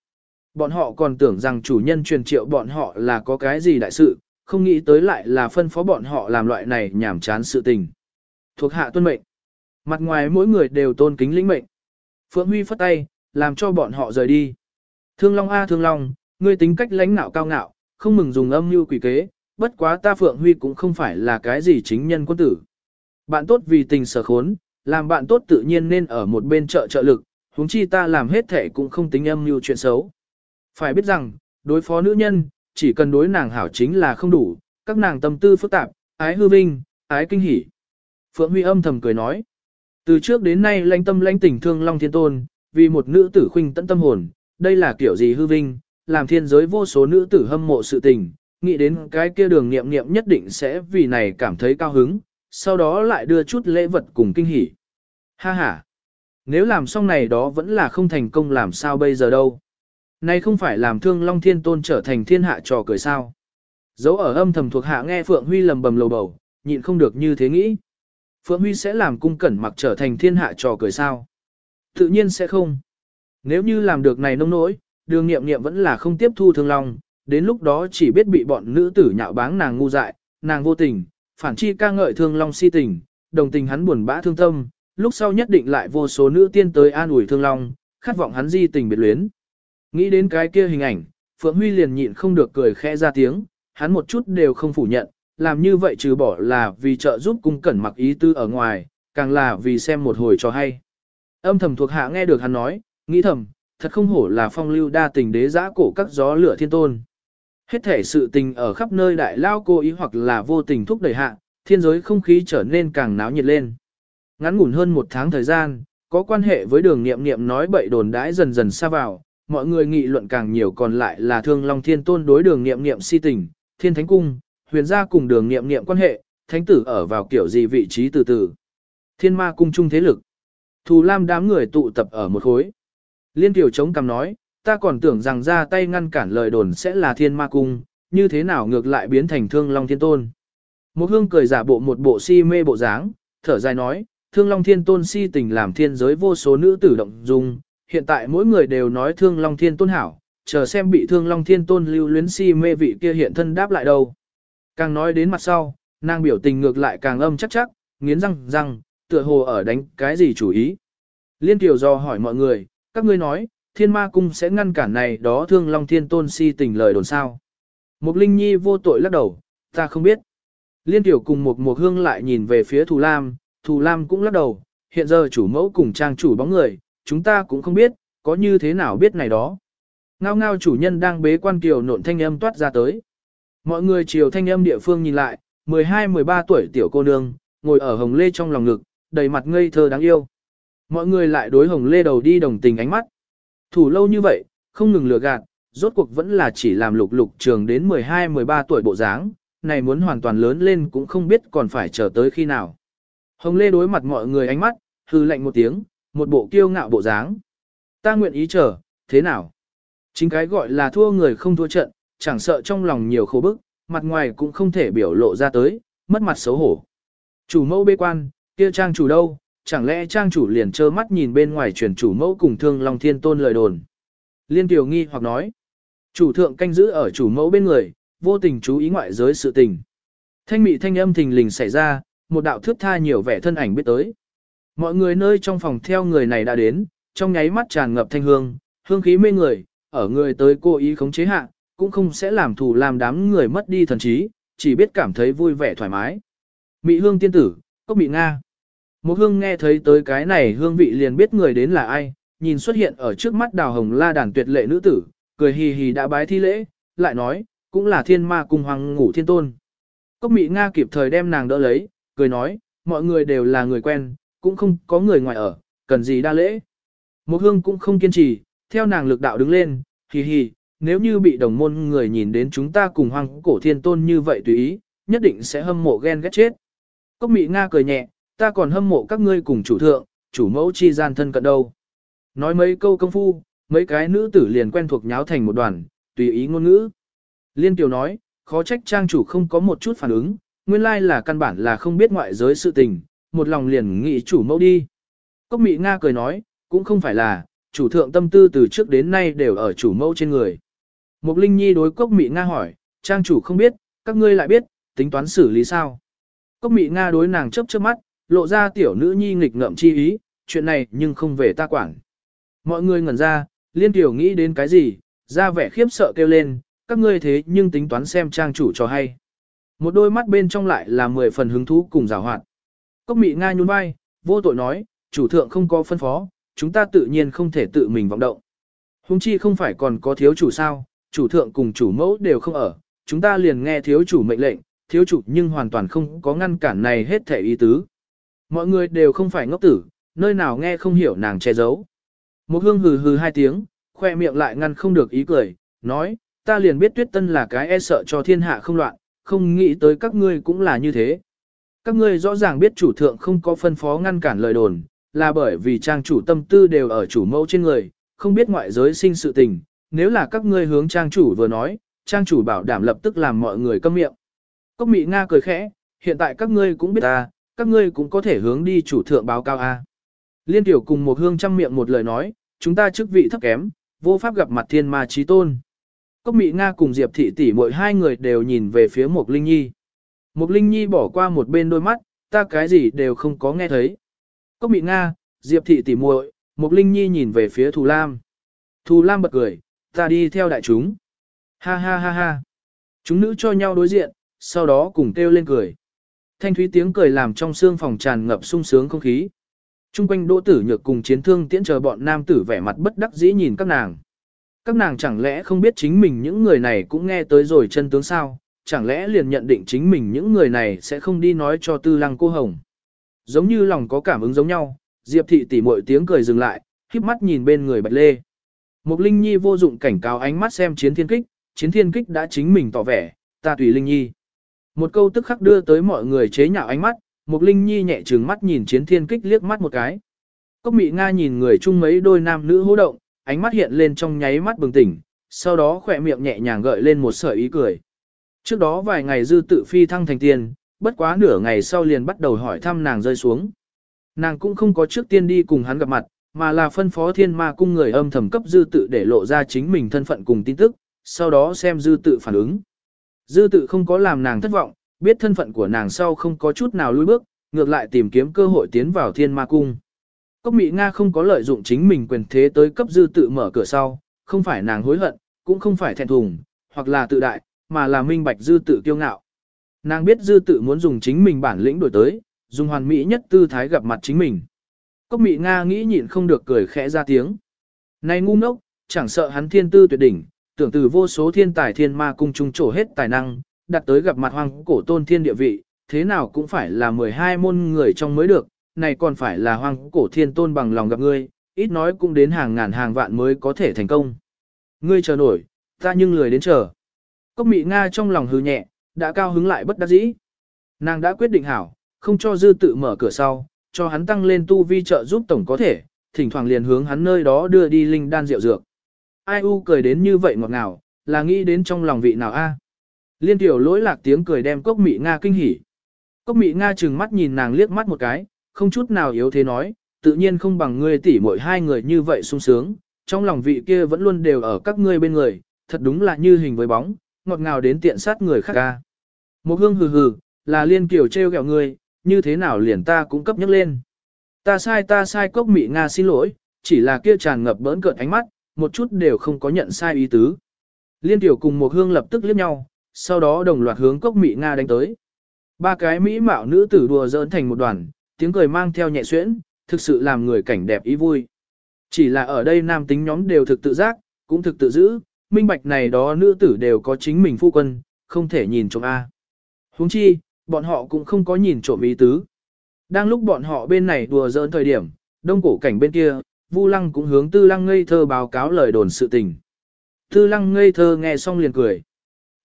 Bọn họ còn tưởng rằng chủ nhân truyền triệu bọn họ là có cái gì đại sự, không nghĩ tới lại là phân phó bọn họ làm loại này nhảm chán sự tình. Thuộc hạ tuân mệnh. Mặt ngoài mỗi người đều tôn kính lĩnh mệnh. Phượng Huy phất tay, làm cho bọn họ rời đi. Thương Long A Thương Long, ngươi tính cách lãnh nạo cao ngạo, không mừng dùng âm mưu quỷ kế, bất quá ta Phượng Huy cũng không phải là cái gì chính nhân quân tử. Bạn tốt vì tình sở khốn, làm bạn tốt tự nhiên nên ở một bên trợ trợ lực, huống chi ta làm hết thể cũng không tính âm mưu chuyện xấu. Phải biết rằng, đối phó nữ nhân, chỉ cần đối nàng hảo chính là không đủ, các nàng tâm tư phức tạp, ái hư vinh, ái kinh hỉ. Phượng Huy âm thầm cười nói, từ trước đến nay lãnh tâm lãnh tình thương Long Thiên Tôn, vì một nữ tử khuynh tận tâm hồn, đây là kiểu gì hư vinh, làm thiên giới vô số nữ tử hâm mộ sự tình, nghĩ đến cái kia đường nghiệm nghiệm nhất định sẽ vì này cảm thấy cao hứng, sau đó lại đưa chút lễ vật cùng kinh hỉ. Ha ha! Nếu làm xong này đó vẫn là không thành công làm sao bây giờ đâu. Này không phải làm thương Long Thiên Tôn trở thành thiên hạ trò cười sao. Dấu ở âm thầm thuộc hạ nghe Phượng Huy lầm bầm lầu bầu, nhịn không được như thế nghĩ. Phượng Huy sẽ làm cung cẩn mặc trở thành thiên hạ trò cười sao. Tự nhiên sẽ không. Nếu như làm được này nông nỗi, đường nghiệm nghiệm vẫn là không tiếp thu thương long, đến lúc đó chỉ biết bị bọn nữ tử nhạo báng nàng ngu dại, nàng vô tình, phản chi ca ngợi thương long si tình, đồng tình hắn buồn bã thương tâm, lúc sau nhất định lại vô số nữ tiên tới an ủi thương long, khát vọng hắn di tình biệt luyến. Nghĩ đến cái kia hình ảnh, Phượng Huy liền nhịn không được cười khẽ ra tiếng, hắn một chút đều không phủ nhận, làm như vậy trừ bỏ là vì trợ giúp cung cẩn mặc ý tư ở ngoài, càng là vì xem một hồi cho hay. Âm thầm thuộc hạ nghe được hắn nói, nghĩ thầm, thật không hổ là phong lưu đa tình đế giã cổ các gió lửa thiên tôn. Hết thể sự tình ở khắp nơi đại lao cố ý hoặc là vô tình thúc đẩy hạ, thiên giới không khí trở nên càng náo nhiệt lên. Ngắn ngủn hơn một tháng thời gian, có quan hệ với đường nghiệm nghiệm nói bậy đồn đãi dần dần xa vào, mọi người nghị luận càng nhiều còn lại là thương long thiên tôn đối đường nghiệm nghiệm si tình, thiên thánh cung, huyền gia cùng đường nghiệm nghiệm quan hệ, thánh tử ở vào kiểu gì vị trí từ từ. Thiên ma cung chung thế lực. Thù Lam đám người tụ tập ở một khối. Liên tiểu chống cằm nói, ta còn tưởng rằng ra tay ngăn cản lời đồn sẽ là thiên ma cung, như thế nào ngược lại biến thành thương long thiên tôn. Một hương cười giả bộ một bộ si mê bộ dáng, thở dài nói, Thương Long Thiên Tôn si tình làm thiên giới vô số nữ tử động dung, hiện tại mỗi người đều nói Thương Long Thiên Tôn hảo, chờ xem bị Thương Long Thiên Tôn lưu luyến si mê vị kia hiện thân đáp lại đâu. Càng nói đến mặt sau, nàng biểu tình ngược lại càng âm chắc chắc, nghiến răng răng, tựa hồ ở đánh cái gì chủ ý. Liên Tiểu do hỏi mọi người, các ngươi nói, thiên ma cung sẽ ngăn cản này đó thương long thiên tôn si tình lời đồn sao. Mục Linh Nhi vô tội lắc đầu, ta không biết. Liên Tiểu cùng một mục hương lại nhìn về phía Thù Lam, Thù Lam cũng lắc đầu, hiện giờ chủ mẫu cùng trang chủ bóng người, chúng ta cũng không biết, có như thế nào biết này đó. Ngao ngao chủ nhân đang bế quan kiều nộn thanh âm toát ra tới. Mọi người chiều thanh âm địa phương nhìn lại, 12-13 tuổi tiểu cô nương, ngồi ở hồng lê trong lòng ngực, đầy mặt ngây thơ đáng yêu. Mọi người lại đối hồng lê đầu đi đồng tình ánh mắt. Thủ lâu như vậy, không ngừng lừa gạt, rốt cuộc vẫn là chỉ làm lục lục trường đến 12-13 tuổi bộ dáng, này muốn hoàn toàn lớn lên cũng không biết còn phải chờ tới khi nào. Hồng lê đối mặt mọi người ánh mắt, hư lạnh một tiếng, một bộ kiêu ngạo bộ dáng. Ta nguyện ý chờ, thế nào? Chính cái gọi là thua người không thua trận, chẳng sợ trong lòng nhiều khổ bức, mặt ngoài cũng không thể biểu lộ ra tới, mất mặt xấu hổ. Chủ mẫu bê quan, kia trang chủ đâu, chẳng lẽ trang chủ liền trơ mắt nhìn bên ngoài truyền chủ mẫu cùng thương Long Thiên Tôn lời đồn. Liên Tiểu nghi hoặc nói, chủ thượng canh giữ ở chủ mẫu bên người, vô tình chú ý ngoại giới sự tình. Thanh mị thanh âm thình lình xảy ra, một đạo thước tha nhiều vẻ thân ảnh biết tới. Mọi người nơi trong phòng theo người này đã đến, trong nháy mắt tràn ngập thanh hương, hương khí mê người, ở người tới cô ý khống chế hạ, cũng không sẽ làm thù làm đám người mất đi thần trí, chỉ biết cảm thấy vui vẻ thoải mái. Mị hương tiên tử, cốc mị Nga. Một hương nghe thấy tới cái này hương vị liền biết người đến là ai, nhìn xuất hiện ở trước mắt đào hồng la đàn tuyệt lệ nữ tử, cười hì hì đã bái thi lễ, lại nói, cũng là thiên ma cùng hoàng ngủ thiên tôn. Cốc mị Nga kịp thời đem nàng đỡ lấy, cười nói, mọi người đều là người quen, cũng không có người ngoài ở, cần gì đa lễ. Một hương cũng không kiên trì, theo nàng lực đạo đứng lên, hì hì, nếu như bị đồng môn người nhìn đến chúng ta cùng hoàng cổ thiên tôn như vậy tùy ý, nhất định sẽ hâm mộ ghen ghét chết. Cốc mị Nga cười nhẹ, ta còn hâm mộ các ngươi cùng chủ thượng, chủ mẫu chi gian thân cận đâu. Nói mấy câu công phu, mấy cái nữ tử liền quen thuộc nháo thành một đoàn, tùy ý ngôn ngữ. Liên Kiều nói, khó trách trang chủ không có một chút phản ứng, nguyên lai là căn bản là không biết ngoại giới sự tình, một lòng liền nghĩ chủ mẫu đi. Cốc mị Nga cười nói, cũng không phải là, chủ thượng tâm tư từ trước đến nay đều ở chủ mẫu trên người. Mục Linh Nhi đối Cốc Mị Nga hỏi, trang chủ không biết, các ngươi lại biết, tính toán xử lý sao? Cốc Mị Nga đối nàng chớp chớp mắt, lộ ra tiểu nữ nhi nghịch ngợm chi ý, chuyện này nhưng không về ta quản. Mọi người ngẩn ra, liên tiểu nghĩ đến cái gì, ra vẻ khiếp sợ kêu lên, các ngươi thế nhưng tính toán xem trang chủ cho hay. Một đôi mắt bên trong lại là mười phần hứng thú cùng rào hoạt. Cốc Mị Nga nhún vai, vô tội nói, chủ thượng không có phân phó, chúng ta tự nhiên không thể tự mình vọng động. Hùng chi không phải còn có thiếu chủ sao, chủ thượng cùng chủ mẫu đều không ở, chúng ta liền nghe thiếu chủ mệnh lệnh, thiếu chủ nhưng hoàn toàn không có ngăn cản này hết thể ý tứ. Mọi người đều không phải ngốc tử, nơi nào nghe không hiểu nàng che giấu. Một hương hừ hừ hai tiếng, khoe miệng lại ngăn không được ý cười, nói, ta liền biết tuyết tân là cái e sợ cho thiên hạ không loạn, không nghĩ tới các ngươi cũng là như thế. Các ngươi rõ ràng biết chủ thượng không có phân phó ngăn cản lời đồn, là bởi vì trang chủ tâm tư đều ở chủ mẫu trên người, không biết ngoại giới sinh sự tình, nếu là các ngươi hướng trang chủ vừa nói, trang chủ bảo đảm lập tức làm mọi người câm miệng. Cốc mị Nga cười khẽ, hiện tại các ngươi cũng biết ta, các ngươi cũng có thể hướng đi chủ thượng báo cao A. Liên tiểu cùng một hương trăm miệng một lời nói, chúng ta chức vị thấp kém, vô pháp gặp mặt thiên ma trí tôn. Cốc mỹ Nga cùng Diệp thị tỷ mỗi hai người đều nhìn về phía Mộc Linh Nhi. Mộc Linh Nhi bỏ qua một bên đôi mắt, ta cái gì đều không có nghe thấy. Cốc mỹ Nga, Diệp thị tỷ muội, Mộc Linh Nhi nhìn về phía Thù Lam. Thù Lam bật cười, ta đi theo đại chúng. Ha ha ha ha. Chúng nữ cho nhau đối diện, sau đó cùng kêu lên cười. Thanh thúy tiếng cười làm trong xương phòng tràn ngập sung sướng không khí. Trung quanh đỗ tử nhược cùng chiến thương tiễn chờ bọn nam tử vẻ mặt bất đắc dĩ nhìn các nàng. Các nàng chẳng lẽ không biết chính mình những người này cũng nghe tới rồi chân tướng sao, chẳng lẽ liền nhận định chính mình những người này sẽ không đi nói cho tư lăng cô hồng. Giống như lòng có cảm ứng giống nhau, Diệp thị tỉ mội tiếng cười dừng lại, khiếp mắt nhìn bên người bạch lê. Mục Linh Nhi vô dụng cảnh cáo ánh mắt xem chiến thiên kích, chiến thiên kích đã chính mình tỏ vẻ, ta tùy Linh Nhi. Một câu tức khắc đưa tới mọi người chế nhạo ánh mắt, Mục Linh Nhi nhẹ trừng mắt nhìn chiến thiên kích liếc mắt một cái. Cốc Mị Nga nhìn người chung mấy đôi nam nữ hô động, ánh mắt hiện lên trong nháy mắt bừng tỉnh, sau đó khỏe miệng nhẹ nhàng gợi lên một sợi ý cười. Trước đó vài ngày dư tự phi thăng thành tiền, bất quá nửa ngày sau liền bắt đầu hỏi thăm nàng rơi xuống. Nàng cũng không có trước tiên đi cùng hắn gặp mặt, mà là phân phó thiên ma cung người âm thầm cấp dư tự để lộ ra chính mình thân phận cùng tin tức, sau đó xem dư tự phản ứng. Dư tự không có làm nàng thất vọng, biết thân phận của nàng sau không có chút nào lùi bước, ngược lại tìm kiếm cơ hội tiến vào thiên ma cung. Cốc Mỹ Nga không có lợi dụng chính mình quyền thế tới cấp dư tự mở cửa sau, không phải nàng hối hận, cũng không phải thẹn thùng, hoặc là tự đại, mà là minh bạch dư tự kiêu ngạo. Nàng biết dư tự muốn dùng chính mình bản lĩnh đổi tới, dùng hoàn mỹ nhất tư thái gặp mặt chính mình. Cốc Mỹ Nga nghĩ nhịn không được cười khẽ ra tiếng. Này ngu ngốc, chẳng sợ hắn thiên tư tuyệt đỉnh, tưởng từ vô số thiên tài thiên ma cung trung trổ hết tài năng, đặt tới gặp mặt hoang cổ tôn thiên địa vị, thế nào cũng phải là 12 môn người trong mới được, này còn phải là hoang cổ thiên tôn bằng lòng gặp ngươi, ít nói cũng đến hàng ngàn hàng vạn mới có thể thành công. Ngươi chờ nổi, ta nhưng lười đến chờ. Cốc mị Nga trong lòng hư nhẹ, đã cao hứng lại bất đắc dĩ. Nàng đã quyết định hảo, không cho dư tự mở cửa sau, cho hắn tăng lên tu vi trợ giúp tổng có thể, thỉnh thoảng liền hướng hắn nơi đó đưa đi linh đan rượu dược. Ai u cười đến như vậy ngọt ngào, là nghĩ đến trong lòng vị nào a? Liên tiểu lỗi lạc tiếng cười đem cốc mị Nga kinh hỉ. Cốc mị Nga trừng mắt nhìn nàng liếc mắt một cái, không chút nào yếu thế nói, tự nhiên không bằng ngươi tỷ mỗi hai người như vậy sung sướng, trong lòng vị kia vẫn luôn đều ở các ngươi bên người, thật đúng là như hình với bóng, ngọt ngào đến tiện sát người khác ca. Một hương hừ hừ, là liên kiểu treo gẹo ngươi, như thế nào liền ta cũng cấp nhắc lên. Ta sai ta sai cốc mị Nga xin lỗi, chỉ là kia tràn ngập bỡn cợt ánh mắt, một chút đều không có nhận sai ý tứ. Liên tiểu cùng một hương lập tức liếc nhau, sau đó đồng loạt hướng cốc mỹ Nga đánh tới. Ba cái mỹ mạo nữ tử đùa giỡn thành một đoàn, tiếng cười mang theo nhẹ xuyễn, thực sự làm người cảnh đẹp ý vui. Chỉ là ở đây nam tính nhóm đều thực tự giác, cũng thực tự giữ, minh bạch này đó nữ tử đều có chính mình phu quân, không thể nhìn trộm A. huống chi, bọn họ cũng không có nhìn trộm ý tứ. Đang lúc bọn họ bên này đùa giỡn thời điểm, đông cổ cảnh bên kia, Vu Lăng cũng hướng Tư Lăng ngây thơ báo cáo lời đồn sự tình. Tư Lăng ngây thơ nghe xong liền cười.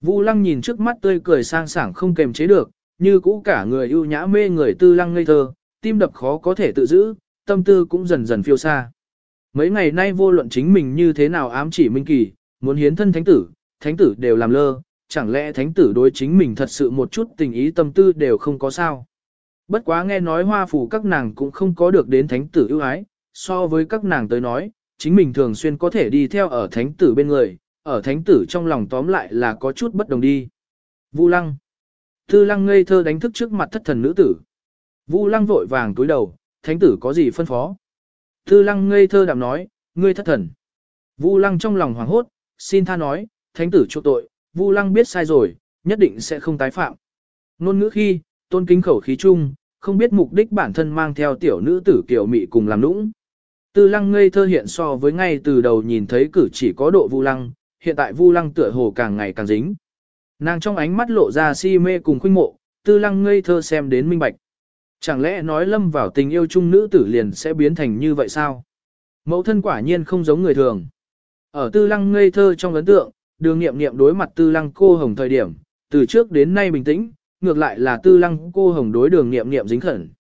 Vu Lăng nhìn trước mắt tươi cười sang sảng không kềm chế được, như cũ cả người ưu nhã mê người Tư Lăng ngây thơ, tim đập khó có thể tự giữ, tâm tư cũng dần dần phiêu xa. Mấy ngày nay vô luận chính mình như thế nào ám chỉ Minh Kỳ, muốn hiến thân thánh tử, thánh tử đều làm lơ, chẳng lẽ thánh tử đối chính mình thật sự một chút tình ý tâm tư đều không có sao. Bất quá nghe nói hoa phủ các nàng cũng không có được đến thánh tử ưu ái, so với các nàng tới nói, chính mình thường xuyên có thể đi theo ở thánh tử bên người, ở thánh tử trong lòng tóm lại là có chút bất đồng đi. Vu lăng. Tư lăng ngây thơ đánh thức trước mặt thất thần nữ tử. Vu lăng vội vàng túi đầu, thánh tử có gì phân phó. Tư lăng ngây thơ đạm nói, ngươi thất thần. Vu lăng trong lòng hoảng hốt, xin tha nói, thánh tử chỗ tội, Vu lăng biết sai rồi, nhất định sẽ không tái phạm. Nôn ngữ khi, tôn kính khẩu khí chung, không biết mục đích bản thân mang theo tiểu nữ tử kiểu mị cùng làm nũng. Tư lăng ngây thơ hiện so với ngay từ đầu nhìn thấy cử chỉ có độ vu lăng, hiện tại vu lăng tựa hồ càng ngày càng dính. Nàng trong ánh mắt lộ ra si mê cùng khuynh mộ, tư lăng ngây thơ xem đến minh bạch. Chẳng lẽ nói lâm vào tình yêu chung nữ tử liền sẽ biến thành như vậy sao? Mẫu thân quả nhiên không giống người thường. Ở tư lăng ngây thơ trong ấn tượng, đường nghiệm nghiệm đối mặt tư lăng cô hồng thời điểm, từ trước đến nay bình tĩnh, ngược lại là tư lăng cô hồng đối đường nghiệm nghiệm dính khẩn.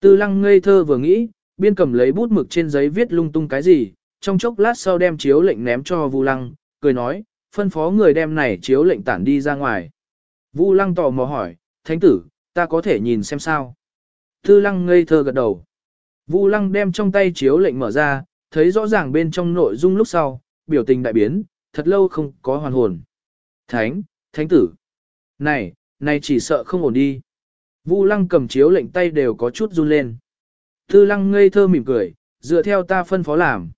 Tư lăng ngây thơ vừa nghĩ, biên cầm lấy bút mực trên giấy viết lung tung cái gì, trong chốc lát sau đem chiếu lệnh ném cho Vu Lăng, cười nói, phân phó người đem này chiếu lệnh tản đi ra ngoài. Vu Lăng tò mò hỏi, thánh tử, ta có thể nhìn xem sao. Tư Lăng ngây thơ gật đầu. Vu Lăng đem trong tay chiếu lệnh mở ra, thấy rõ ràng bên trong nội dung lúc sau, biểu tình đại biến, thật lâu không có hoàn hồn. Thánh, thánh tử. Này, này chỉ sợ không ổn đi. Vu Lăng cầm chiếu lệnh tay đều có chút run lên. Tư Lăng ngây thơ mỉm cười, dựa theo ta phân phó làm.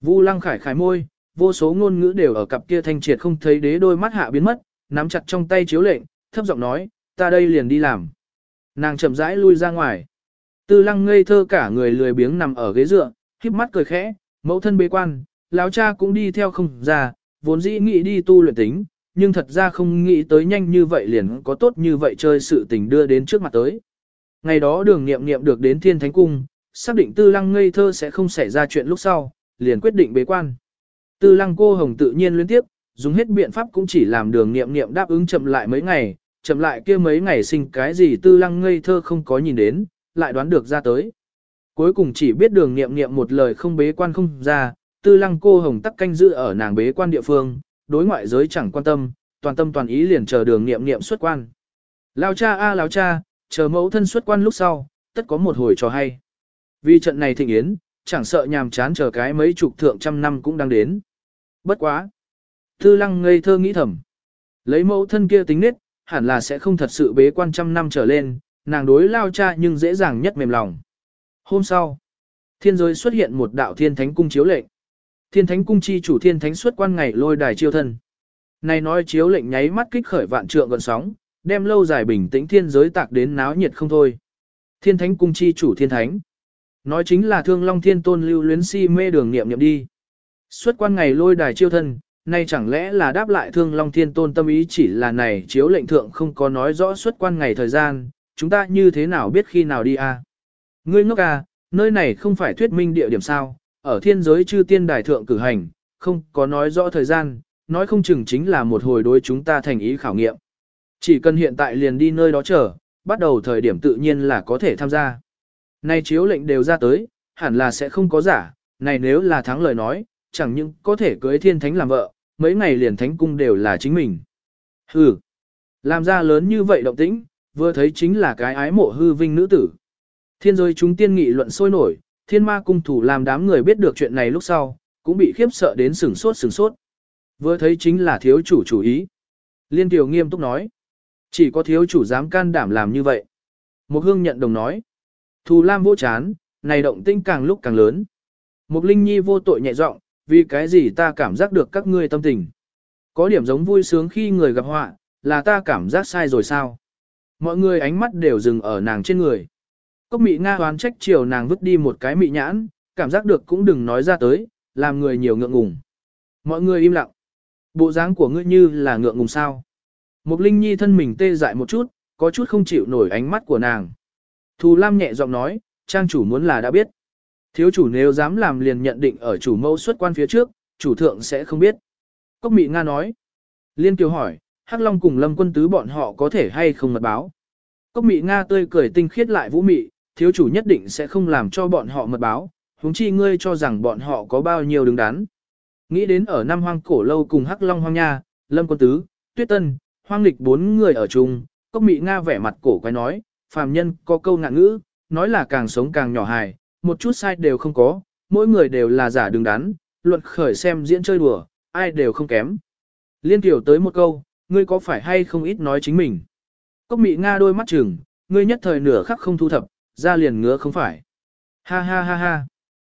Vu Lăng khải khải môi, vô số ngôn ngữ đều ở cặp kia thanh triệt không thấy đế đôi mắt hạ biến mất, nắm chặt trong tay chiếu lệnh, thấp giọng nói, ta đây liền đi làm. Nàng chậm rãi lui ra ngoài. Tư Lăng ngây thơ cả người lười biếng nằm ở ghế dựa, khiếp mắt cười khẽ, mẫu thân bế quan, lão cha cũng đi theo không ra, vốn dĩ nghĩ đi tu luyện tính, nhưng thật ra không nghĩ tới nhanh như vậy liền có tốt như vậy chơi sự tình đưa đến trước mặt tới. Ngày đó đường nghiệm nghiệm được đến thiên thánh cung, xác định tư lăng ngây thơ sẽ không xảy ra chuyện lúc sau, liền quyết định bế quan. Tư lăng cô hồng tự nhiên liên tiếp, dùng hết biện pháp cũng chỉ làm đường nghiệm nghiệm đáp ứng chậm lại mấy ngày, chậm lại kia mấy ngày sinh cái gì tư lăng ngây thơ không có nhìn đến, lại đoán được ra tới. Cuối cùng chỉ biết đường nghiệm nghiệm một lời không bế quan không ra, tư lăng cô hồng tắc canh giữ ở nàng bế quan địa phương, đối ngoại giới chẳng quan tâm, toàn tâm toàn ý liền chờ đường nghiệm nghiệm xuất quan. Lao cha a à lao cha, chờ mẫu thân xuất quan lúc sau, tất có một hồi trò hay. Vì trận này thịnh yến, chẳng sợ nhàm chán chờ cái mấy chục thượng trăm năm cũng đang đến. Bất quá. Tư lăng ngây thơ nghĩ thầm. Lấy mẫu thân kia tính nết, hẳn là sẽ không thật sự bế quan trăm năm trở lên, nàng đối lao cha nhưng dễ dàng nhất mềm lòng. Hôm sau, thiên giới xuất hiện một đạo thiên thánh cung chiếu lệnh. Thiên thánh cung chi chủ thiên thánh xuất quan ngày lôi đài chiêu thân. Này nói chiếu lệnh nháy mắt kích khởi vạn trượng gần sóng, đem lâu dài bình tĩnh thiên giới tạc đến náo nhiệt không thôi. Thiên thánh cung chi chủ thiên thánh. Nói chính là thương long thiên tôn lưu luyến si mê đường nghiệm nghiệm đi. Xuất quan ngày lôi đài chiêu thân, nay chẳng lẽ là đáp lại thương long thiên tôn tâm ý chỉ là này chiếu lệnh thượng không có nói rõ xuất quan ngày thời gian, chúng ta như thế nào biết khi nào đi à? Ngươi ngốc à, nơi này không phải thuyết minh địa điểm sao, ở thiên giới chư tiên đài thượng cử hành, không có nói rõ thời gian, nói không chừng chính là một hồi đối chúng ta thành ý khảo nghiệm. Chỉ cần hiện tại liền đi nơi đó chờ, bắt đầu thời điểm tự nhiên là có thể tham gia. nay chiếu lệnh đều ra tới, hẳn là sẽ không có giả, này nếu là thắng lời nói, chẳng những có thể cưới thiên thánh làm vợ, mấy ngày liền thánh cung đều là chính mình. Hừ, làm ra lớn như vậy động tĩnh, vừa thấy chính là cái ái mộ hư vinh nữ tử. Thiên giới chúng tiên nghị luận sôi nổi, thiên ma cung thủ làm đám người biết được chuyện này lúc sau, cũng bị khiếp sợ đến sừng sốt sừng sốt. Vừa thấy chính là thiếu chủ chủ ý. Liên tiểu nghiêm túc nói. Chỉ có thiếu chủ dám can đảm làm như vậy. Một hương nhận đồng nói. Thù lam vô chán, này động tinh càng lúc càng lớn. Một linh nhi vô tội nhẹ giọng, vì cái gì ta cảm giác được các ngươi tâm tình. Có điểm giống vui sướng khi người gặp họa, là ta cảm giác sai rồi sao. Mọi người ánh mắt đều dừng ở nàng trên người. Cốc mị Nga hoán trách chiều nàng vứt đi một cái mị nhãn, cảm giác được cũng đừng nói ra tới, làm người nhiều ngượng ngùng. Mọi người im lặng. Bộ dáng của ngươi như là ngượng ngùng sao. Mục Linh Nhi thân mình tê dại một chút, có chút không chịu nổi ánh mắt của nàng. Thù Lam nhẹ giọng nói, trang chủ muốn là đã biết. Thiếu chủ nếu dám làm liền nhận định ở chủ mẫu xuất quan phía trước, chủ thượng sẽ không biết. Cốc Mị Nga nói. Liên Kiều hỏi, Hắc Long cùng Lâm quân tứ bọn họ có thể hay không mật báo. Cốc Mị Nga tươi cười tinh khiết lại vũ mị, thiếu chủ nhất định sẽ không làm cho bọn họ mật báo, huống chi ngươi cho rằng bọn họ có bao nhiêu đứng đắn. Nghĩ đến ở Nam hoang cổ lâu cùng Hắc Long hoang nha, Lâm quân tứ, Tuyết Tân, hoang lịch bốn người ở chung, Cốc Mị Nga vẻ mặt cổ quái nói, phàm nhân có câu ngạn ngữ, nói là càng sống càng nhỏ hài, một chút sai đều không có, mỗi người đều là giả đứng đắn, luận khởi xem diễn chơi đùa, ai đều không kém. Liên tiểu tới một câu, ngươi có phải hay không ít nói chính mình. Cốc mị Nga đôi mắt chừng, ngươi nhất thời nửa khắc không thu thập, ra liền ngứa không phải. Ha ha ha ha.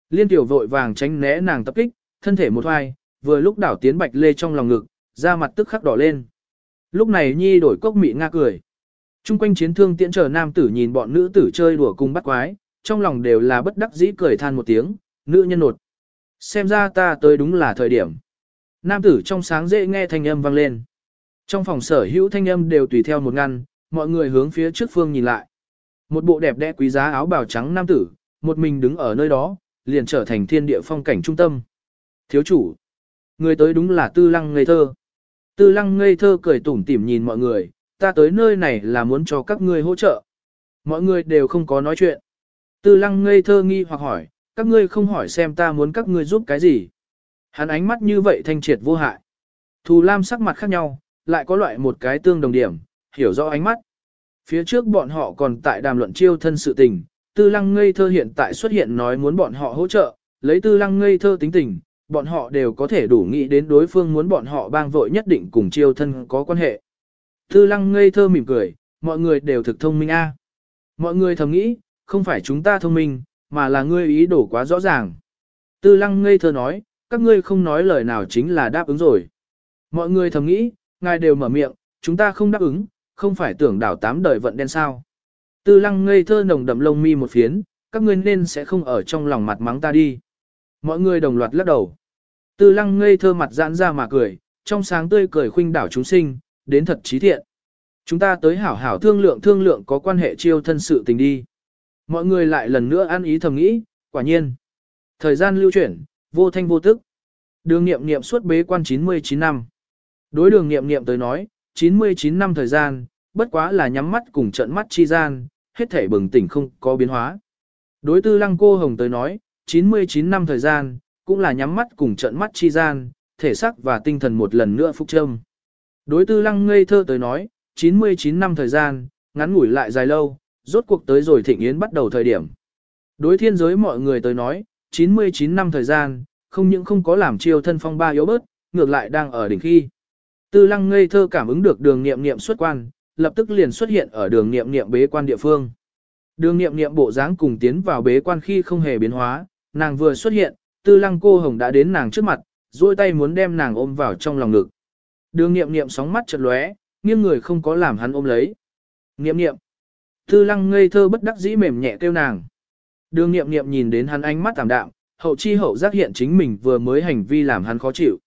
Liên tiểu vội vàng tránh né nàng tập kích, thân thể một hoài, vừa lúc đảo tiến bạch lê trong lòng ngực, da mặt tức khắc đỏ lên. Lúc này nhi đổi cốc mị Nga cười. Trung quanh chiến thương tiễn chờ nam tử nhìn bọn nữ tử chơi đùa cùng bắt quái, trong lòng đều là bất đắc dĩ cười than một tiếng, nữ nhân nột. Xem ra ta tới đúng là thời điểm. Nam tử trong sáng dễ nghe thanh âm vang lên. Trong phòng sở hữu thanh âm đều tùy theo một ngăn, mọi người hướng phía trước phương nhìn lại. Một bộ đẹp đẽ quý giá áo bào trắng nam tử, một mình đứng ở nơi đó, liền trở thành thiên địa phong cảnh trung tâm. Thiếu chủ, người tới đúng là tư lăng ngây thơ. Tư lăng ngây thơ cười tủm tỉm nhìn mọi người, ta tới nơi này là muốn cho các ngươi hỗ trợ. Mọi người đều không có nói chuyện. Tư lăng ngây thơ nghi hoặc hỏi, các ngươi không hỏi xem ta muốn các ngươi giúp cái gì. Hắn ánh mắt như vậy thanh triệt vô hại. Thù lam sắc mặt khác nhau, lại có loại một cái tương đồng điểm, hiểu rõ ánh mắt. Phía trước bọn họ còn tại đàm luận chiêu thân sự tình, tư lăng ngây thơ hiện tại xuất hiện nói muốn bọn họ hỗ trợ, lấy tư lăng ngây thơ tính tình, bọn họ đều có thể đủ nghĩ đến đối phương muốn bọn họ bang vội nhất định cùng chiêu thân có quan hệ. Tư lăng ngây thơ mỉm cười, mọi người đều thực thông minh a. À. Mọi người thầm nghĩ, không phải chúng ta thông minh, mà là ngươi ý đồ quá rõ ràng. Tư lăng ngây thơ nói, các ngươi không nói lời nào chính là đáp ứng rồi. Mọi người thầm nghĩ, ngài đều mở miệng, chúng ta không đáp ứng, không phải tưởng đảo tám đời vận đen sao. Tư lăng ngây thơ nồng đậm lông mi một phiến, các ngươi nên sẽ không ở trong lòng mặt mắng ta đi. Mọi người đồng loạt lắc đầu. Tư lăng ngây thơ mặt giãn ra mà cười, trong sáng tươi cười khuynh đảo chúng sinh, đến thật trí thiện. Chúng ta tới hảo hảo thương lượng thương lượng có quan hệ chiêu thân sự tình đi. Mọi người lại lần nữa ăn ý thầm nghĩ, quả nhiên. Thời gian lưu chuyển, vô thanh vô tức. Đường nghiệm nghiệm suốt bế quan 99 năm. Đối đường nghiệm nghiệm tới nói, 99 năm thời gian, bất quá là nhắm mắt cùng trận mắt chi gian, hết thể bừng tỉnh không có biến hóa. Đối tư lăng cô hồng tới nói, 99 năm thời gian, cũng là nhắm mắt cùng trận mắt chi gian, thể xác và tinh thần một lần nữa phúc trâm. Đối tư lăng ngây thơ tới nói, 99 năm thời gian, ngắn ngủi lại dài lâu, rốt cuộc tới rồi thịnh yến bắt đầu thời điểm. Đối thiên giới mọi người tới nói, 99 năm thời gian, không những không có làm chiêu thân phong ba yếu bớt, ngược lại đang ở đỉnh khi. Tư lăng ngây thơ cảm ứng được đường nghiệm nghiệm xuất quan, lập tức liền xuất hiện ở đường nghiệm nghiệm bế quan địa phương. Đường nghiệm nghiệm bộ dáng cùng tiến vào bế quan khi không hề biến hóa, nàng vừa xuất hiện, tư lăng cô hồng đã đến nàng trước mặt, duỗi tay muốn đem nàng ôm vào trong lòng ngực. Đường nghiệm nghiệm sóng mắt chật lóe, nghiêng người không có làm hắn ôm lấy. Nghiệm nghiệm. Tư lăng ngây thơ bất đắc dĩ mềm nhẹ kêu nàng. Đường nghiệm nghiệm nhìn đến hắn ánh mắt tạm đạm, hậu chi hậu giác hiện chính mình vừa mới hành vi làm hắn khó chịu.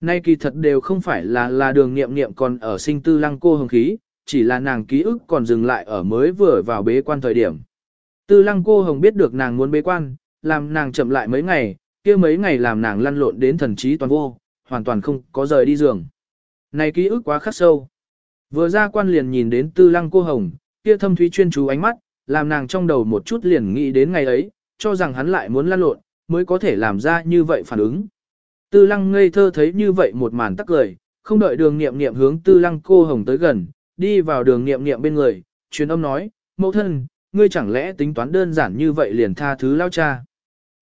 Nay kỳ thật đều không phải là là đường nghiệm nghiệm còn ở sinh tư lăng cô hồng khí, chỉ là nàng ký ức còn dừng lại ở mới vừa vào bế quan thời điểm. Tư lăng cô hồng biết được nàng muốn bế quan, làm nàng chậm lại mấy ngày, kia mấy ngày làm nàng lăn lộn đến thần trí toàn vô, hoàn toàn không có rời đi giường. Này ký ức quá khắc sâu. Vừa ra quan liền nhìn đến tư lăng cô hồng, kia thâm thúy chuyên chú ánh mắt, làm nàng trong đầu một chút liền nghĩ đến ngày ấy, cho rằng hắn lại muốn lăn lộn, mới có thể làm ra như vậy phản ứng. Tư lăng ngây thơ thấy như vậy một màn tắc cười, không đợi đường nghiệm nghiệm hướng tư lăng cô hồng tới gần, đi vào đường nghiệm nghiệm bên người, truyền âm nói, mẫu thân, ngươi chẳng lẽ tính toán đơn giản như vậy liền tha thứ lao cha.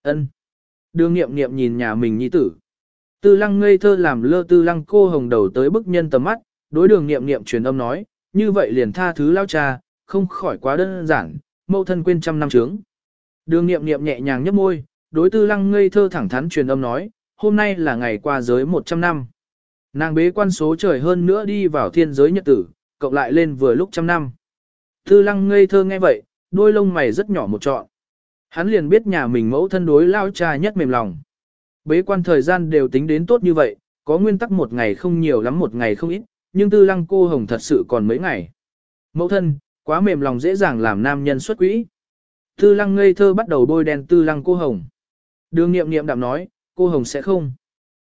ân Đường nghiệm nghiệm nhìn nhà mình nhi tử. Tư lăng ngây thơ làm lơ tư lăng cô hồng đầu tới bức nhân tầm mắt, đối đường nghiệm nghiệm truyền âm nói, như vậy liền tha thứ lao cha, không khỏi quá đơn giản, mẫu thân quên trăm năm trướng. Đường nghiệm nghiệm nhẹ nhàng nhấp môi, đối tư lăng ngây thơ thẳng thắn truyền âm nói, hôm nay là ngày qua giới 100 năm. Nàng bế quan số trời hơn nữa đi vào thiên giới nhật tử, cộng lại lên vừa lúc trăm năm. Tư lăng ngây thơ nghe vậy, đôi lông mày rất nhỏ một trọn. Hắn liền biết nhà mình mẫu thân đối lao cha nhất mềm lòng. Bế quan thời gian đều tính đến tốt như vậy, có nguyên tắc một ngày không nhiều lắm một ngày không ít, nhưng tư lăng cô hồng thật sự còn mấy ngày. Mẫu thân, quá mềm lòng dễ dàng làm nam nhân xuất quỹ. Tư lăng ngây thơ bắt đầu bôi đen tư lăng cô hồng. Đường nghiệm nghiệm đạm nói, cô hồng sẽ không.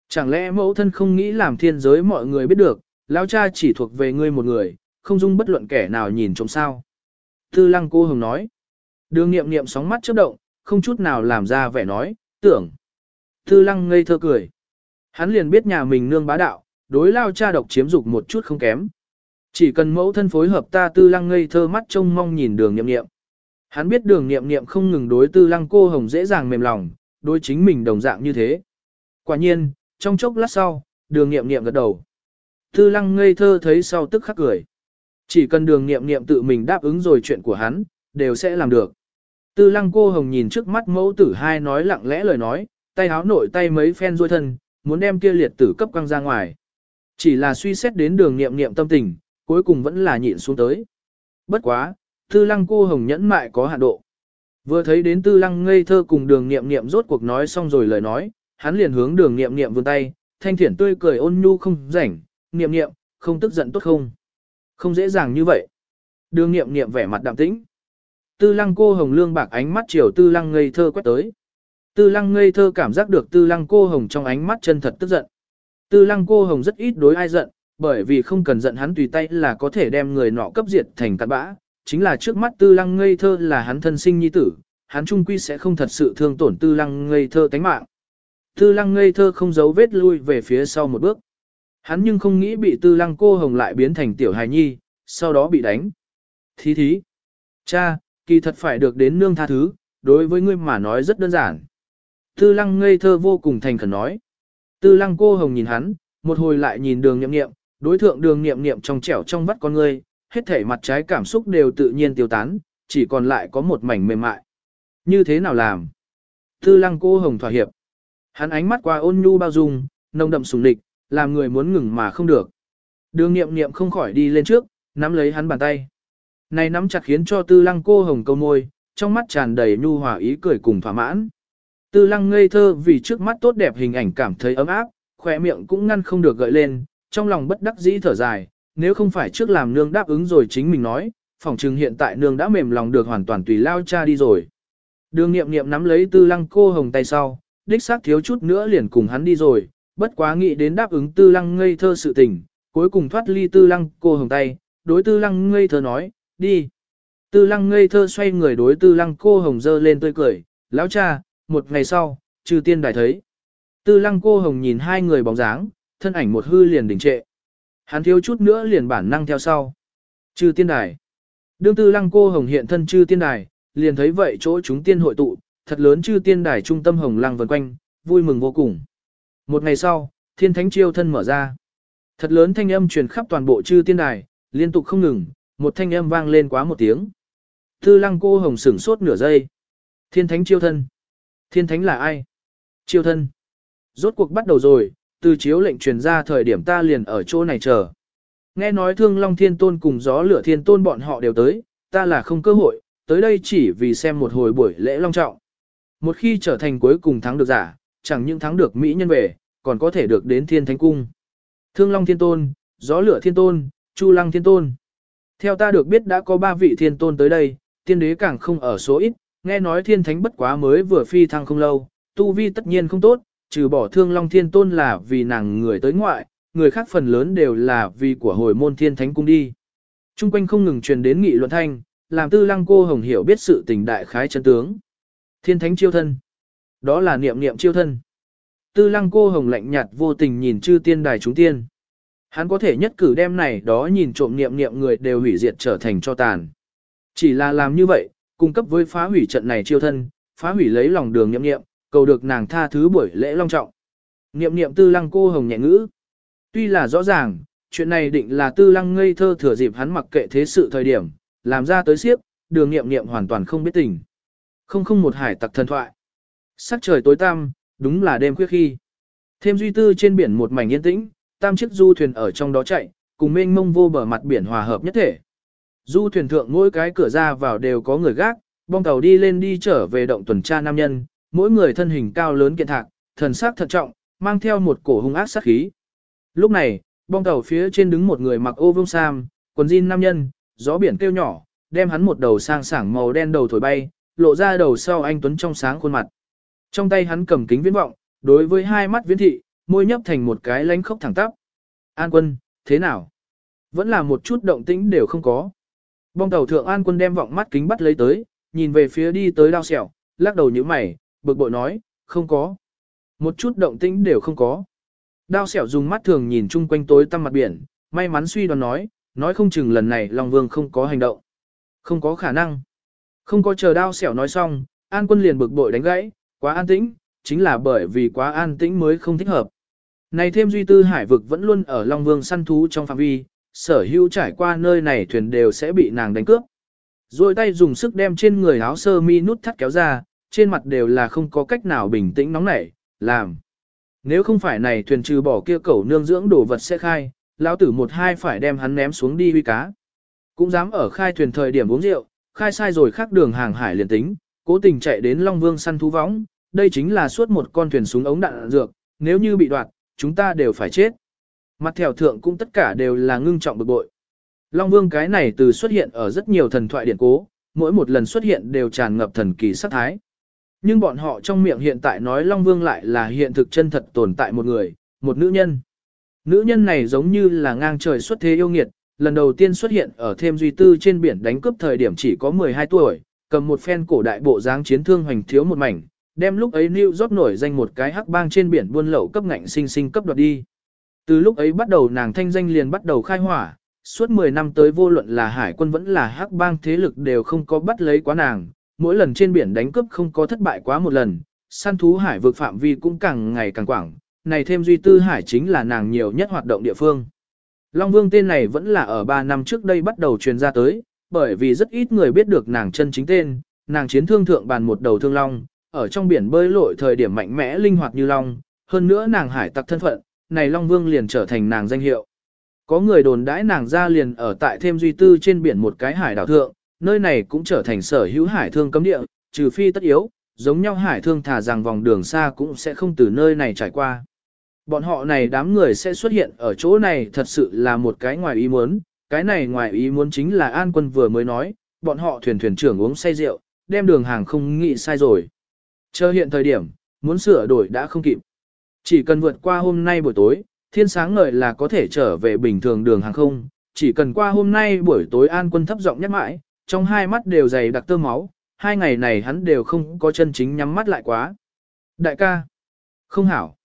Chẳng lẽ mẫu thân không nghĩ làm thiên giới mọi người biết được, lão cha chỉ thuộc về ngươi một người, không dung bất luận kẻ nào nhìn trông sao. Tư lăng cô hồng nói. Đường nghiệm nghiệm sóng mắt chớp động, không chút nào làm ra vẻ nói, tưởng. Tư lăng ngây thơ cười. Hắn liền biết nhà mình nương bá đạo, đối lao cha độc chiếm dục một chút không kém. Chỉ cần mẫu thân phối hợp ta tư lăng ngây thơ mắt trông mong nhìn đường nghiệm nghiệm. Hắn biết đường nghiệm nghiệm không ngừng đối tư lăng cô hồng dễ dàng mềm lòng, đối chính mình đồng dạng như thế. Quả nhiên, trong chốc lát sau, đường nghiệm nghiệm gật đầu. Tư lăng ngây thơ thấy sau tức khắc cười. Chỉ cần đường nghiệm nghiệm tự mình đáp ứng rồi chuyện của hắn, đều sẽ làm được. Tư lăng cô hồng nhìn trước mắt mẫu tử hai nói lặng lẽ lời nói, tay háo nội tay mấy phen ruôi thân, muốn đem kia liệt tử cấp quăng ra ngoài. Chỉ là suy xét đến đường nghiệm nghiệm tâm tình, cuối cùng vẫn là nhịn xuống tới. Bất quá, tư lăng cô hồng nhẫn mại có hạn độ. Vừa thấy đến tư lăng ngây thơ cùng đường nghiệm nghiệm rốt cuộc nói xong rồi lời nói, hắn liền hướng đường nghiệm nghiệm vươn tay, thanh thiển tươi cười ôn nhu không rảnh, nghiệm nghiệm, không tức giận tốt không. Không dễ dàng như vậy. Đường nghiệm nghiệm vẻ mặt đạm tĩnh. Tư lăng cô hồng lương bạc ánh mắt chiều tư lăng ngây thơ quét tới. Tư lăng ngây thơ cảm giác được tư lăng cô hồng trong ánh mắt chân thật tức giận. Tư lăng cô hồng rất ít đối ai giận, bởi vì không cần giận hắn tùy tay là có thể đem người nọ cấp diệt thành cát bã. Chính là trước mắt tư lăng ngây thơ là hắn thân sinh nhi tử, hắn trung quy sẽ không thật sự thương tổn tư lăng ngây thơ tánh mạng. Tư lăng ngây thơ không giấu vết lui về phía sau một bước. Hắn nhưng không nghĩ bị tư lăng cô hồng lại biến thành tiểu hài nhi, sau đó bị đánh. Thí thí. Cha, kỳ thật phải được đến nương tha thứ, đối với ngươi mà nói rất đơn giản. Tư lăng ngây thơ vô cùng thành khẩn nói. Tư lăng cô hồng nhìn hắn, một hồi lại nhìn đường nhậm nghiệm, đối thượng đường nghiệm nghiệm trong trẻo trong vắt con ngươi, hết thể mặt trái cảm xúc đều tự nhiên tiêu tán, chỉ còn lại có một mảnh mềm mại. Như thế nào làm? Tư lăng cô hồng thỏa hiệp. Hắn ánh mắt qua ôn nhu bao dung, nồng đậm sùng địch, làm người muốn ngừng mà không được. Đường nghiệm nghiệm không khỏi đi lên trước, nắm lấy hắn bàn tay. Này nắm chặt khiến cho tư lăng cô hồng câu môi, trong mắt tràn đầy nhu hòa ý cười cùng thỏa mãn. Tư lăng ngây thơ vì trước mắt tốt đẹp hình ảnh cảm thấy ấm áp, khỏe miệng cũng ngăn không được gợi lên, trong lòng bất đắc dĩ thở dài, nếu không phải trước làm nương đáp ứng rồi chính mình nói, phỏng chừng hiện tại nương đã mềm lòng được hoàn toàn tùy lao cha đi rồi. Đường nghiệm nghiệm nắm lấy tư lăng cô hồng tay sau, đích xác thiếu chút nữa liền cùng hắn đi rồi, bất quá nghĩ đến đáp ứng tư lăng ngây thơ sự tình, cuối cùng thoát ly tư lăng cô hồng tay, đối tư lăng ngây thơ nói, đi. Tư lăng ngây thơ xoay người đối tư lăng cô hồng dơ lên tươi cười, lão cha, một ngày sau, trừ tiên đài thấy. Tư lăng cô hồng nhìn hai người bóng dáng, thân ảnh một hư liền đình trệ. Hắn thiếu chút nữa liền bản năng theo sau. Trừ tiên đài. Đương tư lăng cô hồng hiện thân trừ tiên đài, liền thấy vậy chỗ chúng tiên hội tụ, thật lớn trừ tiên đài trung tâm hồng lăng vần quanh, vui mừng vô cùng. Một ngày sau, thiên thánh chiêu thân mở ra. Thật lớn thanh âm truyền khắp toàn bộ chư tiên đài, liên tục không ngừng, một thanh âm vang lên quá một tiếng. Tư lăng cô hồng sửng sốt nửa giây. Thiên thánh chiêu thân. Thiên thánh là ai? Chiêu thân. Rốt cuộc bắt đầu rồi, từ chiếu lệnh truyền ra thời điểm ta liền ở chỗ này chờ. Nghe nói thương long thiên tôn cùng gió lửa thiên tôn bọn họ đều tới, ta là không cơ hội, tới đây chỉ vì xem một hồi buổi lễ long trọng. Một khi trở thành cuối cùng thắng được giả, chẳng những thắng được Mỹ nhân về, còn có thể được đến thiên thánh cung. Thương long thiên tôn, gió lửa thiên tôn, chu lăng thiên tôn. Theo ta được biết đã có ba vị thiên tôn tới đây, tiên đế càng không ở số ít, nghe nói thiên thánh bất quá mới vừa phi thăng không lâu, tu vi tất nhiên không tốt, trừ bỏ thương long thiên tôn là vì nàng người tới ngoại, người khác phần lớn đều là vì của hồi môn thiên thánh cung đi. Trung quanh không ngừng truyền đến nghị luận thanh, làm tư lăng cô hồng hiểu biết sự tình đại khái chân tướng. Thiên thánh chiêu thân. Đó là niệm niệm chiêu thân. Tư lăng cô hồng lạnh nhạt vô tình nhìn chư tiên đài chúng tiên. Hắn có thể nhất cử đem này đó nhìn trộm niệm niệm người đều hủy diệt trở thành cho tàn. Chỉ là làm như vậy, cung cấp với phá hủy trận này chiêu thân, phá hủy lấy lòng đường niệm niệm, cầu được nàng tha thứ buổi lễ long trọng. Niệm niệm tư lăng cô hồng nhẹ ngữ. Tuy là rõ ràng, chuyện này định là tư lăng ngây thơ thừa dịp hắn mặc kệ thế sự thời điểm, làm ra tới siếp, đường niệm niệm hoàn toàn không biết tình. Không không một hải tặc thần thoại. Sắc trời tối tăm, đúng là đêm khuya khi. Thêm duy tư trên biển một mảnh yên tĩnh, tam chiếc du thuyền ở trong đó chạy, cùng mênh mông vô bờ mặt biển hòa hợp nhất thể. Du thuyền thượng mỗi cái cửa ra vào đều có người gác, bong tàu đi lên đi trở về động tuần tra nam nhân, mỗi người thân hình cao lớn kiện thạc, thần sắc thận trọng, mang theo một cổ hung ác sát khí. Lúc này, bong tàu phía trên đứng một người mặc ô vương sam, quần jean nam nhân, gió biển kêu nhỏ, đem hắn một đầu sang sảng màu đen đầu thổi bay, lộ ra đầu sau anh Tuấn trong sáng khuôn mặt. Trong tay hắn cầm kính viễn vọng, đối với hai mắt viễn thị, môi nhấp thành một cái lánh khóc thẳng tắp. An quân, thế nào? Vẫn là một chút động tĩnh đều không có. Bong tàu thượng an quân đem vọng mắt kính bắt lấy tới, nhìn về phía đi tới đao sẹo, lắc đầu như mày, bực bội nói, không có. Một chút động tĩnh đều không có. Đao sẹo dùng mắt thường nhìn chung quanh tối tăm mặt biển, may mắn suy đoán nói, nói không chừng lần này Long Vương không có hành động. Không có khả năng. Không có chờ đao sẹo nói xong, an quân liền bực bội đánh gãy, quá an tĩnh, chính là bởi vì quá an tĩnh mới không thích hợp. Này thêm duy tư hải vực vẫn luôn ở Long Vương săn thú trong phạm vi, sở hữu trải qua nơi này thuyền đều sẽ bị nàng đánh cướp. Rồi tay dùng sức đem trên người áo sơ mi nút thắt kéo ra, trên mặt đều là không có cách nào bình tĩnh nóng nảy, làm. Nếu không phải này thuyền trừ bỏ kia cẩu nương dưỡng đồ vật sẽ khai, lão tử một hai phải đem hắn ném xuống đi huy cá. Cũng dám ở khai thuyền thời điểm uống rượu, khai sai rồi khác đường hàng hải liền tính, cố tình chạy đến Long Vương săn thú võng, đây chính là suốt một con thuyền súng ống đạn dược, nếu như bị đoạt, chúng ta đều phải chết. Mặt thèo thượng cũng tất cả đều là ngưng trọng bực bội. Long Vương cái này từ xuất hiện ở rất nhiều thần thoại điển cố, mỗi một lần xuất hiện đều tràn ngập thần kỳ sắc thái. Nhưng bọn họ trong miệng hiện tại nói Long Vương lại là hiện thực chân thật tồn tại một người, một nữ nhân. Nữ nhân này giống như là ngang trời xuất thế yêu nghiệt, lần đầu tiên xuất hiện ở thêm duy tư trên biển đánh cướp thời điểm chỉ có 12 tuổi, cầm một phen cổ đại bộ dáng chiến thương hoành thiếu một mảnh, đem lúc ấy New York nổi danh một cái hắc bang trên biển buôn lậu cấp ngạnh sinh sinh cấp đoạt đi. Từ lúc ấy bắt đầu nàng thanh danh liền bắt đầu khai hỏa, suốt 10 năm tới vô luận là hải quân vẫn là hắc bang thế lực đều không có bắt lấy quá nàng, mỗi lần trên biển đánh cướp không có thất bại quá một lần, săn thú hải vực phạm vi cũng càng ngày càng quảng, này thêm duy tư hải chính là nàng nhiều nhất hoạt động địa phương. Long Vương tên này vẫn là ở 3 năm trước đây bắt đầu truyền ra tới, bởi vì rất ít người biết được nàng chân chính tên, nàng chiến thương thượng bàn một đầu thương long, ở trong biển bơi lội thời điểm mạnh mẽ linh hoạt như long, hơn nữa nàng hải tặc thân phận, này Long Vương liền trở thành nàng danh hiệu. Có người đồn đãi nàng ra liền ở tại thêm duy tư trên biển một cái hải đảo thượng, nơi này cũng trở thành sở hữu hải thương cấm địa, trừ phi tất yếu, giống nhau hải thương thả rằng vòng đường xa cũng sẽ không từ nơi này trải qua. Bọn họ này đám người sẽ xuất hiện ở chỗ này thật sự là một cái ngoài ý muốn, cái này ngoài ý muốn chính là An Quân vừa mới nói, bọn họ thuyền thuyền trưởng uống say rượu, đem đường hàng không nghĩ sai rồi. Chờ hiện thời điểm, muốn sửa đổi đã không kịp. Chỉ cần vượt qua hôm nay buổi tối, thiên sáng ngời là có thể trở về bình thường đường hàng không, chỉ cần qua hôm nay buổi tối An Quân thấp giọng nhắc mãi, trong hai mắt đều dày đặc tơ máu, hai ngày này hắn đều không có chân chính nhắm mắt lại quá. Đại ca, không hảo.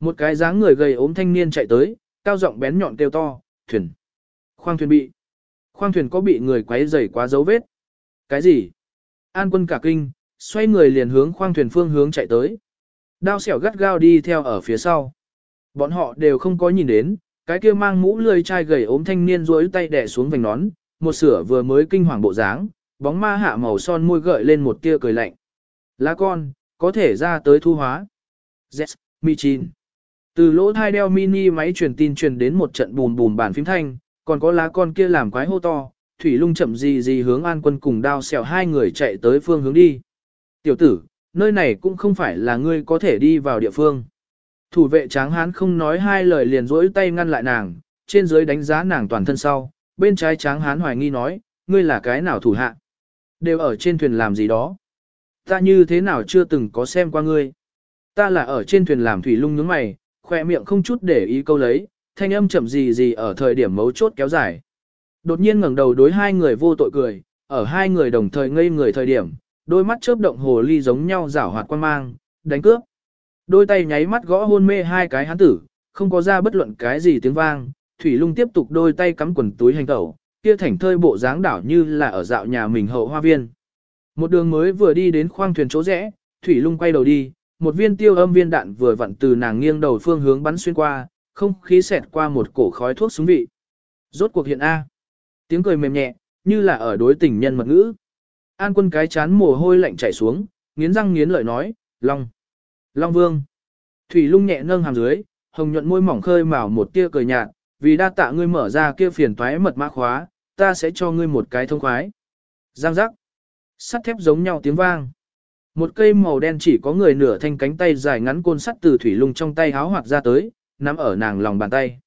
Một cái dáng người gầy ốm thanh niên chạy tới, cao giọng bén nhọn kêu to, thuyền. Khoang thuyền bị. Khoang thuyền có bị người quấy rầy quá dấu vết. Cái gì? An quân cả kinh, xoay người liền hướng khoang thuyền phương hướng chạy tới. Đao xẻo gắt gao đi theo ở phía sau. Bọn họ đều không có nhìn đến, cái kia mang mũ lười chai gầy ốm thanh niên duỗi tay đè xuống vành nón, một sửa vừa mới kinh hoàng bộ dáng, bóng ma hạ màu son môi gợi lên một tia cười lạnh. Lá con, có thể ra tới thu hóa. Yes, Michin. Từ lỗ thai đeo mini máy truyền tin truyền đến một trận bùm bùm bản phím thanh, còn có lá con kia làm quái hô to, thủy lung chậm gì gì hướng an quân cùng đao xẻo hai người chạy tới phương hướng đi. Tiểu tử, nơi này cũng không phải là ngươi có thể đi vào địa phương. Thủ vệ tráng hán không nói hai lời liền rỗi tay ngăn lại nàng, trên dưới đánh giá nàng toàn thân sau, bên trái tráng hán hoài nghi nói, ngươi là cái nào thủ hạ? Đều ở trên thuyền làm gì đó? Ta như thế nào chưa từng có xem qua ngươi? Ta là ở trên thuyền làm thủy lung nhướng mày, khoe miệng không chút để ý câu lấy, thanh âm chậm gì gì ở thời điểm mấu chốt kéo dài. Đột nhiên ngẩng đầu đối hai người vô tội cười, ở hai người đồng thời ngây người thời điểm, đôi mắt chớp động hồ ly giống nhau rảo hoạt quan mang, đánh cướp. Đôi tay nháy mắt gõ hôn mê hai cái hán tử, không có ra bất luận cái gì tiếng vang, Thủy Lung tiếp tục đôi tay cắm quần túi hành tẩu, kia thảnh thơi bộ dáng đảo như là ở dạo nhà mình hậu hoa viên. Một đường mới vừa đi đến khoang thuyền chỗ rẽ, Thủy Lung quay đầu đi, một viên tiêu âm viên đạn vừa vặn từ nàng nghiêng đầu phương hướng bắn xuyên qua, không khí xẹt qua một cổ khói thuốc súng vị. Rốt cuộc hiện A. Tiếng cười mềm nhẹ, như là ở đối tình nhân mật ngữ. An quân cái chán mồ hôi lạnh chảy xuống, nghiến răng nghiến lợi nói, Long. Long Vương. Thủy lung nhẹ nâng hàm dưới, hồng nhuận môi mỏng khơi mào một tia cười nhạt, vì đa tạ ngươi mở ra kia phiền toái mật mã khóa, ta sẽ cho ngươi một cái thông khoái. Giang giác. Sắt thép giống nhau tiếng vang. Một cây màu đen chỉ có người nửa thanh cánh tay dài ngắn côn sắt từ thủy lung trong tay háo hoạt ra tới, nắm ở nàng lòng bàn tay.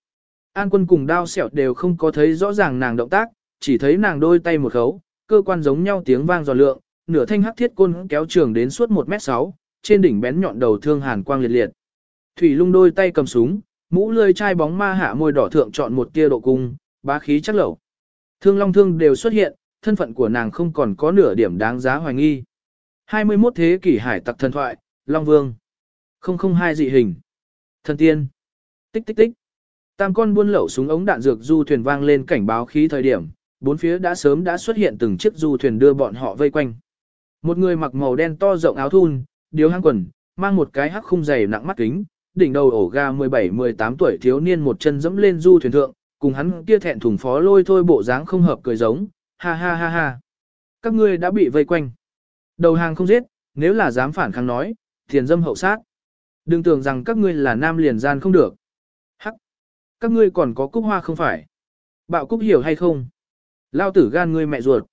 An quân cùng đao sẹo đều không có thấy rõ ràng nàng động tác, chỉ thấy nàng đôi tay một khấu, cơ quan giống nhau tiếng vang giòn lượng, nửa thanh hắc thiết côn kéo trường đến suốt 1 mét 6, trên đỉnh bén nhọn đầu thương hàn quang liệt liệt. Thủy lung đôi tay cầm súng, mũ lươi chai bóng ma hạ môi đỏ thượng chọn một tia độ cung, bá khí chắc lẩu. Thương long thương đều xuất hiện, thân phận của nàng không còn có nửa điểm đáng giá hoài nghi. 21 thế kỷ hải tặc thần thoại, Long Vương. 002 dị hình. Thần tiên. Tích tích tích. Tam con buôn lậu súng ống đạn dược du thuyền vang lên cảnh báo khí thời điểm, bốn phía đã sớm đã xuất hiện từng chiếc du thuyền đưa bọn họ vây quanh. Một người mặc màu đen to rộng áo thun, điếu hang quần, mang một cái hắc khung dày nặng mắt kính, đỉnh đầu ổ ga 17-18 tuổi thiếu niên một chân dẫm lên du thuyền thượng, cùng hắn kia thẹn thùng phó lôi thôi bộ dáng không hợp cười giống, ha ha ha ha. Các ngươi đã bị vây quanh. Đầu hàng không giết, nếu là dám phản kháng nói, thiền dâm hậu sát. Đừng tưởng rằng các ngươi là nam liền gian không được. Hắc. Các ngươi còn có cúc hoa không phải. Bạo cúc hiểu hay không? Lao tử gan ngươi mẹ ruột.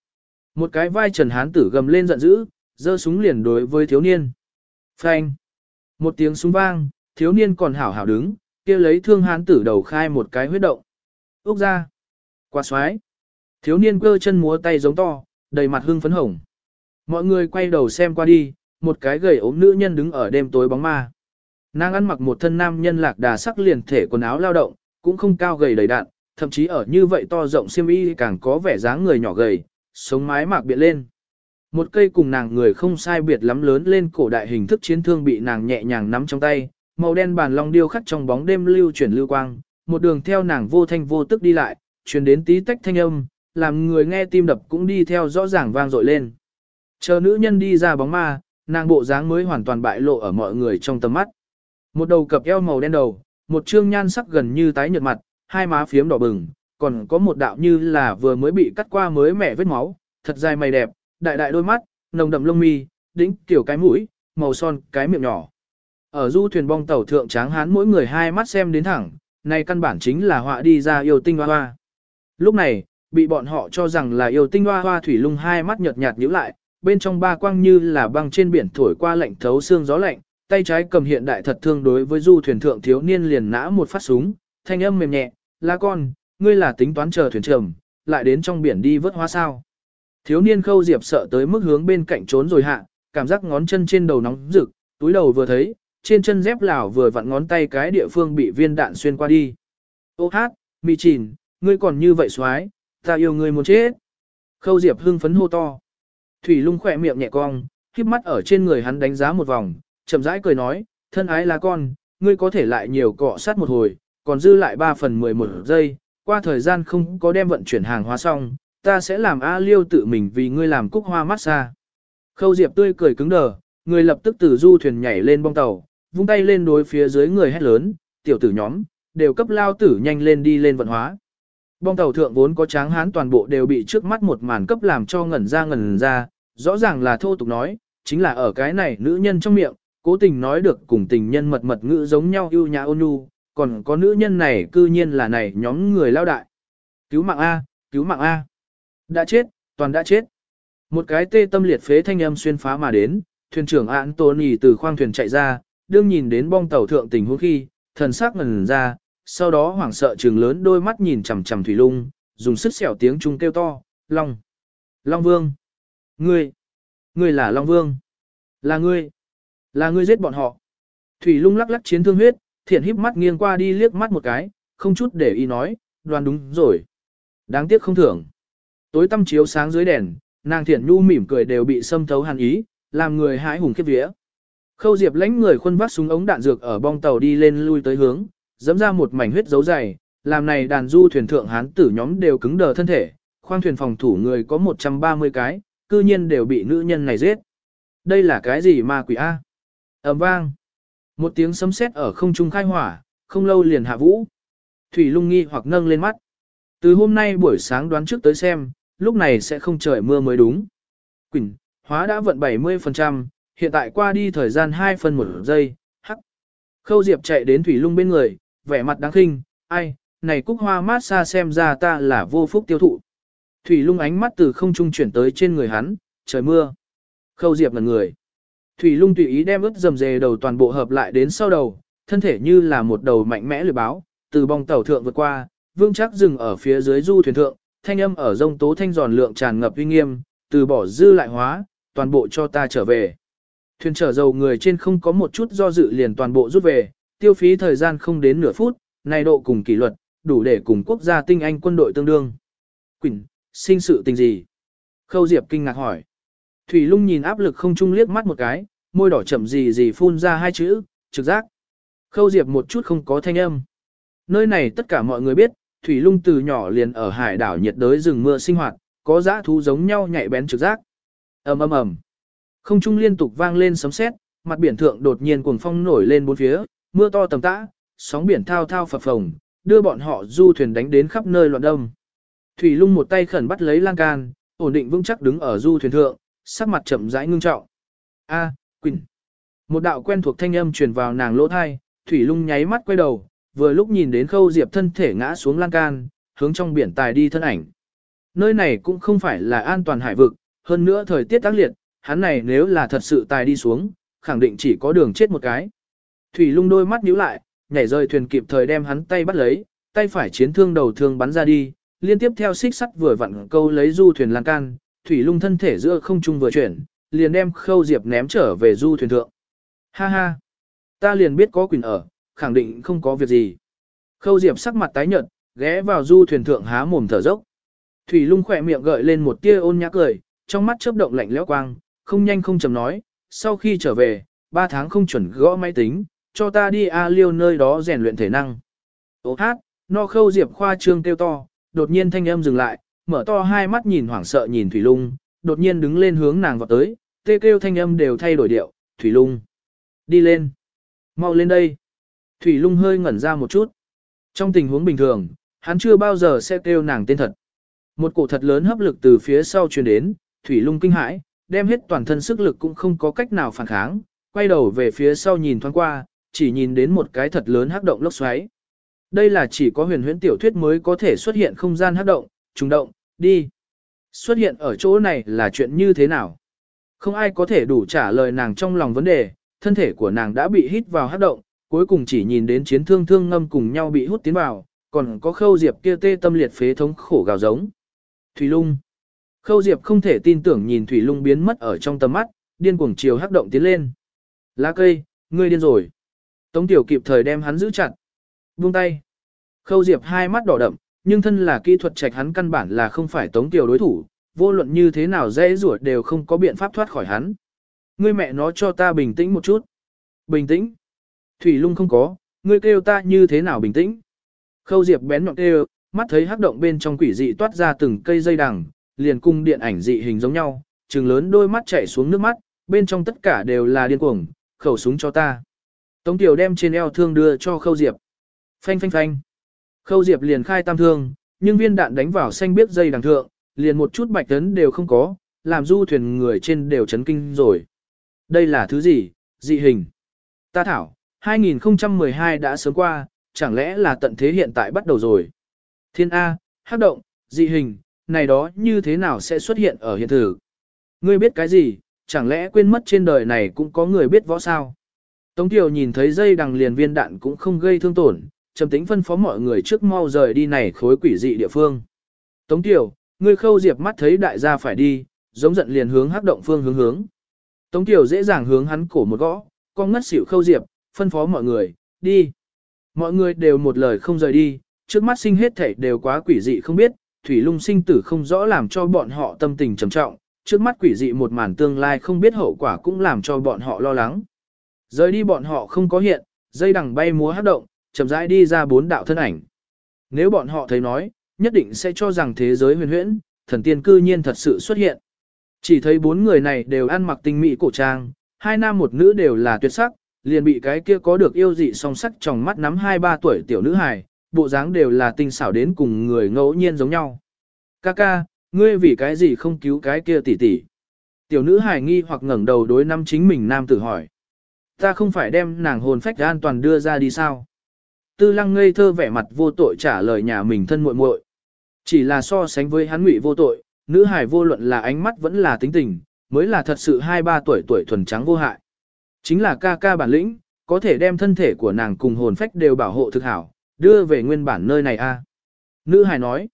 Một cái vai trần hán tử gầm lên giận dữ, giơ súng liền đối với thiếu niên. Phanh. Một tiếng súng vang, thiếu niên còn hảo hảo đứng, kia lấy thương hán tử đầu khai một cái huyết động. Úc ra. Qua xoái. Thiếu niên cơ chân múa tay giống to, đầy mặt hưng phấn hồng. Mọi người quay đầu xem qua đi, một cái gầy ốm nữ nhân đứng ở đêm tối bóng ma. Nàng ăn mặc một thân nam nhân lạc đà sắc liền thể quần áo lao động, cũng không cao gầy đầy đạn, thậm chí ở như vậy to rộng xiêm y càng có vẻ dáng người nhỏ gầy, sống mái mạc biện lên. Một cây cùng nàng người không sai biệt lắm lớn lên cổ đại hình thức chiến thương bị nàng nhẹ nhàng nắm trong tay, màu đen bàn long điêu khắc trong bóng đêm lưu chuyển lưu quang, một đường theo nàng vô thanh vô tức đi lại, truyền đến tí tách thanh âm, làm người nghe tim đập cũng đi theo rõ ràng vang dội lên. Chờ nữ nhân đi ra bóng ma, nàng bộ dáng mới hoàn toàn bại lộ ở mọi người trong tầm mắt. Một đầu cặp eo màu đen đầu, một trương nhan sắc gần như tái nhợt mặt, hai má phiếm đỏ bừng, còn có một đạo như là vừa mới bị cắt qua mới mẻ vết máu, thật dài mày đẹp, đại đại đôi mắt, nồng đậm lông mi, đỉnh kiểu cái mũi, màu son, cái miệng nhỏ. Ở du thuyền bong tàu thượng tráng hán mỗi người hai mắt xem đến thẳng, này căn bản chính là họa đi ra yêu tinh hoa hoa. Lúc này, bị bọn họ cho rằng là yêu tinh hoa hoa thủy lung hai mắt nhợt nhạt nhíu lại, bên trong ba quang như là băng trên biển thổi qua lạnh thấu xương gió lạnh, tay trái cầm hiện đại thật thương đối với du thuyền thượng thiếu niên liền nã một phát súng, thanh âm mềm nhẹ, "La con, ngươi là tính toán chờ thuyền trầm, lại đến trong biển đi vớt hoa sao?" Thiếu niên Khâu Diệp sợ tới mức hướng bên cạnh trốn rồi hạ, cảm giác ngón chân trên đầu nóng rực, túi đầu vừa thấy, trên chân dép lào vừa vặn ngón tay cái địa phương bị viên đạn xuyên qua đi. "Ô hát, mị chìn, ngươi còn như vậy xoái, ta yêu ngươi muốn chết." Khâu Diệp hưng phấn hô to. Thủy lung khỏe miệng nhẹ cong, khiếp mắt ở trên người hắn đánh giá một vòng, chậm rãi cười nói, thân ái là con, ngươi có thể lại nhiều cọ sát một hồi, còn dư lại 3 phần 11 giây, qua thời gian không có đem vận chuyển hàng hóa xong, ta sẽ làm A Liêu tự mình vì ngươi làm cúc hoa massage. Khâu Diệp tươi cười cứng đờ, người lập tức từ du thuyền nhảy lên bong tàu, vung tay lên đối phía dưới người hét lớn, tiểu tử nhóm, đều cấp lao tử nhanh lên đi lên vận hóa. Bong tàu thượng vốn có tráng hán toàn bộ đều bị trước mắt một màn cấp làm cho ngẩn ra ngẩn ra, rõ ràng là thô tục nói, chính là ở cái này nữ nhân trong miệng, cố tình nói được cùng tình nhân mật mật ngữ giống nhau yêu nhã ôn nhu, còn có nữ nhân này cư nhiên là này nhóm người lao đại. Cứu mạng A, cứu mạng A. Đã chết, toàn đã chết. Một cái tê tâm liệt phế thanh âm xuyên phá mà đến, thuyền trưởng Anthony từ khoang thuyền chạy ra, đương nhìn đến bong tàu thượng tình huống khi, thần sắc ngần ra, sau đó hoảng sợ trừng lớn đôi mắt nhìn chằm chằm thủy lung, dùng sức xẻo tiếng trung kêu to, Long, Long Vương, ngươi, ngươi là Long Vương, là ngươi, là ngươi giết bọn họ. Thủy lung lắc lắc chiến thương huyết, thiện híp mắt nghiêng qua đi liếc mắt một cái, không chút để ý nói, đoán đúng rồi. Đáng tiếc không thưởng. Tối tăm chiếu sáng dưới đèn, nàng thiện nhu mỉm cười đều bị xâm thấu hàn ý, làm người hãi hùng khiếp vía. Khâu Diệp lãnh người khuân vác súng ống đạn dược ở bong tàu đi lên lui tới hướng, dẫm ra một mảnh huyết dấu dày, làm này đàn du thuyền thượng hán tử nhóm đều cứng đờ thân thể, khoang thuyền phòng thủ người có 130 cái, cư nhiên đều bị nữ nhân này giết. Đây là cái gì ma quỷ A? ầm vang. Một tiếng sấm sét ở không trung khai hỏa, không lâu liền hạ vũ. Thủy lung nghi hoặc nâng lên mắt. Từ hôm nay buổi sáng đoán trước tới xem, lúc này sẽ không trời mưa mới đúng. Quỳnh, hóa đã vận 70%, hiện tại qua đi thời gian 2 phân 1 giây, hắc. Khâu Diệp chạy đến Thủy Lung bên người, vẻ mặt đáng khinh, ai, này cúc hoa mát xa xem ra ta là vô phúc tiêu thụ. Thủy Lung ánh mắt từ không trung chuyển tới trên người hắn, trời mưa. Khâu Diệp ngần người. Thủy Lung tùy ý đem ướt dầm dề đầu toàn bộ hợp lại đến sau đầu, thân thể như là một đầu mạnh mẽ lưỡi báo, từ bong tàu thượng vượt qua, vương chắc dừng ở phía dưới du thuyền thượng, thanh âm ở rông tố thanh giòn lượng tràn ngập uy nghiêm, từ bỏ dư lại hóa, toàn bộ cho ta trở về. Thuyền chở dầu người trên không có một chút do dự liền toàn bộ rút về, tiêu phí thời gian không đến nửa phút, này độ cùng kỷ luật, đủ để cùng quốc gia tinh anh quân đội tương đương. Quỳnh, sinh sự tình gì? Khâu Diệp kinh ngạc hỏi. Thủy Lung nhìn áp lực không trung liếc mắt một cái, môi đỏ chậm gì gì phun ra hai chữ, trực giác. Khâu Diệp một chút không có thanh âm. Nơi này tất cả mọi người biết, Thủy Lung từ nhỏ liền ở hải đảo nhiệt đới rừng mưa sinh hoạt, có dã thú giống nhau nhạy bén trực giác. ầm ầm ầm, không trung liên tục vang lên sấm sét, mặt biển thượng đột nhiên cuồng phong nổi lên bốn phía, mưa to tầm tã, sóng biển thao thao phập phồng, đưa bọn họ du thuyền đánh đến khắp nơi loạn đông. Thủy Lung một tay khẩn bắt lấy lan can, ổn định vững chắc đứng ở du thuyền thượng, sắc mặt chậm rãi ngưng trọng. A, Quỳnh. Một đạo quen thuộc thanh âm truyền vào nàng lỗ thai, Thủy Lung nháy mắt quay đầu, vừa lúc nhìn đến Khâu Diệp thân thể ngã xuống lan can, hướng trong biển tài đi thân ảnh. Nơi này cũng không phải là an toàn hải vực, hơn nữa thời tiết tác liệt, hắn này nếu là thật sự tài đi xuống, khẳng định chỉ có đường chết một cái. Thủy lung đôi mắt nhíu lại, nhảy rơi thuyền kịp thời đem hắn tay bắt lấy, tay phải chiến thương đầu thương bắn ra đi, liên tiếp theo xích sắt vừa vặn câu lấy du thuyền lan can, thủy lung thân thể giữa không trung vừa chuyển, liền đem khâu diệp ném trở về du thuyền thượng. Ha ha, ta liền biết có quyền ở, khẳng định không có việc gì. Khâu diệp sắc mặt tái nhợt, ghé vào du thuyền thượng há mồm thở dốc. Thủy lung khỏe miệng gợi lên một tia ôn nhã cười, trong mắt chớp động lạnh lẽo quang, không nhanh không chậm nói, sau khi trở về, ba tháng không chuẩn gõ máy tính, cho ta đi A liêu nơi đó rèn luyện thể năng. Ô hát, no khâu diệp khoa trương kêu to, đột nhiên thanh âm dừng lại, mở to hai mắt nhìn hoảng sợ nhìn Thủy Lung, đột nhiên đứng lên hướng nàng vào tới, tê kêu thanh âm đều thay đổi điệu, Thủy Lung. Đi lên. Mau lên đây. Thủy Lung hơi ngẩn ra một chút. Trong tình huống bình thường, hắn chưa bao giờ sẽ kêu nàng tên thật. Một cổ thật lớn hấp lực từ phía sau truyền đến, Thủy Lung kinh hãi, đem hết toàn thân sức lực cũng không có cách nào phản kháng, quay đầu về phía sau nhìn thoáng qua, chỉ nhìn đến một cái thật lớn hắc động lốc xoáy. Đây là chỉ có huyền huyễn tiểu thuyết mới có thể xuất hiện không gian hắc động, trùng động, đi. Xuất hiện ở chỗ này là chuyện như thế nào? Không ai có thể đủ trả lời nàng trong lòng vấn đề, thân thể của nàng đã bị hít vào hát động, cuối cùng chỉ nhìn đến chiến thương thương ngâm cùng nhau bị hút tiến vào, còn có khâu diệp kia tê tâm liệt phế thống khổ gào giống. Thủy lung. Khâu Diệp không thể tin tưởng nhìn Thủy Lung biến mất ở trong tầm mắt, điên cuồng chiều hắc động tiến lên. Lá cây, ngươi điên rồi. Tống Tiểu kịp thời đem hắn giữ chặt. Buông tay. Khâu Diệp hai mắt đỏ đậm, nhưng thân là kỹ thuật trạch hắn căn bản là không phải Tống Tiểu đối thủ, vô luận như thế nào dễ rủa đều không có biện pháp thoát khỏi hắn. Ngươi mẹ nó cho ta bình tĩnh một chút. Bình tĩnh. Thủy Lung không có, ngươi kêu ta như thế nào bình tĩnh. Khâu Diệp bén nhọn kêu, mắt thấy hắc động bên trong quỷ dị toát ra từng cây dây đằng, liền cung điện ảnh dị hình giống nhau, trừng lớn đôi mắt chảy xuống nước mắt, bên trong tất cả đều là điên cuồng, khẩu súng cho ta. Tống Tiểu đem trên eo thương đưa cho Khâu Diệp. Phanh phanh phanh. Khâu Diệp liền khai tam thương, nhưng viên đạn đánh vào xanh biết dây đằng thượng, liền một chút bạch tấn đều không có, làm du thuyền người trên đều chấn kinh rồi. Đây là thứ gì, dị hình. Ta thảo, 2012 đã sớm qua, chẳng lẽ là tận thế hiện tại bắt đầu rồi. Thiên A, hắc động, dị hình, này đó như thế nào sẽ xuất hiện ở hiện thực? Ngươi biết cái gì, chẳng lẽ quên mất trên đời này cũng có người biết võ sao? Tống Tiểu nhìn thấy dây đằng liền viên đạn cũng không gây thương tổn, trầm tĩnh phân phó mọi người trước mau rời đi này khối quỷ dị địa phương. Tống Tiểu, ngươi khâu diệp mắt thấy đại gia phải đi, giống giận liền hướng hắc động phương hướng hướng. Tống Tiểu dễ dàng hướng hắn cổ một gõ, con ngất xỉu khâu diệp, phân phó mọi người, đi. Mọi người đều một lời không rời đi, trước mắt sinh hết thảy đều quá quỷ dị không biết, thủy lung sinh tử không rõ làm cho bọn họ tâm tình trầm trọng, trước mắt quỷ dị một màn tương lai không biết hậu quả cũng làm cho bọn họ lo lắng. Rời đi bọn họ không có hiện, dây đằng bay múa hát động, chậm rãi đi ra bốn đạo thân ảnh. Nếu bọn họ thấy nói, nhất định sẽ cho rằng thế giới huyền huyễn, thần tiên cư nhiên thật sự xuất hiện. Chỉ thấy bốn người này đều ăn mặc tinh mỹ cổ trang, hai nam một nữ đều là tuyệt sắc, liền bị cái kia có được yêu dị song sắc trong mắt nắm hai ba tuổi tiểu nữ hài, bộ dáng đều là tinh xảo đến cùng người ngẫu nhiên giống nhau. Kaka, ngươi vì cái gì không cứu cái kia tỷ tỷ? Tiểu nữ hài nghi hoặc ngẩng đầu đối năm chính mình nam tử hỏi. Ta không phải đem nàng hồn phách an toàn đưa ra đi sao? Tư lăng ngây thơ vẻ mặt vô tội trả lời nhà mình thân muội muội. Chỉ là so sánh với hắn ngụy vô tội, nữ hải vô luận là ánh mắt vẫn là tính tình, mới là thật sự hai ba tuổi tuổi thuần trắng vô hại. Chính là ca ca bản lĩnh, có thể đem thân thể của nàng cùng hồn phách đều bảo hộ thực hảo, đưa về nguyên bản nơi này a. Nữ hải nói.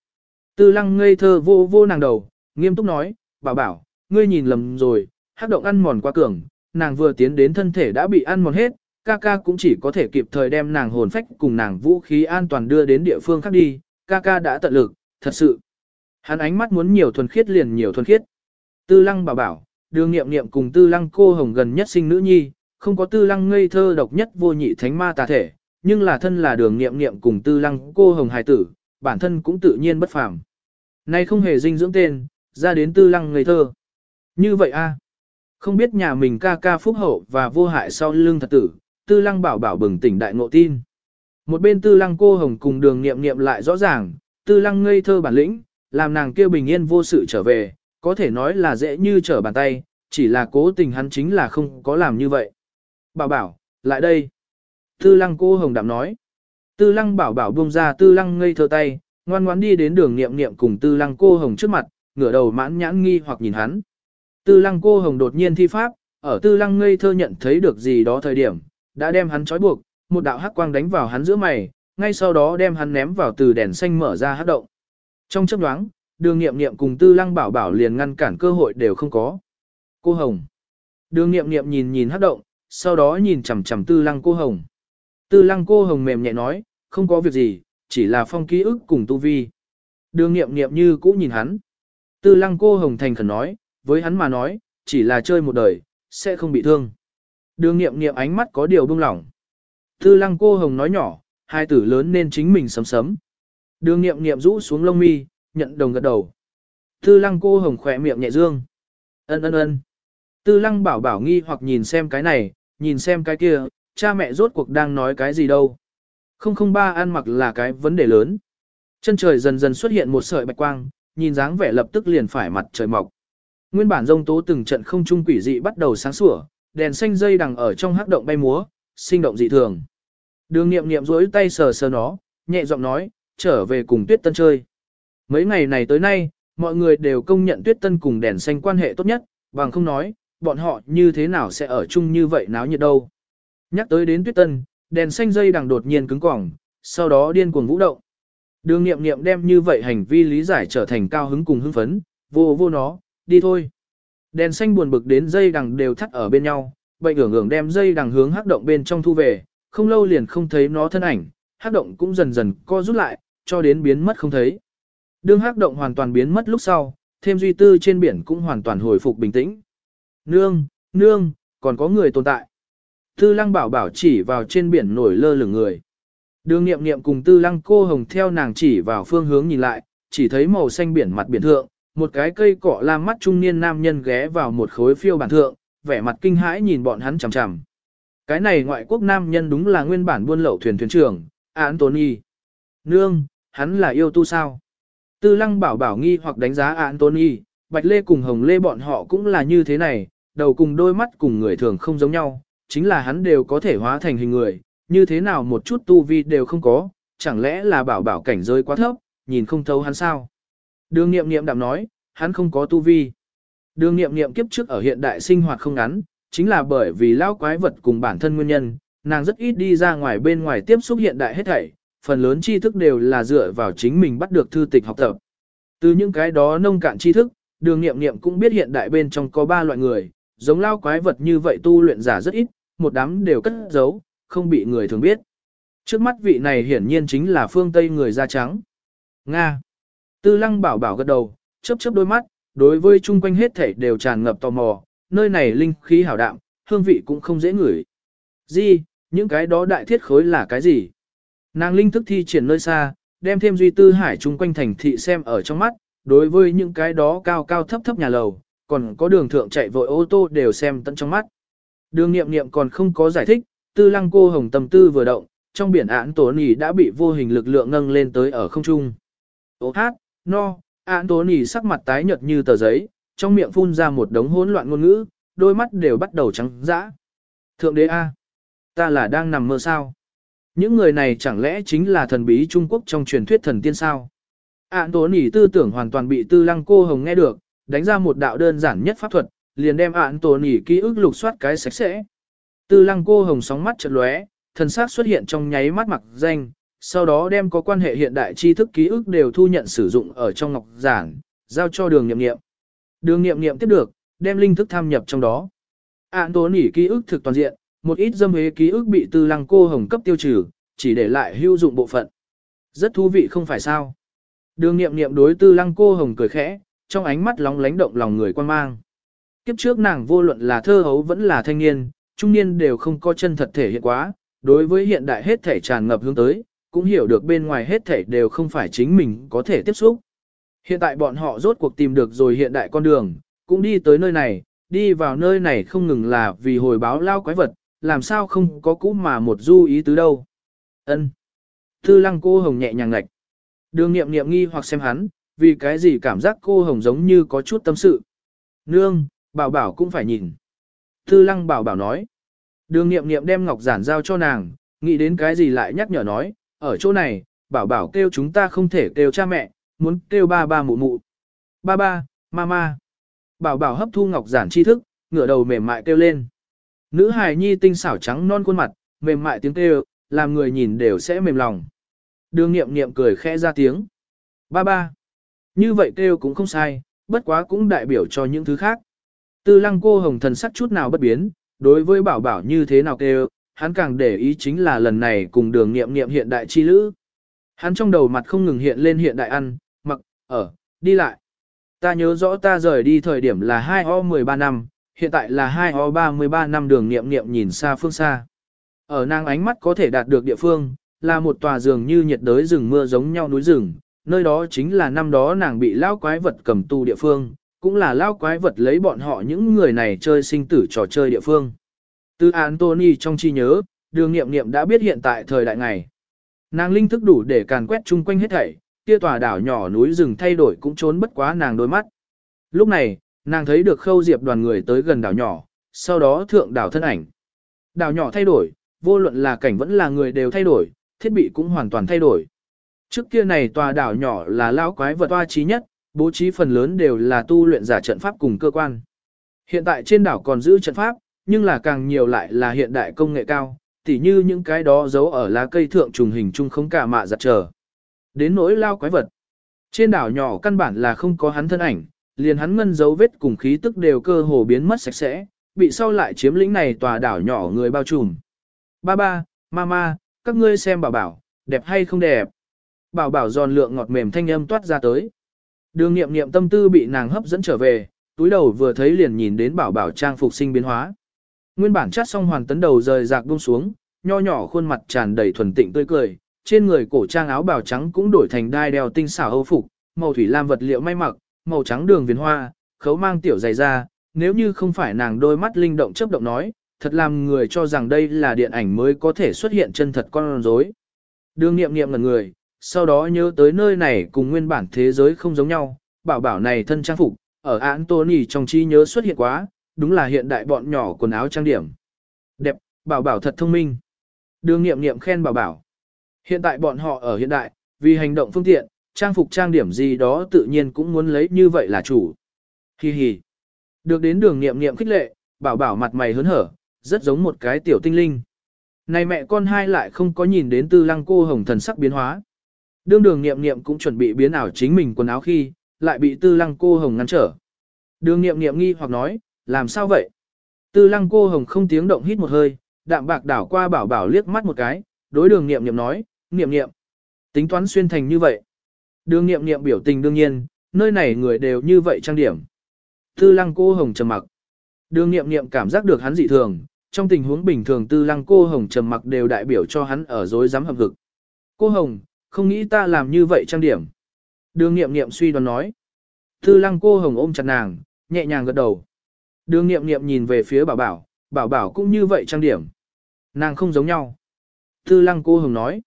Tư lăng ngây thơ vô vô nàng đầu, nghiêm túc nói, bảo bảo, ngươi nhìn lầm rồi, hát động ăn mòn quá cường, nàng vừa tiến đến thân thể đã bị ăn mòn hết, ca ca cũng chỉ có thể kịp thời đem nàng hồn phách cùng nàng vũ khí an toàn đưa đến địa phương khác đi, ca ca đã tận lực, thật sự. Hắn ánh mắt muốn nhiều thuần khiết liền nhiều thuần khiết. Tư lăng bảo bảo, đường nghiệm nghiệm cùng tư lăng cô hồng gần nhất sinh nữ nhi, không có tư lăng ngây thơ độc nhất vô nhị thánh ma tà thể, nhưng là thân là đường nghiệm nghiệm cùng tư lăng cô hồng hài tử, bản thân cũng tự nhiên bất phàm. Nay không hề dinh dưỡng tên, ra đến tư lăng ngây thơ. Như vậy a à? Không biết nhà mình ca ca phúc hậu và vô hại sau lưng thật tử, tư lăng bảo bảo bừng tỉnh đại ngộ tin. Một bên tư lăng cô hồng cùng đường nghiệm nghiệm lại rõ ràng, tư lăng ngây thơ bản lĩnh, làm nàng kêu bình yên vô sự trở về, có thể nói là dễ như trở bàn tay, chỉ là cố tình hắn chính là không có làm như vậy. Bảo bảo, lại đây. Tư lăng cô hồng đạm nói. Tư lăng bảo bảo buông ra tư lăng ngây thơ tay, ngoan ngoãn đi đến đường niệm niệm cùng tư lăng cô hồng trước mặt, ngửa đầu mãn nhãn nghi hoặc nhìn hắn. Tư lăng cô hồng đột nhiên thi pháp, ở tư lăng ngây thơ nhận thấy được gì đó thời điểm, đã đem hắn trói buộc, một đạo hắc quang đánh vào hắn giữa mày, ngay sau đó đem hắn ném vào từ đèn xanh mở ra hát động. Trong chấp đoáng, đường nghiệm nghiệm cùng tư lăng bảo bảo liền ngăn cản cơ hội đều không có. Cô Hồng. Đường nghiệm nghiệm nhìn nhìn hát động, sau đó nhìn chằm chằm tư lăng cô Hồng. Tư lăng cô Hồng mềm nhẹ nói, không có việc gì, chỉ là phong ký ức cùng tu vi. Đường nghiệm nghiệm như cũ nhìn hắn. Tư lăng cô Hồng thành khẩn nói, với hắn mà nói, chỉ là chơi một đời, sẽ không bị thương. Đường nghiệm nghiệm ánh mắt có điều buông lỏng. Tư lăng cô Hồng nói nhỏ, hai tử lớn nên chính mình sấm sấm. Đường nghiệm nghiệm rũ xuống lông mi, nhận đồng gật đầu. Tư lăng cô Hồng khỏe miệng nhẹ dương. Ân ân ân. Tư lăng bảo bảo nghi hoặc nhìn xem cái này, nhìn xem cái kia, cha mẹ rốt cuộc đang nói cái gì đâu. 003 ăn mặc là cái vấn đề lớn. Chân trời dần dần xuất hiện một sợi bạch quang, nhìn dáng vẻ lập tức liền phải mặt trời mọc. Nguyên bản rông tố từng trận không trung quỷ dị bắt đầu sáng sủa, đèn xanh dây đằng ở trong hắc động bay múa, sinh động dị thường. Đường nghiệm nghiệm duỗi tay sờ sờ nó, nhẹ giọng nói, trở về cùng tuyết tân chơi. Mấy ngày này tới nay, mọi người đều công nhận tuyết tân cùng đèn xanh quan hệ tốt nhất, bằng không nói, bọn họ như thế nào sẽ ở chung như vậy náo nhiệt đâu. Nhắc tới đến tuyết tân, đèn xanh dây đằng đột nhiên cứng cỏng, sau đó điên cuồng vũ động. Đường nghiệm nghiệm đem như vậy hành vi lý giải trở thành cao hứng cùng hưng phấn, vô vô nó, đi thôi. Đèn xanh buồn bực đến dây đằng đều thắt ở bên nhau, bệnh ưởng ưởng đem dây đằng hướng hắc động bên trong thu về, không lâu liền không thấy nó thân ảnh, hắc động cũng dần dần co rút lại, cho đến biến mất không thấy. Đương hắc động hoàn toàn biến mất lúc sau, thêm duy tư trên biển cũng hoàn toàn hồi phục bình tĩnh. Nương, nương, còn có người tồn tại. Tư lăng bảo bảo chỉ vào trên biển nổi lơ lửng người. Đường nghiệm nghiệm cùng tư lăng cô hồng theo nàng chỉ vào phương hướng nhìn lại, chỉ thấy màu xanh biển mặt biển thượng, một cái cây cọ lam mắt trung niên nam nhân ghé vào một khối phiêu bản thượng, vẻ mặt kinh hãi nhìn bọn hắn chằm chằm. Cái này ngoại quốc nam nhân đúng là nguyên bản buôn lậu thuyền thuyền trưởng, Anthony. Nương, hắn là yêu tu sao? Tư lăng bảo bảo nghi hoặc đánh giá Anthony, Bạch Lê cùng Hồng Lê bọn họ cũng là như thế này, đầu cùng đôi mắt cùng người thường không giống nhau, chính là hắn đều có thể hóa thành hình người, như thế nào một chút tu vi đều không có, chẳng lẽ là bảo bảo cảnh giới quá thấp, nhìn không thấu hắn sao? Đường nghiệm nghiệm đạm nói, hắn không có tu vi. Đường nghiệm nghiệm kiếp trước ở hiện đại sinh hoạt không ngắn, chính là bởi vì lao quái vật cùng bản thân nguyên nhân, nàng rất ít đi ra ngoài bên ngoài tiếp xúc hiện đại hết thảy, phần lớn tri thức đều là dựa vào chính mình bắt được thư tịch học tập. Từ những cái đó nông cạn tri thức, đường nghiệm nghiệm cũng biết hiện đại bên trong có ba loại người, giống lao quái vật như vậy tu luyện giả rất ít, một đám đều cất giấu, không bị người thường biết. Trước mắt vị này hiển nhiên chính là phương Tây người da trắng. Nga. Tư lăng bảo bảo gật đầu, chớp chớp đôi mắt, đối với chung quanh hết thảy đều tràn ngập tò mò, nơi này linh khí hảo đạm, hương vị cũng không dễ ngửi. Gì, những cái đó đại thiết khối là cái gì? Nàng linh thức thi triển nơi xa, đem thêm duy tư hải chung quanh thành thị xem ở trong mắt, đối với những cái đó cao cao thấp thấp nhà lầu, còn có đường thượng chạy vội ô tô đều xem tận trong mắt. Đường nghiệm nghiệm còn không có giải thích, tư lăng cô hồng tâm tư vừa động, trong biển án tố nỉ đã bị vô hình lực lượng nâng lên tới ở không trung. Ô hát, no, án tố nỉ sắc mặt tái nhợt như tờ giấy, trong miệng phun ra một đống hỗn loạn ngôn ngữ, đôi mắt đều bắt đầu trắng dã. Thượng đế A, ta là đang nằm mơ sao? Những người này chẳng lẽ chính là thần bí Trung Quốc trong truyền thuyết thần tiên sao? Án tổ nỉ tư tưởng hoàn toàn bị tư lăng cô hồng nghe được, đánh ra một đạo đơn giản nhất pháp thuật, liền đem án tổ nỉ ký ức lục soát cái sạch sẽ. Tư lăng cô hồng sóng mắt chợt lóe, thần sắc xuất hiện trong nháy mắt mặc danh, sau đó đem có quan hệ hiện đại tri thức ký ức đều thu nhận sử dụng ở trong ngọc giản, giao cho đường nghiệm nghiệm. Đường nghiệm nghiệm tiếp được, đem linh thức tham nhập trong đó. Án tố nỉ ký ức thực toàn diện, một ít dâm hế ký ức bị tư lăng cô hồng cấp tiêu trừ, chỉ để lại hữu dụng bộ phận. Rất thú vị không phải sao. Đường nghiệm nghiệm đối tư lăng cô hồng cười khẽ, trong ánh mắt lóng lánh động lòng người quan mang. Kiếp trước nàng vô luận là thơ hấu vẫn là thanh niên, trung niên đều không có chân thật thể hiện quá, đối với hiện đại hết thể tràn ngập hướng tới, cũng hiểu được bên ngoài hết thể đều không phải chính mình có thể tiếp xúc. Hiện tại bọn họ rốt cuộc tìm được rồi hiện đại con đường, cũng đi tới nơi này, đi vào nơi này không ngừng là vì hồi báo lao quái vật, làm sao không có cũ mà một du ý tứ đâu. ân Tư lăng cô hồng nhẹ nhàng ngạch. Đường nghiệm nghiệm nghi hoặc xem hắn, vì cái gì cảm giác cô hồng giống như có chút tâm sự. Nương, bảo bảo cũng phải nhìn. Tư lăng bảo bảo nói. Đường nghiệm nghiệm đem ngọc giản giao cho nàng, nghĩ đến cái gì lại nhắc nhở nói, ở chỗ này, bảo bảo kêu chúng ta không thể kêu cha mẹ, muốn kêu ba ba mụ mụ. Ba ba, mama. Bảo bảo hấp thu ngọc giản tri thức, ngửa đầu mềm mại kêu lên. Nữ hài nhi tinh xảo trắng non khuôn mặt, mềm mại tiếng kêu, làm người nhìn đều sẽ mềm lòng. Đường nghiệm nghiệm cười khẽ ra tiếng. Ba ba. Như vậy kêu cũng không sai, bất quá cũng đại biểu cho những thứ khác. Tư lăng cô hồng thần sắc chút nào bất biến, đối với bảo bảo như thế nào kêu, hắn càng để ý chính là lần này cùng đường nghiệm nghiệm hiện đại chi lữ. Hắn trong đầu mặt không ngừng hiện lên hiện đại ăn, ở, đi lại. Ta nhớ rõ ta rời đi thời điểm là 2 o 13 năm, hiện tại là 2 o 33 năm đường nghiệm nghiệm nhìn xa phương xa. Ở nàng ánh mắt có thể đạt được địa phương, là một tòa giường như nhiệt đới rừng mưa giống nhau núi rừng, nơi đó chính là năm đó nàng bị lao quái vật cầm tù địa phương, cũng là lao quái vật lấy bọn họ những người này chơi sinh tử trò chơi địa phương. Từ Anthony trong chi nhớ, đường nghiệm nghiệm đã biết hiện tại thời đại ngày. Nàng linh thức đủ để càn quét chung quanh hết thảy, kia tòa đảo nhỏ núi rừng thay đổi cũng trốn bất quá nàng đôi mắt. Lúc này, nàng thấy được khâu diệp đoàn người tới gần đảo nhỏ, sau đó thượng đảo thân ảnh. Đảo nhỏ thay đổi, vô luận là cảnh vẫn là người đều thay đổi, thiết bị cũng hoàn toàn thay đổi. Trước kia này tòa đảo nhỏ là lao quái vật toa trí nhất, bố trí phần lớn đều là tu luyện giả trận pháp cùng cơ quan. Hiện tại trên đảo còn giữ trận pháp, nhưng là càng nhiều lại là hiện đại công nghệ cao, tỉ như những cái đó giấu ở lá cây thượng trùng hình chung không cả mạ giặt trở. Đến nỗi lao quái vật. Trên đảo nhỏ căn bản là không có hắn thân ảnh, liền hắn ngân dấu vết cùng khí tức đều cơ hồ biến mất sạch sẽ, bị sau lại chiếm lĩnh này tòa đảo nhỏ người bao trùm. Ba ba, mama, các ngươi xem bảo bảo, đẹp hay không đẹp. Bảo bảo giòn lượng ngọt mềm thanh âm toát ra tới. Đường nghiệm nghiệm tâm tư bị nàng hấp dẫn trở về, túi đầu vừa thấy liền nhìn đến bảo bảo trang phục sinh biến hóa. Nguyên bản chát xong hoàn tấn đầu rời rạc buông xuống, nho nhỏ khuôn mặt tràn đầy thuần tịnh tươi cười, trên người cổ trang áo bào trắng cũng đổi thành đai đeo tinh xảo âu phục, màu thủy lam vật liệu may mặc, màu trắng đường viền hoa, khấu mang tiểu dày da, nếu như không phải nàng đôi mắt linh động chớp động nói, thật làm người cho rằng đây là điện ảnh mới có thể xuất hiện chân thật con rối. Đường nghiệm nghiệm ngẩn người, sau đó nhớ tới nơi này cùng nguyên bản thế giới không giống nhau, bảo bảo này thân trang phục, ở Anthony trong trí nhớ xuất hiện quá, đúng là hiện đại bọn nhỏ quần áo trang điểm. Đẹp, bảo bảo thật thông minh. Đường nghiệm nghiệm khen bảo bảo. Hiện tại bọn họ ở hiện đại, vì hành động phương tiện, trang phục trang điểm gì đó tự nhiên cũng muốn lấy như vậy là chủ. Hi hi. Được đến đường nghiệm nghiệm khích lệ, bảo bảo mặt mày hớn hở, rất giống một cái tiểu tinh linh. Này mẹ con hai lại không có nhìn đến tư lăng cô hồng thần sắc biến hóa. Đương đường nghiệm nghiệm cũng chuẩn bị biến ảo chính mình quần áo khi, lại bị tư lăng cô hồng ngăn trở. Đường nghiệm nghiệm nghi hoặc nói, làm sao vậy? Tư lăng cô hồng không tiếng động hít một hơi, đạm bạc đảo qua bảo bảo liếc mắt một cái, đối đường nghiệm nghiệm nói, Niệm Niệm Tính toán xuyên thành như vậy. Đường Niệm Niệm biểu tình đương nhiên, nơi này người đều như vậy trang điểm. Tư lăng cô hồng trầm mặc. Đường Niệm Niệm cảm giác được hắn dị thường, trong tình huống bình thường tư lăng cô hồng trầm mặc đều đại biểu cho hắn ở dối dám hợp vực. Cô hồng, không nghĩ ta làm như vậy trang điểm. Đường nghiệm nghiệm suy đoán nói. Tư lăng cô hồng ôm chặt nàng, nhẹ nhàng gật đầu. Đường nghiệm nghiệm nhìn về phía bảo bảo, bảo bảo cũng như vậy trang điểm. Nàng không giống nhau. Tư lăng cô hồng nói.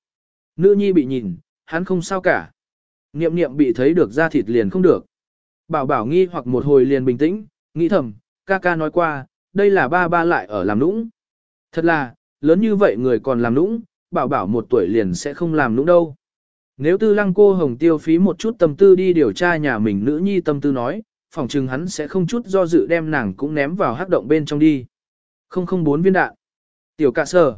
Nữ nhi bị nhìn, hắn không sao cả. Niệm Niệm bị thấy được da thịt liền không được. Bảo bảo nghi hoặc một hồi liền bình tĩnh, nghĩ thầm, ca ca nói qua, đây là ba ba lại ở làm nũng. Thật là, lớn như vậy người còn làm nũng, bảo bảo một tuổi liền sẽ không làm nũng đâu. Nếu tư lăng cô hồng tiêu phí một chút tâm tư đi điều tra nhà mình nữ nhi tâm tư nói, phỏng chừng hắn sẽ không chút do dự đem nàng cũng ném vào hắc động bên trong đi. Không không bốn viên đạn. Tiểu cạ sơ.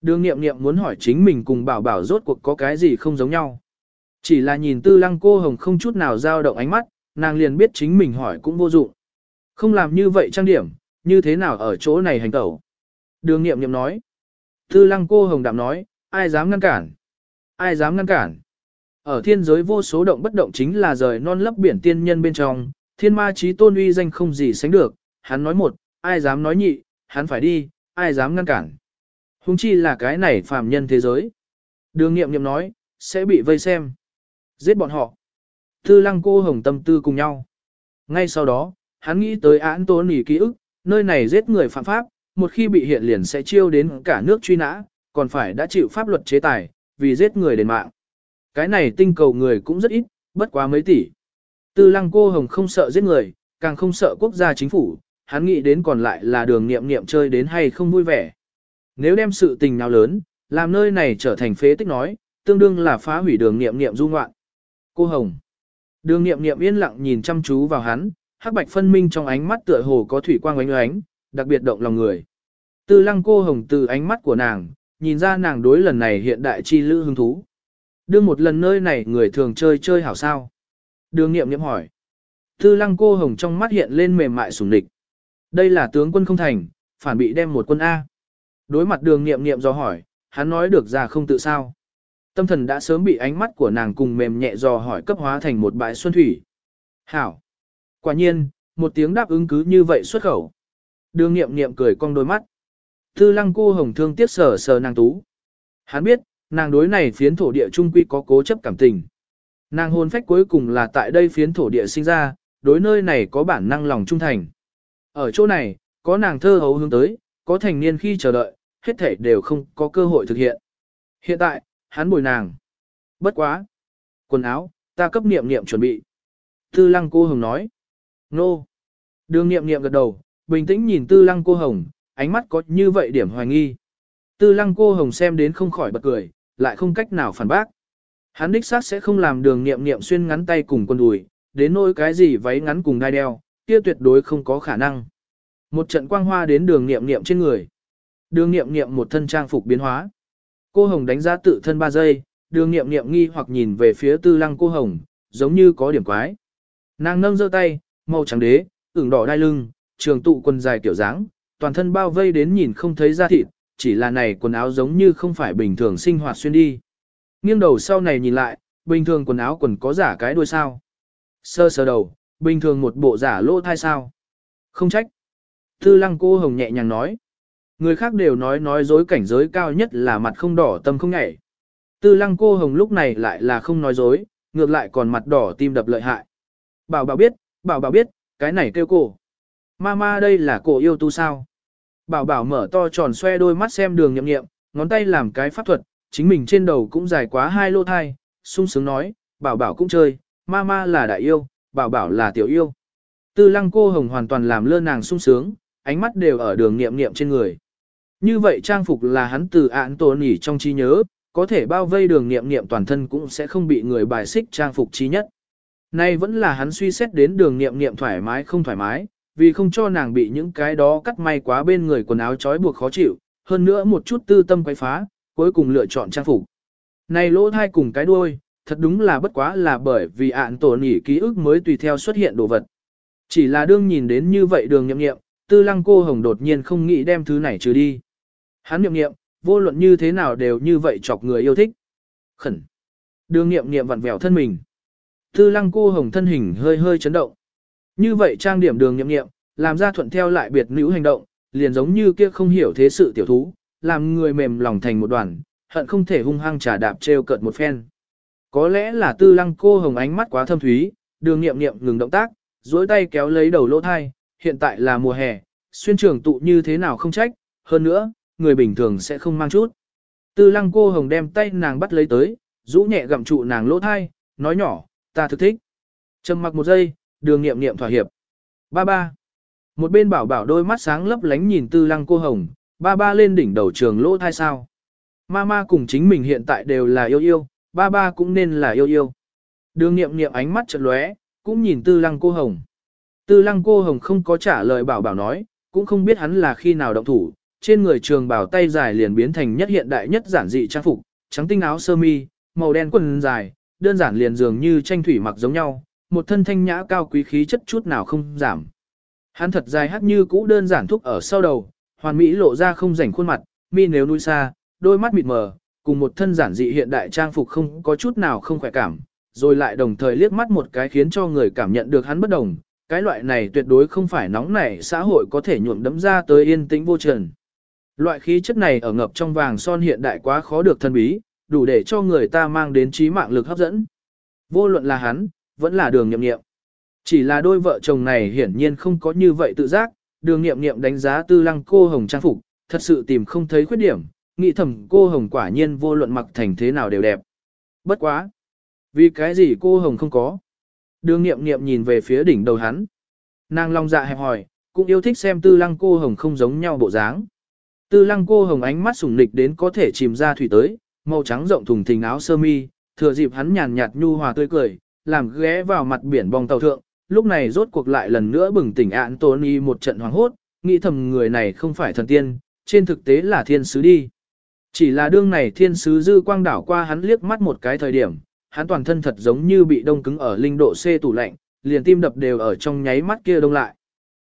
Đường nghiệm nghiệm muốn hỏi chính mình cùng bảo bảo rốt cuộc có cái gì không giống nhau. Chỉ là nhìn tư lăng cô hồng không chút nào dao động ánh mắt, nàng liền biết chính mình hỏi cũng vô dụng. Không làm như vậy trang điểm, như thế nào ở chỗ này hành tẩu. Đường nghiệm nghiệm nói. Tư lăng cô hồng đạm nói, ai dám ngăn cản? Ai dám ngăn cản? Ở thiên giới vô số động bất động chính là rời non lấp biển tiên nhân bên trong, thiên ma trí tôn uy danh không gì sánh được, hắn nói một, ai dám nói nhị, hắn phải đi, ai dám ngăn cản. Hùng chi là cái này phàm nhân thế giới. Đường nghiệm nghiệm nói, sẽ bị vây xem. Giết bọn họ. Tư lăng cô hồng tâm tư cùng nhau. Ngay sau đó, hắn nghĩ tới án tố nỉ ký ức, nơi này giết người phạm pháp, một khi bị hiện liền sẽ chiêu đến cả nước truy nã, còn phải đã chịu pháp luật chế tài, vì giết người đền mạng. Cái này tinh cầu người cũng rất ít, bất quá mấy tỷ. Tư lăng cô hồng không sợ giết người, càng không sợ quốc gia chính phủ, hắn nghĩ đến còn lại là đường nghiệm nghiệm chơi đến hay không vui vẻ. Nếu đem sự tình nào lớn, làm nơi này trở thành phế tích nói, tương đương là phá hủy đường nghiệm nghiệm du ngoạn. Cô Hồng. Đường nghiệm nghiệm yên lặng nhìn chăm chú vào hắn, hắc bạch phân minh trong ánh mắt tựa hồ có thủy quang ánh ánh, đặc biệt động lòng người. Tư lăng cô Hồng từ ánh mắt của nàng, nhìn ra nàng đối lần này hiện đại chi lữ hứng thú. Đưa một lần nơi này người thường chơi chơi hảo sao. Đường nghiệm nghiệm hỏi. Tư lăng cô Hồng trong mắt hiện lên mềm mại sùng địch. Đây là tướng quân không thành, phản bị đem một quân A. Đối mặt đường nghiệm nghiệm do hỏi, hắn nói được ra không tự sao. Tâm thần đã sớm bị ánh mắt của nàng cùng mềm nhẹ dò hỏi cấp hóa thành một bãi xuân thủy. Hảo. Quả nhiên, một tiếng đáp ứng cứ như vậy xuất khẩu. Đường nghiệm nghiệm cười cong đôi mắt. Tư lăng cô hồng thương tiếc sờ sờ nàng tú. Hắn biết, nàng đối này phiến thổ địa trung quy có cố chấp cảm tình. Nàng hồn phách cuối cùng là tại đây phiến thổ địa sinh ra, đối nơi này có bản năng lòng trung thành. Ở chỗ này, có nàng thơ hấu hướng tới, có thành niên khi chờ đợi, hết thể đều không có cơ hội thực hiện. Hiện tại, hắn bồi nàng. Bất quá. Quần áo, ta cấp niệm niệm chuẩn bị. Tư lăng cô hồng nói. Nô. Đường niệm niệm gật đầu, bình tĩnh nhìn tư lăng cô hồng, ánh mắt có như vậy điểm hoài nghi. Tư lăng cô hồng xem đến không khỏi bật cười, lại không cách nào phản bác. Hắn đích xác sẽ không làm đường niệm niệm xuyên ngắn tay cùng quần đùi, đến nỗi cái gì váy ngắn cùng đai đeo, kia tuyệt đối không có khả năng. Một trận quang hoa đến đường niệm niệm trên người. Đường niệm niệm một thân trang phục biến hóa. Cô Hồng đánh giá tự thân 3 giây, đường nghiệm nghiệm nghi hoặc nhìn về phía tư lăng cô Hồng, giống như có điểm quái. Nàng nâng giơ tay, màu trắng đế, ửng đỏ đai lưng, trường tụ quần dài kiểu dáng, toàn thân bao vây đến nhìn không thấy da thịt, chỉ là này quần áo giống như không phải bình thường sinh hoạt xuyên đi. Nghiêng đầu sau này nhìn lại, bình thường quần áo quần có giả cái đuôi sao. Sơ sơ đầu, bình thường một bộ giả lỗ thai sao. Không trách. Tư lăng cô hồng nhẹ nhàng nói. Người khác đều nói nói dối cảnh giới cao nhất là mặt không đỏ tâm không nhảy. Tư lăng cô hồng lúc này lại là không nói dối, ngược lại còn mặt đỏ tim đập lợi hại. Bảo bảo biết, bảo bảo biết, cái này kêu cổ. Mama đây là cổ yêu tu sao? Bảo bảo mở to tròn xoe đôi mắt xem đường nhậm nghiệm, ngón tay làm cái pháp thuật, chính mình trên đầu cũng dài quá hai lô thai, sung sướng nói, bảo bảo cũng chơi, mama là đại yêu, bảo bảo là tiểu yêu. Tư lăng cô hồng hoàn toàn làm lơ nàng sung sướng, ánh mắt đều ở đường nghiệm nghiệm trên người. Như vậy trang phục là hắn từ án tổ nỉ trong trí nhớ, có thể bao vây đường nghiệm nghiệm toàn thân cũng sẽ không bị người bài xích trang phục trí nhất. Nay vẫn là hắn suy xét đến đường nghiệm nghiệm thoải mái không thoải mái, vì không cho nàng bị những cái đó cắt may quá bên người quần áo trói buộc khó chịu, hơn nữa một chút tư tâm quay phá, cuối cùng lựa chọn trang phục. Này lỗ thai cùng cái đuôi, thật đúng là bất quá là bởi vì ạn tổ nỉ ký ức mới tùy theo xuất hiện đồ vật. Chỉ là đương nhìn đến như vậy đường nhậm nghiệm, tư lăng cô hồng đột nhiên không nghĩ đem thứ này trừ đi. Hắn Niệm Niệm vô luận như thế nào đều như vậy chọc người yêu thích. Khẩn. Đường Niệm Niệm vặn vẹo thân mình. Tư lăng cô hồng thân hình hơi hơi chấn động. Như vậy trang điểm đường Niệm Niệm làm ra thuận theo lại biệt nữ hành động, liền giống như kia không hiểu thế sự tiểu thú, làm người mềm lòng thành một đoàn, hận không thể hung hăng trả đạp treo cợt một phen. Có lẽ là tư lăng cô hồng ánh mắt quá thâm thúy, đường nghiệm nghiệm ngừng động tác, duỗi tay kéo lấy đầu lỗ thai, hiện tại là mùa hè, xuyên trường tụ như thế nào không trách, hơn nữa, người bình thường sẽ không mang chút. Tư lăng cô hồng đem tay nàng bắt lấy tới, rũ nhẹ gặm trụ nàng lỗ thai, nói nhỏ, ta thực thích. Trầm mặc một giây, đường nghiệm nghiệm thỏa hiệp. Ba ba. Một bên bảo bảo đôi mắt sáng lấp lánh nhìn tư lăng cô hồng, ba ba lên đỉnh đầu trường lỗ thai sao. Mama cùng chính mình hiện tại đều là yêu yêu, ba ba cũng nên là yêu yêu. Đường nghiệm nghiệm ánh mắt chợt lóe, cũng nhìn tư lăng cô hồng. Tư lăng cô hồng không có trả lời bảo bảo nói, cũng không biết hắn là khi nào động thủ, trên người trường bảo tay dài liền biến thành nhất hiện đại nhất giản dị trang phục, trắng tinh áo sơ mi, màu đen quần dài, đơn giản liền dường như tranh thủy mặc giống nhau, một thân thanh nhã cao quý khí chất chút nào không giảm. Hắn thật dài hát như cũ đơn giản thúc ở sau đầu, hoàn mỹ lộ ra không rảnh khuôn mặt, mi nếu núi xa, đôi mắt mịt mờ, cùng một thân giản dị hiện đại trang phục không có chút nào không khỏe cảm, rồi lại đồng thời liếc mắt một cái khiến cho người cảm nhận được hắn bất đồng, cái loại này tuyệt đối không phải nóng nảy xã hội có thể nhuộm đấm ra tới yên tĩnh vô trần. Loại khí chất này ở ngập trong vàng son hiện đại quá khó được thân bí, đủ để cho người ta mang đến trí mạng lực hấp dẫn. Vô luận là hắn, vẫn là đường nhậm nghiệm. Chỉ là đôi vợ chồng này hiển nhiên không có như vậy tự giác, đường nghiệm nghiệm đánh giá tư lăng cô hồng trang phục, thật sự tìm không thấy khuyết điểm, nghĩ thầm cô hồng quả nhiên vô luận mặc thành thế nào đều đẹp. Bất quá. Vì cái gì cô hồng không có? Đường nghiệm nghiệm nhìn về phía đỉnh đầu hắn. Nàng long dạ hẹp hỏi, cũng yêu thích xem tư lăng cô hồng không giống nhau bộ dáng. Tư lăng cô hồng ánh mắt sủng nịch đến có thể chìm ra thủy tới, màu trắng rộng thùng thình áo sơ mi, thừa dịp hắn nhàn nhạt nhu hòa tươi cười, làm ghé vào mặt biển bong tàu thượng, lúc này rốt cuộc lại lần nữa bừng tỉnh ạn Tony một trận hoàng hốt, nghĩ thầm người này không phải thần tiên, trên thực tế là thiên sứ đi. Chỉ là đương này thiên sứ dư quang đảo qua hắn liếc mắt một cái thời điểm, hắn toàn thân thật giống như bị đông cứng ở linh độ C tủ lạnh, liền tim đập đều ở trong nháy mắt kia đông lại.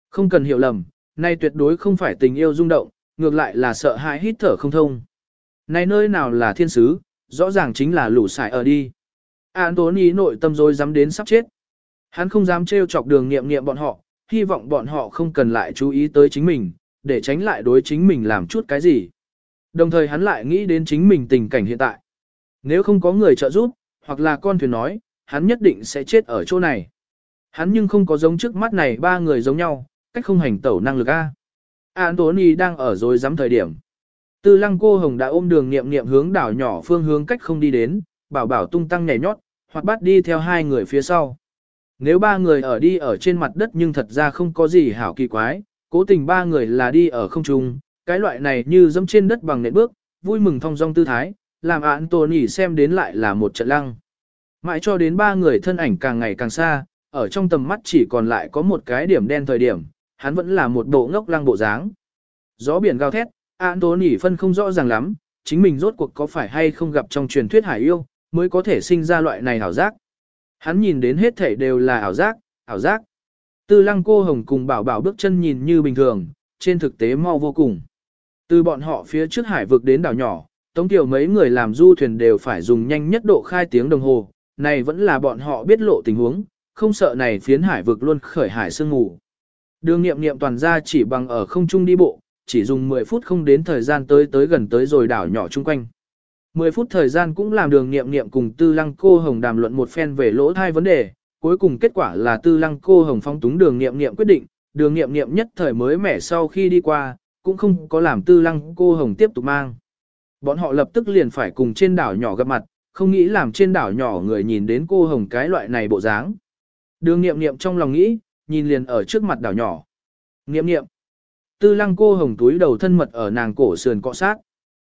Không cần hiểu lầm, nay tuyệt đối không phải tình yêu rung động, ngược lại là sợ hãi hít thở không thông. Này nơi nào là thiên sứ, rõ ràng chính là lũ xài ở đi. Anthony nội tâm rồi dám đến sắp chết. Hắn không dám trêu chọc đường nghiệm nghiệm bọn họ, hy vọng bọn họ không cần lại chú ý tới chính mình, để tránh lại đối chính mình làm chút cái gì. Đồng thời hắn lại nghĩ đến chính mình tình cảnh hiện tại. Nếu không có người trợ giúp, hoặc là con thuyền nói, hắn nhất định sẽ chết ở chỗ này. Hắn nhưng không có giống trước mắt này ba người giống nhau, cách không hành tẩu năng lực A. Anthony đang ở rồi dám thời điểm. Tư lăng cô hồng đã ôm đường nghiệm nghiệm hướng đảo nhỏ phương hướng cách không đi đến, bảo bảo tung tăng nhảy nhót, hoặc bắt đi theo hai người phía sau. Nếu ba người ở đi ở trên mặt đất nhưng thật ra không có gì hảo kỳ quái, cố tình ba người là đi ở không trung, cái loại này như dẫm trên đất bằng nền bước, vui mừng thong dong tư thái, làm án tổ nỉ xem đến lại là một trận lăng. Mãi cho đến ba người thân ảnh càng ngày càng xa, ở trong tầm mắt chỉ còn lại có một cái điểm đen thời điểm, hắn vẫn là một bộ ngốc lăng bộ dáng. Gió biển gào thét, án phân không rõ ràng lắm, chính mình rốt cuộc có phải hay không gặp trong truyền thuyết hải yêu, mới có thể sinh ra loại này ảo giác. Hắn nhìn đến hết thể đều là ảo giác, ảo giác. Tư lăng cô hồng cùng bảo bảo bước chân nhìn như bình thường, trên thực tế mau vô cùng. Từ bọn họ phía trước hải vực đến đảo nhỏ, tống tiểu mấy người làm du thuyền đều phải dùng nhanh nhất độ khai tiếng đồng hồ, này vẫn là bọn họ biết lộ tình huống, không sợ này phiến hải vực luôn khởi hải sương ngủ. Đường nghiệm nghiệm toàn ra chỉ bằng ở không trung đi bộ, chỉ dùng 10 phút không đến thời gian tới tới gần tới rồi đảo nhỏ chung quanh. 10 phút thời gian cũng làm đường nghiệm nghiệm cùng tư lăng cô hồng đàm luận một phen về lỗ thai vấn đề, cuối cùng kết quả là tư lăng cô hồng phong túng đường nghiệm nghiệm quyết định, đường nghiệm nghiệm nhất thời mới mẻ sau khi đi qua, cũng không có làm tư lăng cô hồng tiếp tục mang. Bọn họ lập tức liền phải cùng trên đảo nhỏ gặp mặt, không nghĩ làm trên đảo nhỏ người nhìn đến cô hồng cái loại này bộ dáng. Đường nghiệm nghiệm trong lòng nghĩ, nhìn liền ở trước mặt đảo nhỏ. Nghiệm nghiệm. Tư lăng cô hồng túi đầu thân mật ở nàng cổ sườn cọ sát.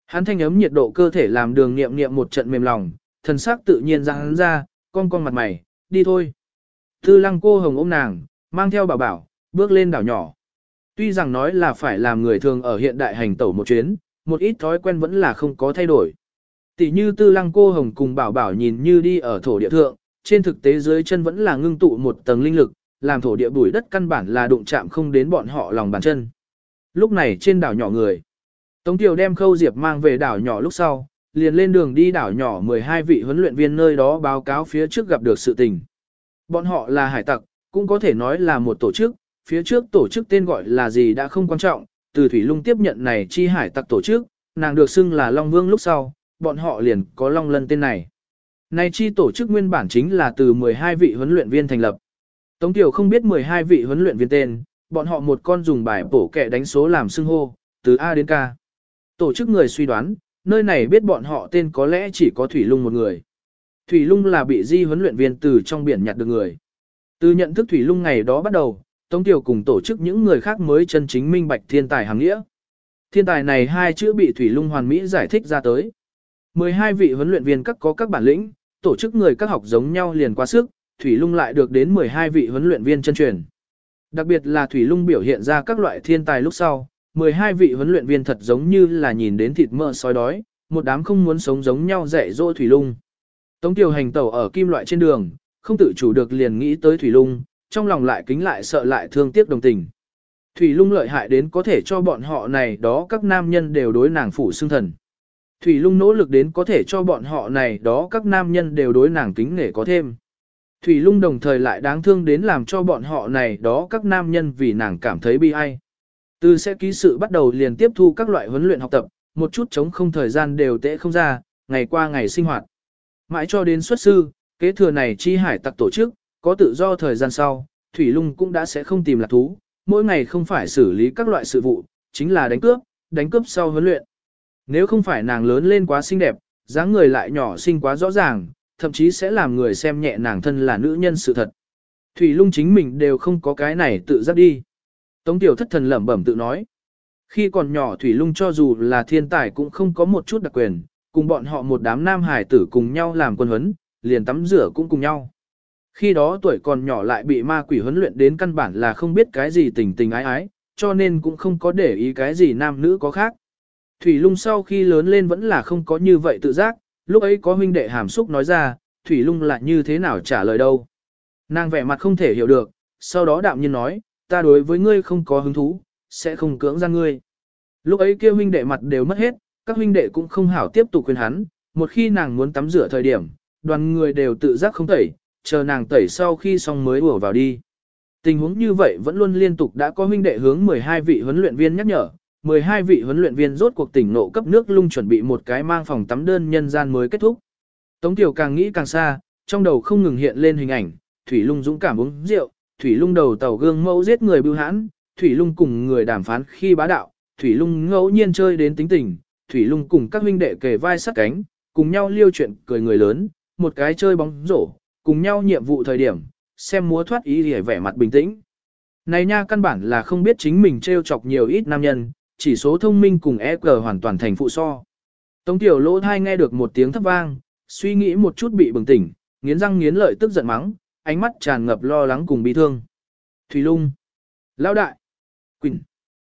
Hắn thanh ấm nhiệt độ cơ thể làm đường nghiệm nghiệm một trận mềm lòng, thần sắc tự nhiên ra hắn ra, con con mặt mày, đi thôi. Tư lăng cô hồng ôm nàng, mang theo bảo bảo, bước lên đảo nhỏ. Tuy rằng nói là phải làm người thường ở hiện đại hành tẩu một chuyến, một ít thói quen vẫn là không có thay đổi. Tỷ như tư lăng cô hồng cùng bảo bảo nhìn như đi ở thổ địa thượng, trên thực tế dưới chân vẫn là ngưng tụ một tầng linh lực, làm thổ địa bùi đất căn bản là đụng chạm không đến bọn họ lòng bàn chân. Lúc này trên đảo nhỏ người, Tống Tiểu đem Khâu Diệp mang về đảo nhỏ lúc sau, liền lên đường đi đảo nhỏ 12 vị huấn luyện viên nơi đó báo cáo phía trước gặp được sự tình. Bọn họ là hải tặc, cũng có thể nói là một tổ chức, phía trước tổ chức tên gọi là gì đã không quan trọng, từ Thủy Lung tiếp nhận này chi hải tặc tổ chức, nàng được xưng là Long Vương lúc sau, bọn họ liền có Long Lân tên này. Này chi tổ chức nguyên bản chính là từ 12 vị huấn luyện viên thành lập. Tống Tiểu không biết 12 vị huấn luyện viên tên, bọn họ một con dùng bài bổ kẻ đánh số làm xưng hô, từ A đến K. Tổ chức người suy đoán, nơi này biết bọn họ tên có lẽ chỉ có Thủy Lung một người. Thủy Lung là bị di huấn luyện viên từ trong biển nhặt được người. Từ nhận thức Thủy Lung ngày đó bắt đầu, Tống Tiểu cùng tổ chức những người khác mới chân chính minh bạch thiên tài hàng nghĩa. Thiên tài này hai chữ bị Thủy Lung hoàn mỹ giải thích ra tới. 12 vị huấn luyện viên các có các bản lĩnh, tổ chức người các học giống nhau liền quá sức, Thủy Lung lại được đến 12 vị huấn luyện viên chân truyền. Đặc biệt là Thủy Lung biểu hiện ra các loại thiên tài lúc sau, 12 vị huấn luyện viên thật giống như là nhìn đến thịt mỡ sói đói, một đám không muốn sống giống nhau dạy dỗ Thủy Lung. Tống Tiểu hành tẩu ở kim loại trên đường, không tự chủ được liền nghĩ tới Thủy Lung, trong lòng lại kính lại sợ lại thương tiếc đồng tình. Thủy Lung lợi hại đến có thể cho bọn họ này đó các nam nhân đều đối nàng phủ xương thần. Thủy Lung nỗ lực đến có thể cho bọn họ này đó các nam nhân đều đối nàng kính nể có thêm. Thủy Lung đồng thời lại đáng thương đến làm cho bọn họ này đó các nam nhân vì nàng cảm thấy bi ai. Từ sẽ ký sự bắt đầu liền tiếp thu các loại huấn luyện học tập, một chút chống không thời gian đều tệ không ra, ngày qua ngày sinh hoạt. Mãi cho đến xuất sư, kế thừa này chi hải tặc tổ chức, có tự do thời gian sau, Thủy Lung cũng đã sẽ không tìm lạc thú, mỗi ngày không phải xử lý các loại sự vụ, chính là đánh cướp, đánh cướp sau huấn luyện. Nếu không phải nàng lớn lên quá xinh đẹp, dáng người lại nhỏ xinh quá rõ ràng, thậm chí sẽ làm người xem nhẹ nàng thân là nữ nhân sự thật. Thủy Lung chính mình đều không có cái này tự giác đi. Tống tiểu thất thần lẩm bẩm tự nói. Khi còn nhỏ Thủy Lung cho dù là thiên tài cũng không có một chút đặc quyền, cùng bọn họ một đám nam hải tử cùng nhau làm quân huấn, liền tắm rửa cũng cùng nhau. Khi đó tuổi còn nhỏ lại bị ma quỷ huấn luyện đến căn bản là không biết cái gì tình tình ái ái, cho nên cũng không có để ý cái gì nam nữ có khác. Thủy Lung sau khi lớn lên vẫn là không có như vậy tự giác, lúc ấy có huynh đệ hàm xúc nói ra, Thủy Lung lại như thế nào trả lời đâu. Nàng vẻ mặt không thể hiểu được, sau đó đạm nhiên nói, ta đối với ngươi không có hứng thú, sẽ không cưỡng ra ngươi. Lúc ấy kia huynh đệ mặt đều mất hết, các huynh đệ cũng không hảo tiếp tục khuyên hắn, một khi nàng muốn tắm rửa thời điểm, đoàn người đều tự giác không tẩy, chờ nàng tẩy sau khi xong mới ùa vào đi. Tình huống như vậy vẫn luôn liên tục đã có huynh đệ hướng 12 vị huấn luyện viên nhắc nhở, 12 vị huấn luyện viên rốt cuộc tỉnh nộ cấp nước lung chuẩn bị một cái mang phòng tắm đơn nhân gian mới kết thúc. Tống Tiểu càng nghĩ càng xa, trong đầu không ngừng hiện lên hình ảnh, Thủy Lung dũng cảm uống rượu, Thủy Lung đầu tàu gương mẫu giết người bưu hãn, Thủy Lung cùng người đàm phán khi bá đạo, Thủy Lung ngẫu nhiên chơi đến tính tình, Thủy Lung cùng các huynh đệ kề vai sát cánh, cùng nhau liêu chuyện cười người lớn, một cái chơi bóng rổ, cùng nhau nhiệm vụ thời điểm, xem múa thoát ý để vẻ mặt bình tĩnh. Này nha căn bản là không biết chính mình trêu chọc nhiều ít nam nhân, chỉ số thông minh cùng EQ hoàn toàn thành phụ so. Tống tiểu lỗ thai nghe được một tiếng thấp vang, suy nghĩ một chút bị bừng tỉnh, nghiến răng nghiến lợi tức giận mắng, ánh mắt tràn ngập lo lắng cùng bi thương. Thủy lung. Lão đại. Quỳnh.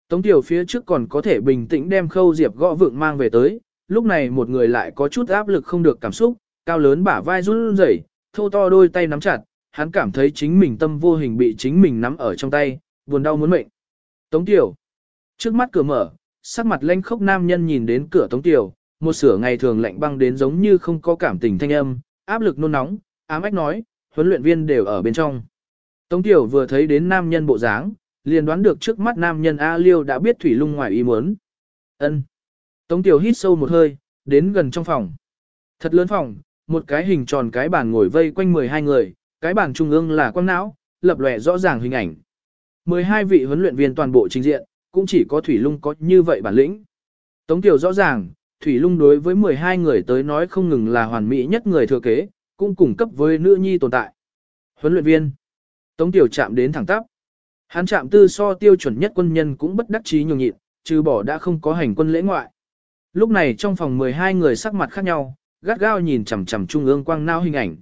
Tống tiểu phía trước còn có thể bình tĩnh đem khâu diệp gõ vượng mang về tới, lúc này một người lại có chút áp lực không được cảm xúc, cao lớn bả vai run rẩy, thô to đôi tay nắm chặt, hắn cảm thấy chính mình tâm vô hình bị chính mình nắm ở trong tay, buồn đau muốn mệnh. Tống tiểu. Trước mắt cửa mở, sắc mặt lanh khốc nam nhân nhìn đến cửa tống tiểu, một sửa ngày thường lạnh băng đến giống như không có cảm tình thanh âm, áp lực nôn nóng, ám ách nói, huấn luyện viên đều ở bên trong. Tống tiểu vừa thấy đến nam nhân bộ dáng, liền đoán được trước mắt nam nhân A Liêu đã biết Thủy Lung ngoài ý muốn. Ân. Tống tiểu hít sâu một hơi, Đến gần trong phòng. Thật lớn phòng, một cái hình tròn cái bàn ngồi vây quanh 12 người, cái bàn trung ương là quang não, lập lòe rõ ràng hình ảnh. 12 vị huấn luyện viên toàn bộ trình diện, cũng chỉ có Thủy Lung có như vậy bản lĩnh. Tống Tiểu rõ ràng, Thủy Lung đối với 12 người tới nói không ngừng là hoàn mỹ nhất người thừa kế, cũng cùng cấp với nữ nhi tồn tại. Huấn luyện viên. Tống Tiểu chạm đến thẳng tắp. Hắn chạm tư so tiêu chuẩn nhất quân nhân cũng bất đắc chí nhường nhịn, trừ bỏ đã không có hành quân lễ ngoại. Lúc này trong phòng 12 người sắc mặt khác nhau, gắt gao nhìn chằm chằm trung ương quang nao hình ảnh.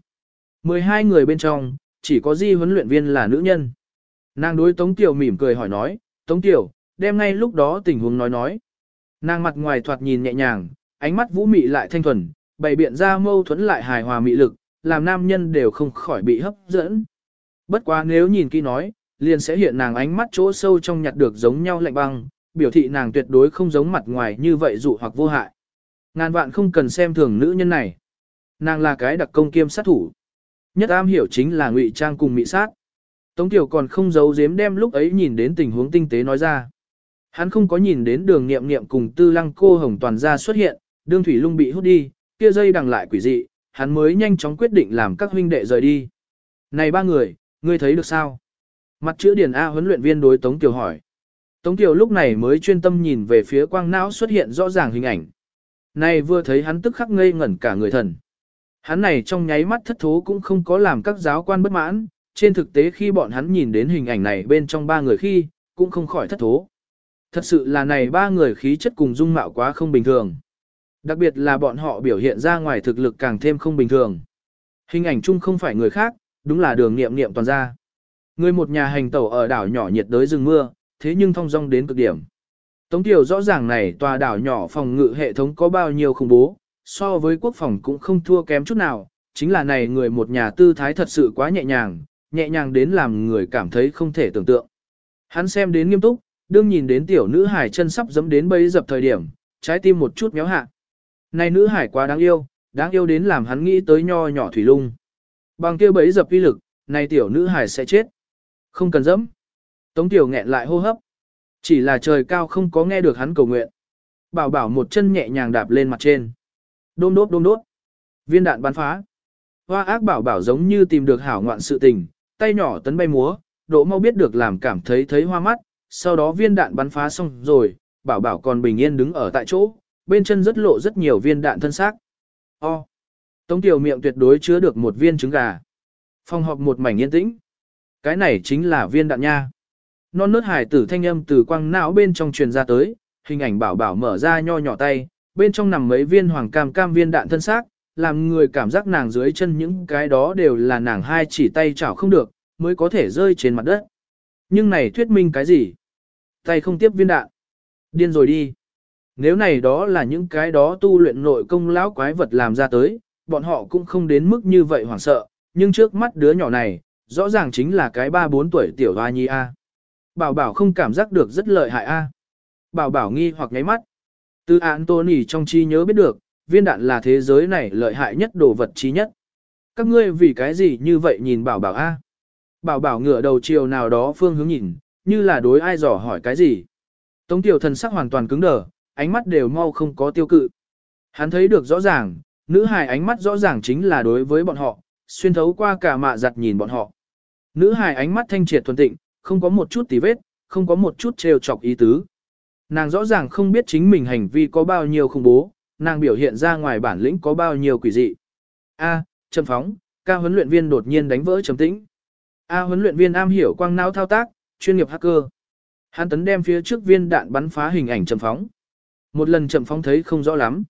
12 người bên trong, chỉ có di huấn luyện viên là nữ nhân. Nàng đối Tống Tiểu mỉm cười hỏi nói, Tống Tiểu, đem ngay lúc đó tình huống nói nói. Nàng mặt ngoài thoạt nhìn nhẹ nhàng, ánh mắt vũ mị lại thanh thuần, bày biện ra mâu thuẫn lại hài hòa mị lực, làm nam nhân đều không khỏi bị hấp dẫn. Bất quá nếu nhìn kỹ nói, liền sẽ hiện nàng ánh mắt chỗ sâu trong nhặt được giống nhau lạnh băng, biểu thị nàng tuyệt đối không giống mặt ngoài như vậy dụ hoặc vô hại. Ngàn vạn không cần xem thường nữ nhân này. Nàng là cái đặc công kiêm sát thủ. Nhất am hiểu chính là ngụy trang cùng mị sát. Tống Tiểu còn không giấu giếm đem lúc ấy nhìn đến tình huống tinh tế nói ra. Hắn không có nhìn đến đường nghiệm nghiệm cùng tư lăng cô hồng toàn gia xuất hiện, đương thủy lung bị hút đi, kia dây đằng lại quỷ dị, hắn mới nhanh chóng quyết định làm các huynh đệ rời đi. Này ba người, ngươi thấy được sao? Mặt chữ điển A huấn luyện viên đối Tống Tiểu hỏi. Tống Tiểu lúc này mới chuyên tâm nhìn về phía quang não xuất hiện rõ ràng hình ảnh. Này vừa thấy hắn tức khắc ngây ngẩn cả người thần. Hắn này trong nháy mắt thất thố cũng không có làm các giáo quan bất mãn, trên thực tế khi bọn hắn nhìn đến hình ảnh này bên trong ba người khi, cũng không khỏi thất thố. Thật sự là này ba người khí chất cùng dung mạo quá không bình thường. Đặc biệt là bọn họ biểu hiện ra ngoài thực lực càng thêm không bình thường. Hình ảnh chung không phải người khác, đúng là đường nghiệm nghiệm toàn ra. Người một nhà hành tẩu ở đảo nhỏ nhiệt đới rừng mưa, thế nhưng thong dong đến cực điểm. Tống tiểu rõ ràng này tòa đảo nhỏ phòng ngự hệ thống có bao nhiêu khủng bố, so với quốc phòng cũng không thua kém chút nào, chính là này người một nhà tư thái thật sự quá nhẹ nhàng, nhẹ nhàng đến làm người cảm thấy không thể tưởng tượng. Hắn xem đến nghiêm túc, đương nhìn đến tiểu nữ hải chân sắp dẫm đến bấy dập thời điểm, trái tim một chút méo hạ. Này nữ hải quá đáng yêu, đáng yêu đến làm hắn nghĩ tới nho nhỏ thủy lung. Bằng kia bấy dập uy lực, này tiểu nữ hải sẽ chết. Không cần dẫm. Tống tiểu nghẹn lại hô hấp. Chỉ là trời cao không có nghe được hắn cầu nguyện. Bảo bảo một chân nhẹ nhàng đạp lên mặt trên. Đôm đốt đôm đốt. Viên đạn bắn phá. Hoa ác bảo bảo giống như tìm được hảo ngoạn sự tình, tay nhỏ tấn bay múa, độ mau biết được làm cảm thấy thấy hoa mắt, sau đó viên đạn bắn phá xong rồi, bảo bảo còn bình yên đứng ở tại chỗ, bên chân rất lộ rất nhiều viên đạn thân xác. O. Tống tiểu miệng tuyệt đối chứa được một viên trứng gà. Phòng họp một mảnh yên tĩnh. Cái này chính là viên đạn nha. Non nớt hải tử thanh âm từ quang não bên trong truyền ra tới, hình ảnh bảo bảo mở ra nho nhỏ tay, bên trong nằm mấy viên hoàng cam cam viên đạn thân xác, làm người cảm giác nàng dưới chân những cái đó đều là nàng hai chỉ tay chảo không được, mới có thể rơi trên mặt đất. Nhưng này thuyết minh cái gì? Tay không tiếp viên đạn. Điên rồi đi. Nếu này đó là những cái đó tu luyện nội công lão quái vật làm ra tới, bọn họ cũng không đến mức như vậy hoảng sợ, nhưng trước mắt đứa nhỏ này, rõ ràng chính là cái 3-4 tuổi tiểu hoa nhi A. Bảo bảo không cảm giác được rất lợi hại A. Bảo bảo nghi hoặc nháy mắt. Từ Anthony trong chi nhớ biết được, viên đạn là thế giới này lợi hại nhất đồ vật trí nhất. Các ngươi vì cái gì như vậy nhìn bảo bảo A. Bảo bảo ngửa đầu chiều nào đó phương hướng nhìn, như là đối ai dò hỏi cái gì. Tống tiểu thần sắc hoàn toàn cứng đờ, ánh mắt đều mau không có tiêu cự. Hắn thấy được rõ ràng, nữ hài ánh mắt rõ ràng chính là đối với bọn họ, xuyên thấu qua cả mạ giặt nhìn bọn họ. Nữ hài ánh mắt thanh triệt thuần tịnh, không có một chút tí vết, không có một chút trêu chọc ý tứ. Nàng rõ ràng không biết chính mình hành vi có bao nhiêu khủng bố, nàng biểu hiện ra ngoài bản lĩnh có bao nhiêu quỷ dị. A, trầm phóng, ca huấn luyện viên đột nhiên đánh vỡ trầm tĩnh. A huấn luyện viên am hiểu quang não thao tác, chuyên nghiệp hacker. Hắn tấn đem phía trước viên đạn bắn phá hình ảnh chậm phóng. Một lần chậm phóng thấy không rõ lắm.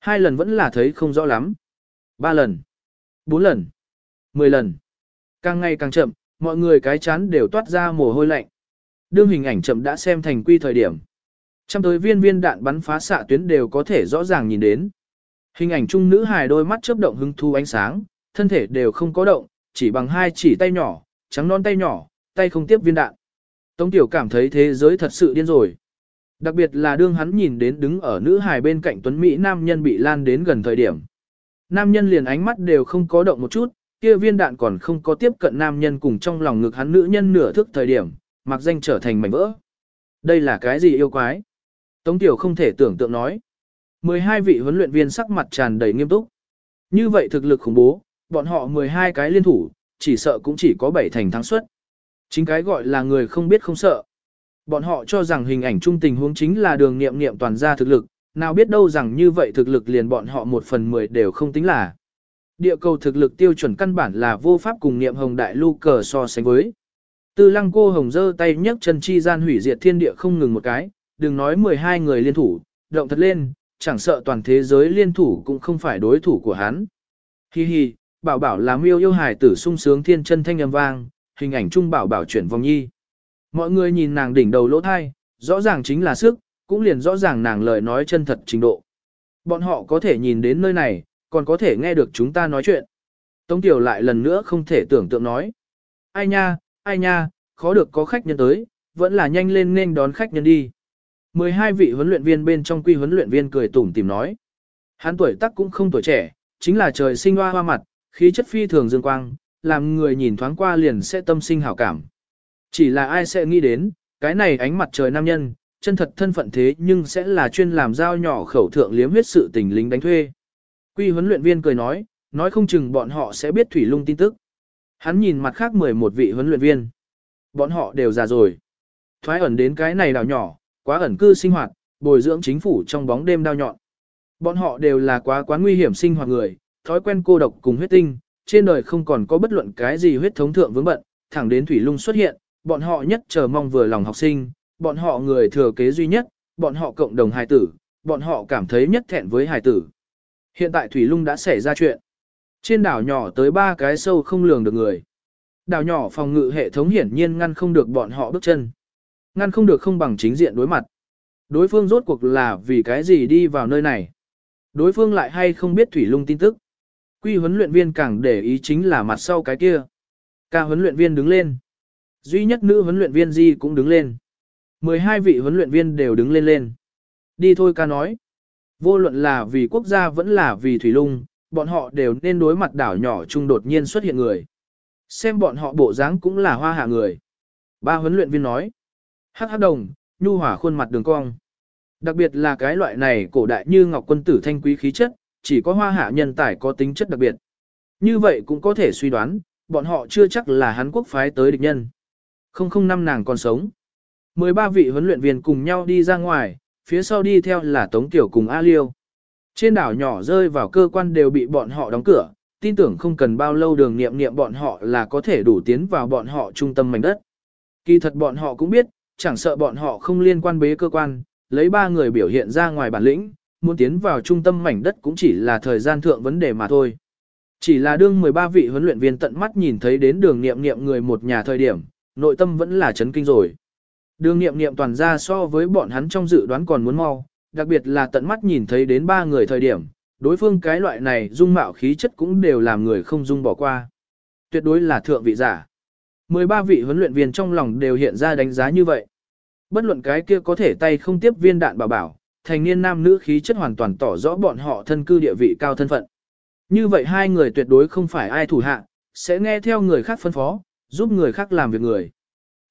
Hai lần vẫn là thấy không rõ lắm. Ba lần. Bốn lần. Mười lần. Càng ngày càng chậm, mọi người cái chán đều toát ra mồ hôi lạnh. Đương hình ảnh chậm đã xem thành quy thời điểm. Trăm tới viên viên đạn bắn phá xạ tuyến đều có thể rõ ràng nhìn đến. Hình ảnh trung nữ hài đôi mắt chớp động hứng thu ánh sáng, thân thể đều không có động, chỉ bằng hai chỉ tay nhỏ, trắng non tay nhỏ, tay không tiếp viên đạn. Tống tiểu cảm thấy thế giới thật sự điên rồi. Đặc biệt là đương hắn nhìn đến đứng ở nữ hài bên cạnh tuấn Mỹ nam nhân bị lan đến gần thời điểm. Nam nhân liền ánh mắt đều không có động một chút, kia viên đạn còn không có tiếp cận nam nhân cùng trong lòng ngực hắn nữ nhân nửa thức thời điểm, mặc danh trở thành mảnh vỡ. Đây là cái gì yêu quái? Tống tiểu không thể tưởng tượng nói. 12 vị huấn luyện viên sắc mặt tràn đầy nghiêm túc. Như vậy thực lực khủng bố, bọn họ 12 cái liên thủ, chỉ sợ cũng chỉ có bảy thành thắng suất. Chính cái gọi là người không biết không sợ. Bọn họ cho rằng hình ảnh trung tình huống chính là đường nghiệm nghiệm toàn ra thực lực, nào biết đâu rằng như vậy thực lực liền bọn họ một phần mười đều không tính là. Địa cầu thực lực tiêu chuẩn căn bản là vô pháp cùng niệm hồng đại lưu cờ so sánh với. Tư lăng cô hồng giơ tay nhấc chân chi gian hủy diệt thiên địa không ngừng một cái, đừng nói 12 người liên thủ, động thật lên, chẳng sợ toàn thế giới liên thủ cũng không phải đối thủ của hắn. Hi hi, bảo bảo là miêu yêu hài tử sung sướng thiên chân thanh âm vang, hình ảnh trung bảo bảo chuyển vòng nhi. Mọi người nhìn nàng đỉnh đầu lỗ thai, rõ ràng chính là sức, cũng liền rõ ràng nàng lời nói chân thật trình độ. Bọn họ có thể nhìn đến nơi này, còn có thể nghe được chúng ta nói chuyện. Tống Tiểu lại lần nữa không thể tưởng tượng nói. Ai nha, ai nha, khó được có khách nhân tới, vẫn là nhanh lên nên đón khách nhân đi. 12 vị huấn luyện viên bên trong quy huấn luyện viên cười tủm tìm nói. Hắn tuổi tác cũng không tuổi trẻ, chính là trời sinh hoa hoa mặt, khí chất phi thường dương quang, làm người nhìn thoáng qua liền sẽ tâm sinh hảo cảm. Chỉ là ai sẽ nghĩ đến, cái này ánh mặt trời nam nhân, chân thật thân phận thế nhưng sẽ là chuyên làm dao nhỏ khẩu thượng liếm huyết sự tình lính đánh thuê. Quy huấn luyện viên cười nói, nói không chừng bọn họ sẽ biết thủy lung tin tức. Hắn nhìn mặt khác 11 vị huấn luyện viên. Bọn họ đều già rồi. Thoái ẩn đến cái này đảo nhỏ, quá ẩn cư sinh hoạt, bồi dưỡng chính phủ trong bóng đêm đao nhọn. Bọn họ đều là quá quá nguy hiểm sinh hoạt người, thói quen cô độc cùng huyết tinh, trên đời không còn có bất luận cái gì huyết thống thượng vướng bận, thẳng đến thủy lung xuất hiện, bọn họ nhất chờ mong vừa lòng học sinh, bọn họ người thừa kế duy nhất, bọn họ cộng đồng hài tử, bọn họ cảm thấy nhất thẹn với hài tử. Hiện tại Thủy Lung đã xảy ra chuyện. Trên đảo nhỏ tới ba cái sâu không lường được người. Đảo nhỏ phòng ngự hệ thống hiển nhiên ngăn không được bọn họ bước chân. Ngăn không được không bằng chính diện đối mặt. Đối phương rốt cuộc là vì cái gì đi vào nơi này. Đối phương lại hay không biết Thủy Lung tin tức. Quy huấn luyện viên càng để ý chính là mặt sau cái kia. Ca huấn luyện viên đứng lên. Duy nhất nữ huấn luyện viên Di cũng đứng lên. 12 vị huấn luyện viên đều đứng lên lên. Đi thôi ca nói. Vô luận là vì quốc gia vẫn là vì thủy lung, bọn họ đều nên đối mặt đảo nhỏ chung đột nhiên xuất hiện người. Xem bọn họ bộ dáng cũng là hoa hạ người. Ba huấn luyện viên nói. Hắc hắc đồng, nhu hỏa khuôn mặt đường cong. Đặc biệt là cái loại này cổ đại như ngọc quân tử thanh quý khí chất, chỉ có hoa hạ nhân tài có tính chất đặc biệt. Như vậy cũng có thể suy đoán, bọn họ chưa chắc là Hán quốc phái tới địch nhân. Không không năm nàng còn sống. 13 vị huấn luyện viên cùng nhau đi ra ngoài, phía sau đi theo là Tống Tiểu cùng A Liêu. Trên đảo nhỏ rơi vào cơ quan đều bị bọn họ đóng cửa, tin tưởng không cần bao lâu đường nghiệm nghiệm bọn họ là có thể đủ tiến vào bọn họ trung tâm mảnh đất. Kỳ thật bọn họ cũng biết, chẳng sợ bọn họ không liên quan bế cơ quan, lấy ba người biểu hiện ra ngoài bản lĩnh, muốn tiến vào trung tâm mảnh đất cũng chỉ là thời gian thượng vấn đề mà thôi. Chỉ là đương 13 vị huấn luyện viên tận mắt nhìn thấy đến đường nghiệm nghiệm người một nhà thời điểm, nội tâm vẫn là chấn kinh rồi. Đường nghiệm nghiệm toàn ra so với bọn hắn trong dự đoán còn muốn mau, đặc biệt là tận mắt nhìn thấy đến ba người thời điểm, đối phương cái loại này dung mạo khí chất cũng đều làm người không dung bỏ qua. Tuyệt đối là thượng vị giả. 13 vị huấn luyện viên trong lòng đều hiện ra đánh giá như vậy. Bất luận cái kia có thể tay không tiếp viên đạn bảo bảo, thành niên nam nữ khí chất hoàn toàn tỏ rõ bọn họ thân cư địa vị cao thân phận. Như vậy hai người tuyệt đối không phải ai thủ hạ, sẽ nghe theo người khác phân phó, giúp người khác làm việc người.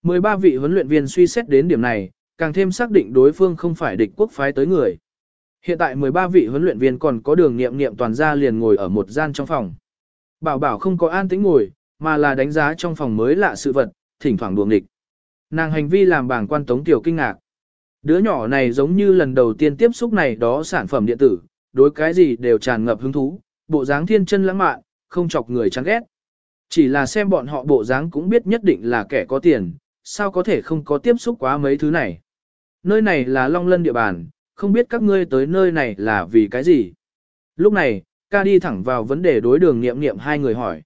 13 vị huấn luyện viên suy xét đến điểm này, càng thêm xác định đối phương không phải địch quốc phái tới người. Hiện tại 13 vị huấn luyện viên còn có đường nghiệm nghiệm toàn ra liền ngồi ở một gian trong phòng. Bảo bảo không có an tĩnh ngồi, mà là đánh giá trong phòng mới lạ sự vật, thỉnh thoảng đuồng địch. Nàng hành vi làm bảng quan tống tiểu kinh ngạc. Đứa nhỏ này giống như lần đầu tiên tiếp xúc này đó sản phẩm điện tử, đối cái gì đều tràn ngập hứng thú, bộ dáng thiên chân lãng mạn, không chọc người chán ghét. Chỉ là xem bọn họ bộ dáng cũng biết nhất định là kẻ có tiền, sao có thể không có tiếp xúc quá mấy thứ này. Nơi này là Long Lân địa bàn, không biết các ngươi tới nơi này là vì cái gì. Lúc này, ca đi thẳng vào vấn đề đối đường nghiệm nghiệm hai người hỏi.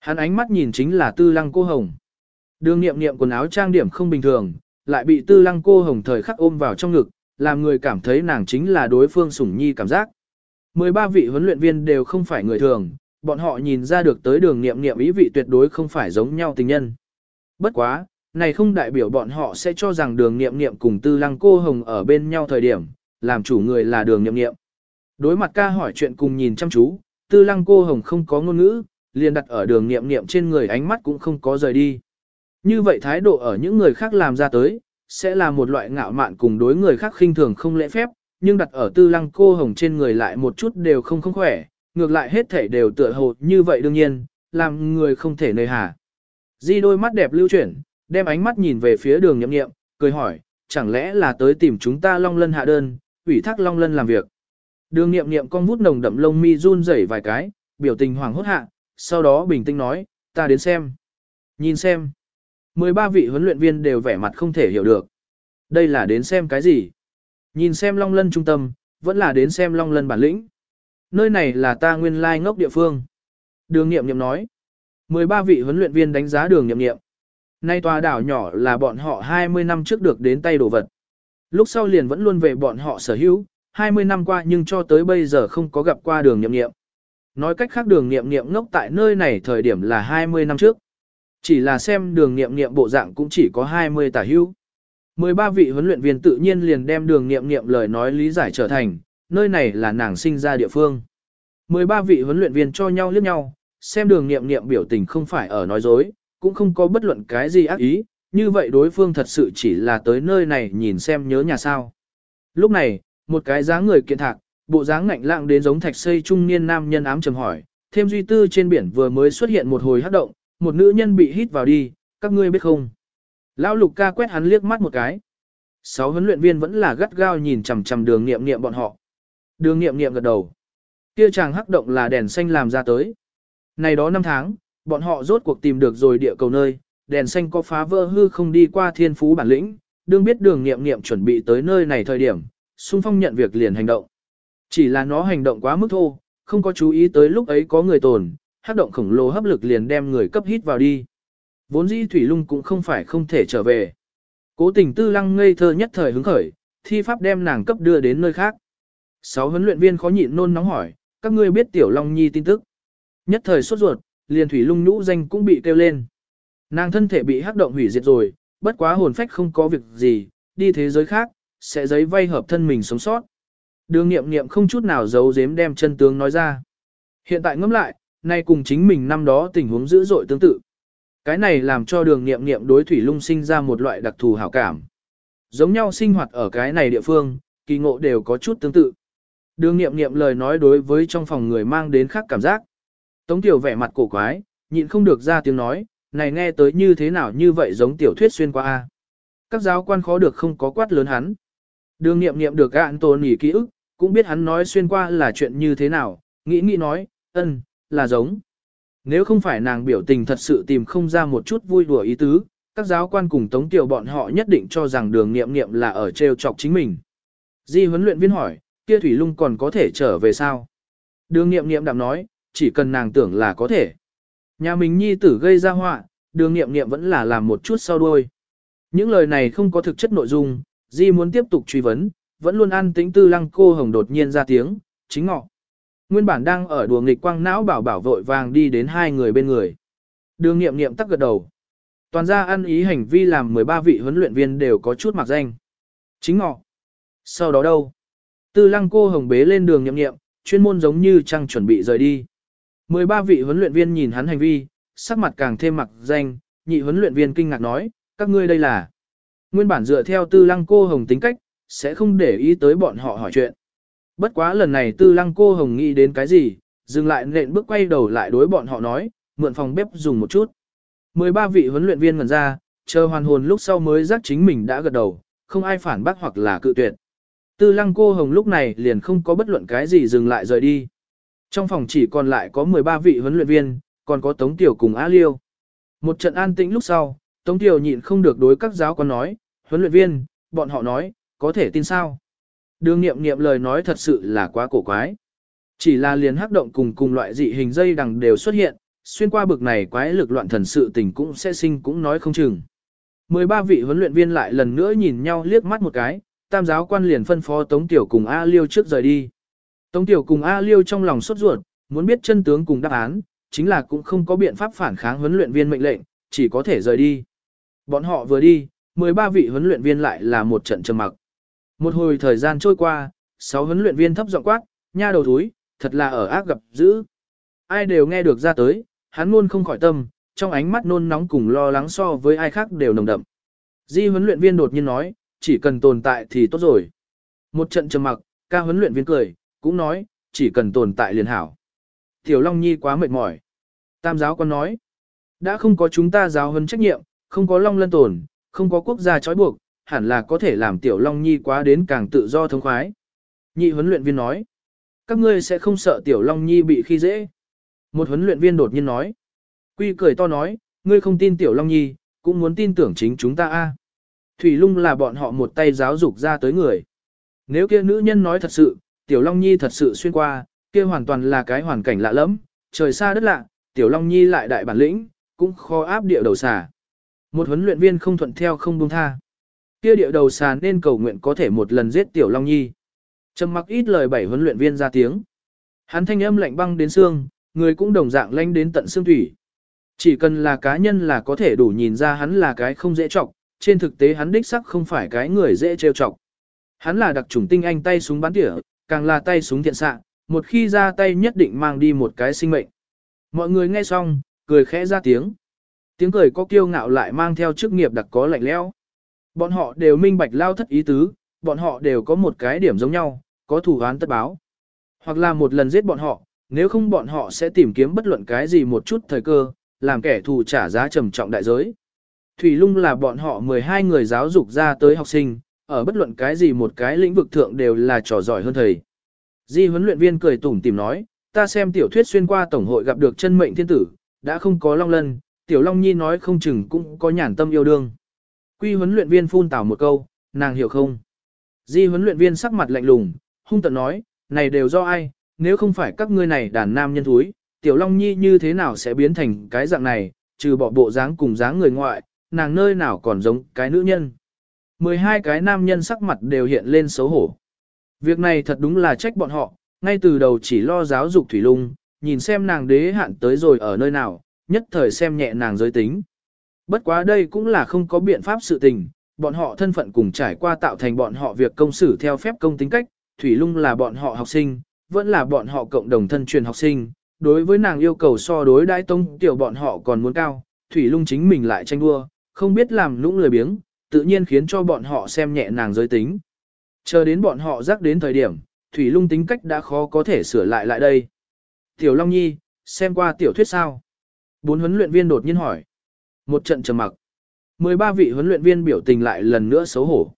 Hắn ánh mắt nhìn chính là tư lăng cô hồng. Đường nghiệm nghiệm quần áo trang điểm không bình thường, lại bị tư lăng cô hồng thời khắc ôm vào trong ngực, làm người cảm thấy nàng chính là đối phương sủng nhi cảm giác. 13 vị huấn luyện viên đều không phải người thường, bọn họ nhìn ra được tới đường nghiệm nghiệm ý vị tuyệt đối không phải giống nhau tình nhân. Bất quá, này không đại biểu bọn họ sẽ cho rằng đường nghiệm nghiệm cùng tư lăng cô hồng ở bên nhau thời điểm, làm chủ người là đường nghiệm nghiệm. Đối mặt ca hỏi chuyện cùng nhìn chăm chú, tư lăng cô hồng không có ngôn ngữ, liền đặt ở đường nghiệm nghiệm trên người ánh mắt cũng không có rời đi. Như vậy thái độ ở những người khác làm ra tới, sẽ là một loại ngạo mạn cùng đối người khác khinh thường không lễ phép, nhưng đặt ở tư lăng cô hồng trên người lại một chút đều không không khỏe, ngược lại hết thể đều tựa hồ như vậy đương nhiên, làm người không thể nơi hà. Di đôi mắt đẹp lưu chuyển, đem ánh mắt nhìn về phía đường nhậm nghiệm, cười hỏi, chẳng lẽ là tới tìm chúng ta long lân hạ đơn, ủy thác long lân làm việc. Đường nghiệm nghiệm con vút nồng đậm lông mi run rẩy vài cái, biểu tình hoàng hốt hạ, sau đó bình tĩnh nói, ta đến xem. Nhìn xem. 13 vị huấn luyện viên đều vẻ mặt không thể hiểu được. Đây là đến xem cái gì? Nhìn xem long lân trung tâm, vẫn là đến xem long lân bản lĩnh. Nơi này là ta nguyên lai ngốc địa phương. Đường nghiệm nghiệm nói. 13 vị huấn luyện viên đánh giá đường nghiệm nghiệm. Nay tòa đảo nhỏ là bọn họ 20 năm trước được đến tay đồ vật. Lúc sau liền vẫn luôn về bọn họ sở hữu, 20 năm qua nhưng cho tới bây giờ không có gặp qua đường nghiệm nghiệm. Nói cách khác đường nghiệm nghiệm ngốc tại nơi này thời điểm là 20 năm trước. Chỉ là xem đường nghiệm nghiệm bộ dạng cũng chỉ có 20 tả hữu. 13 vị huấn luyện viên tự nhiên liền đem đường nghiệm nghiệm lời nói lý giải trở thành, nơi này là nàng sinh ra địa phương. 13 vị huấn luyện viên cho nhau liếc nhau, xem đường nghiệm nghiệm biểu tình không phải ở nói dối, cũng không có bất luận cái gì ác ý, như vậy đối phương thật sự chỉ là tới nơi này nhìn xem nhớ nhà sao. Lúc này, một cái dáng người kiện thạc, bộ dáng ngạnh lạng đến giống thạch xây trung niên nam nhân ám trầm hỏi, thêm duy tư trên biển vừa mới xuất hiện một hồi hát động, một nữ nhân bị hít vào đi, các ngươi biết không? Lão lục ca quét hắn liếc mắt một cái. Sáu huấn luyện viên vẫn là gắt gao nhìn chằm chằm đường nghiệm nghiệm bọn họ. Đường nghiệm nghiệm gật đầu. Kia chàng hắc động là đèn xanh làm ra tới. Này đó năm tháng, bọn họ rốt cuộc tìm được rồi địa cầu nơi, đèn xanh có phá vỡ hư không đi qua thiên phú bản lĩnh, đương biết đường nghiệm nghiệm chuẩn bị tới nơi này thời điểm, xung phong nhận việc liền hành động. Chỉ là nó hành động quá mức thô, không có chú ý tới lúc ấy có người tồn, hắc động khổng lồ hấp lực liền đem người cấp hít vào đi. Vốn dĩ thủy lung cũng không phải không thể trở về. Cố tình tư lăng ngây thơ nhất thời hứng khởi, thi pháp đem nàng cấp đưa đến nơi khác. Sáu huấn luyện viên khó nhịn nôn nóng hỏi, các ngươi biết tiểu long nhi tin tức. Nhất thời sốt ruột, liền thủy lung nhũ danh cũng bị kêu lên. Nàng thân thể bị hắc động hủy diệt rồi, bất quá hồn phách không có việc gì, đi thế giới khác, sẽ giấy vay hợp thân mình sống sót. Đường nghiệm nghiệm không chút nào giấu giếm đem chân tướng nói ra. Hiện tại ngẫm lại, nay cùng chính mình năm đó tình huống dữ dội tương tự. Cái này làm cho đường nghiệm nghiệm đối thủy lung sinh ra một loại đặc thù hảo cảm. Giống nhau sinh hoạt ở cái này địa phương, kỳ ngộ đều có chút tương tự. Đường nghiệm nghiệm lời nói đối với trong phòng người mang đến khác cảm giác. Tống tiểu vẻ mặt cổ quái, nhịn không được ra tiếng nói, này nghe tới như thế nào như vậy giống tiểu thuyết xuyên qua a. Các giáo quan khó được không có quát lớn hắn. Đường nghiệm nghiệm được gạn tồn nghỉ ký ức, cũng biết hắn nói xuyên qua là chuyện như thế nào, nghĩ nghĩ nói, ân, là giống. Nếu không phải nàng biểu tình thật sự tìm không ra một chút vui đùa ý tứ, các giáo quan cùng tống tiểu bọn họ nhất định cho rằng đường nghiệm nghiệm là ở trêu chọc chính mình. Di huấn luyện viên hỏi, kia thủy lung còn có thể trở về sao? Đường nghiệm nghiệm đạm nói, chỉ cần nàng tưởng là có thể. Nhà mình nhi tử gây ra họa, đường nghiệm nghiệm vẫn là làm một chút sau đuôi. Những lời này không có thực chất nội dung, Di muốn tiếp tục truy vấn, vẫn luôn ăn tĩnh tư lăng cô hồng đột nhiên ra tiếng, chính ngọ. Nguyên bản đang ở đùa nghịch quang não bảo bảo vội vàng đi đến hai người bên người. Đường nghiệm nghiệm tắc gật đầu. Toàn ra ăn ý hành vi làm 13 vị huấn luyện viên đều có chút mặc danh. Chính ngọ. Sau đó đâu? Tư lăng cô hồng bế lên đường nghiệm nghiệm, chuyên môn giống như trăng chuẩn bị rời đi. 13 vị huấn luyện viên nhìn hắn hành vi, sắc mặt càng thêm mặc danh, nhị huấn luyện viên kinh ngạc nói, các ngươi đây là. Nguyên bản dựa theo tư lăng cô hồng tính cách, sẽ không để ý tới bọn họ hỏi chuyện. Bất quá lần này tư lăng cô hồng nghĩ đến cái gì, dừng lại nện bước quay đầu lại đối bọn họ nói, mượn phòng bếp dùng một chút. 13 vị huấn luyện viên ngần ra, chờ hoàn hồn lúc sau mới giác chính mình đã gật đầu, không ai phản bác hoặc là cự tuyệt. Tư lăng cô hồng lúc này liền không có bất luận cái gì dừng lại rời đi. Trong phòng chỉ còn lại có 13 vị huấn luyện viên, còn có Tống Tiểu cùng A Liêu. Một trận an tĩnh lúc sau, Tống Tiểu nhịn không được đối các giáo quan nói, huấn luyện viên, bọn họ nói, có thể tin sao? Đường nghiệm nghiệm lời nói thật sự là quá cổ quái. Chỉ là liền hắc động cùng cùng loại dị hình dây đằng đều xuất hiện, xuyên qua bực này quái lực loạn thần sự tình cũng sẽ sinh cũng nói không chừng. 13 vị huấn luyện viên lại lần nữa nhìn nhau liếc mắt một cái, tam giáo quan liền phân phó Tống Tiểu cùng A Liêu trước rời đi. Tống Tiểu cùng A Liêu trong lòng sốt ruột, muốn biết chân tướng cùng đáp án, chính là cũng không có biện pháp phản kháng huấn luyện viên mệnh lệnh, chỉ có thể rời đi. Bọn họ vừa đi, 13 vị huấn luyện viên lại là một trận trầm mặc. Một hồi thời gian trôi qua, sáu huấn luyện viên thấp giọng quát, nha đầu thúi, thật là ở ác gặp dữ. Ai đều nghe được ra tới, hắn luôn không khỏi tâm, trong ánh mắt nôn nóng cùng lo lắng so với ai khác đều nồng đậm. Di huấn luyện viên đột nhiên nói, chỉ cần tồn tại thì tốt rồi. Một trận trầm mặc, Ca huấn luyện viên cười, cũng nói, chỉ cần tồn tại liền hảo. Tiểu Long Nhi quá mệt mỏi. Tam giáo con nói, đã không có chúng ta giáo huấn trách nhiệm, không có Long Lân tồn, không có quốc gia trói buộc, hẳn là có thể làm Tiểu Long Nhi quá đến càng tự do thông khoái. Nhị huấn luyện viên nói, các ngươi sẽ không sợ Tiểu Long Nhi bị khi dễ. Một huấn luyện viên đột nhiên nói, Quy cười to nói, ngươi không tin Tiểu Long Nhi, cũng muốn tin tưởng chính chúng ta a. Thủy Lung là bọn họ một tay giáo dục ra tới người. Nếu kia nữ nhân nói thật sự, Tiểu Long Nhi thật sự xuyên qua, kia hoàn toàn là cái hoàn cảnh lạ lẫm, trời xa đất lạ, Tiểu Long Nhi lại đại bản lĩnh, cũng khó áp địa đầu xà. Một huấn luyện viên không thuận theo không buông tha. Kia địa đầu sàn nên cầu nguyện có thể một lần giết Tiểu Long Nhi. Trầm mặc ít lời bảy huấn luyện viên ra tiếng. Hắn thanh âm lạnh băng đến xương, người cũng đồng dạng lanh đến tận xương thủy. Chỉ cần là cá nhân là có thể đủ nhìn ra hắn là cái không dễ trọng, trên thực tế hắn đích sắc không phải cái người dễ trêu chọc. Hắn là đặc chủng tinh anh tay súng bắn tỉa, càng là tay súng thiện xạ, một khi ra tay nhất định mang đi một cái sinh mệnh. Mọi người nghe xong, cười khẽ ra tiếng. Tiếng cười có kiêu ngạo lại mang theo chức nghiệp đặc có lạnh lẽo. Bọn họ đều minh bạch lao thất ý tứ, bọn họ đều có một cái điểm giống nhau, có thủ án tất báo. Hoặc là một lần giết bọn họ, nếu không bọn họ sẽ tìm kiếm bất luận cái gì một chút thời cơ, làm kẻ thù trả giá trầm trọng đại giới. Thủy Lung là bọn họ 12 người giáo dục ra tới học sinh, ở bất luận cái gì một cái lĩnh vực thượng đều là trò giỏi hơn thầy. Di huấn luyện viên cười tủm tìm nói, ta xem tiểu thuyết xuyên qua tổng hội gặp được chân mệnh thiên tử, đã không có long lân, tiểu long nhi nói không chừng cũng có nhàn tâm yêu đương. Quy huấn luyện viên phun tào một câu, nàng hiểu không? Di huấn luyện viên sắc mặt lạnh lùng, hung tận nói, này đều do ai, nếu không phải các ngươi này đàn nam nhân thúi, tiểu long nhi như thế nào sẽ biến thành cái dạng này, trừ bỏ bộ dáng cùng dáng người ngoại, nàng nơi nào còn giống cái nữ nhân. 12 cái nam nhân sắc mặt đều hiện lên xấu hổ. Việc này thật đúng là trách bọn họ, ngay từ đầu chỉ lo giáo dục Thủy Lung, nhìn xem nàng đế hạn tới rồi ở nơi nào, nhất thời xem nhẹ nàng giới tính. Bất quá đây cũng là không có biện pháp sự tình, bọn họ thân phận cùng trải qua tạo thành bọn họ việc công xử theo phép công tính cách, Thủy Lung là bọn họ học sinh, vẫn là bọn họ cộng đồng thân truyền học sinh, đối với nàng yêu cầu so đối đãi tông tiểu bọn họ còn muốn cao, Thủy Lung chính mình lại tranh đua, không biết làm lũng lười biếng, tự nhiên khiến cho bọn họ xem nhẹ nàng giới tính. Chờ đến bọn họ rắc đến thời điểm, Thủy Lung tính cách đã khó có thể sửa lại lại đây. Tiểu Long Nhi, xem qua tiểu thuyết sao? Bốn huấn luyện viên đột nhiên hỏi. Một trận trầm mặc. 13 vị huấn luyện viên biểu tình lại lần nữa xấu hổ.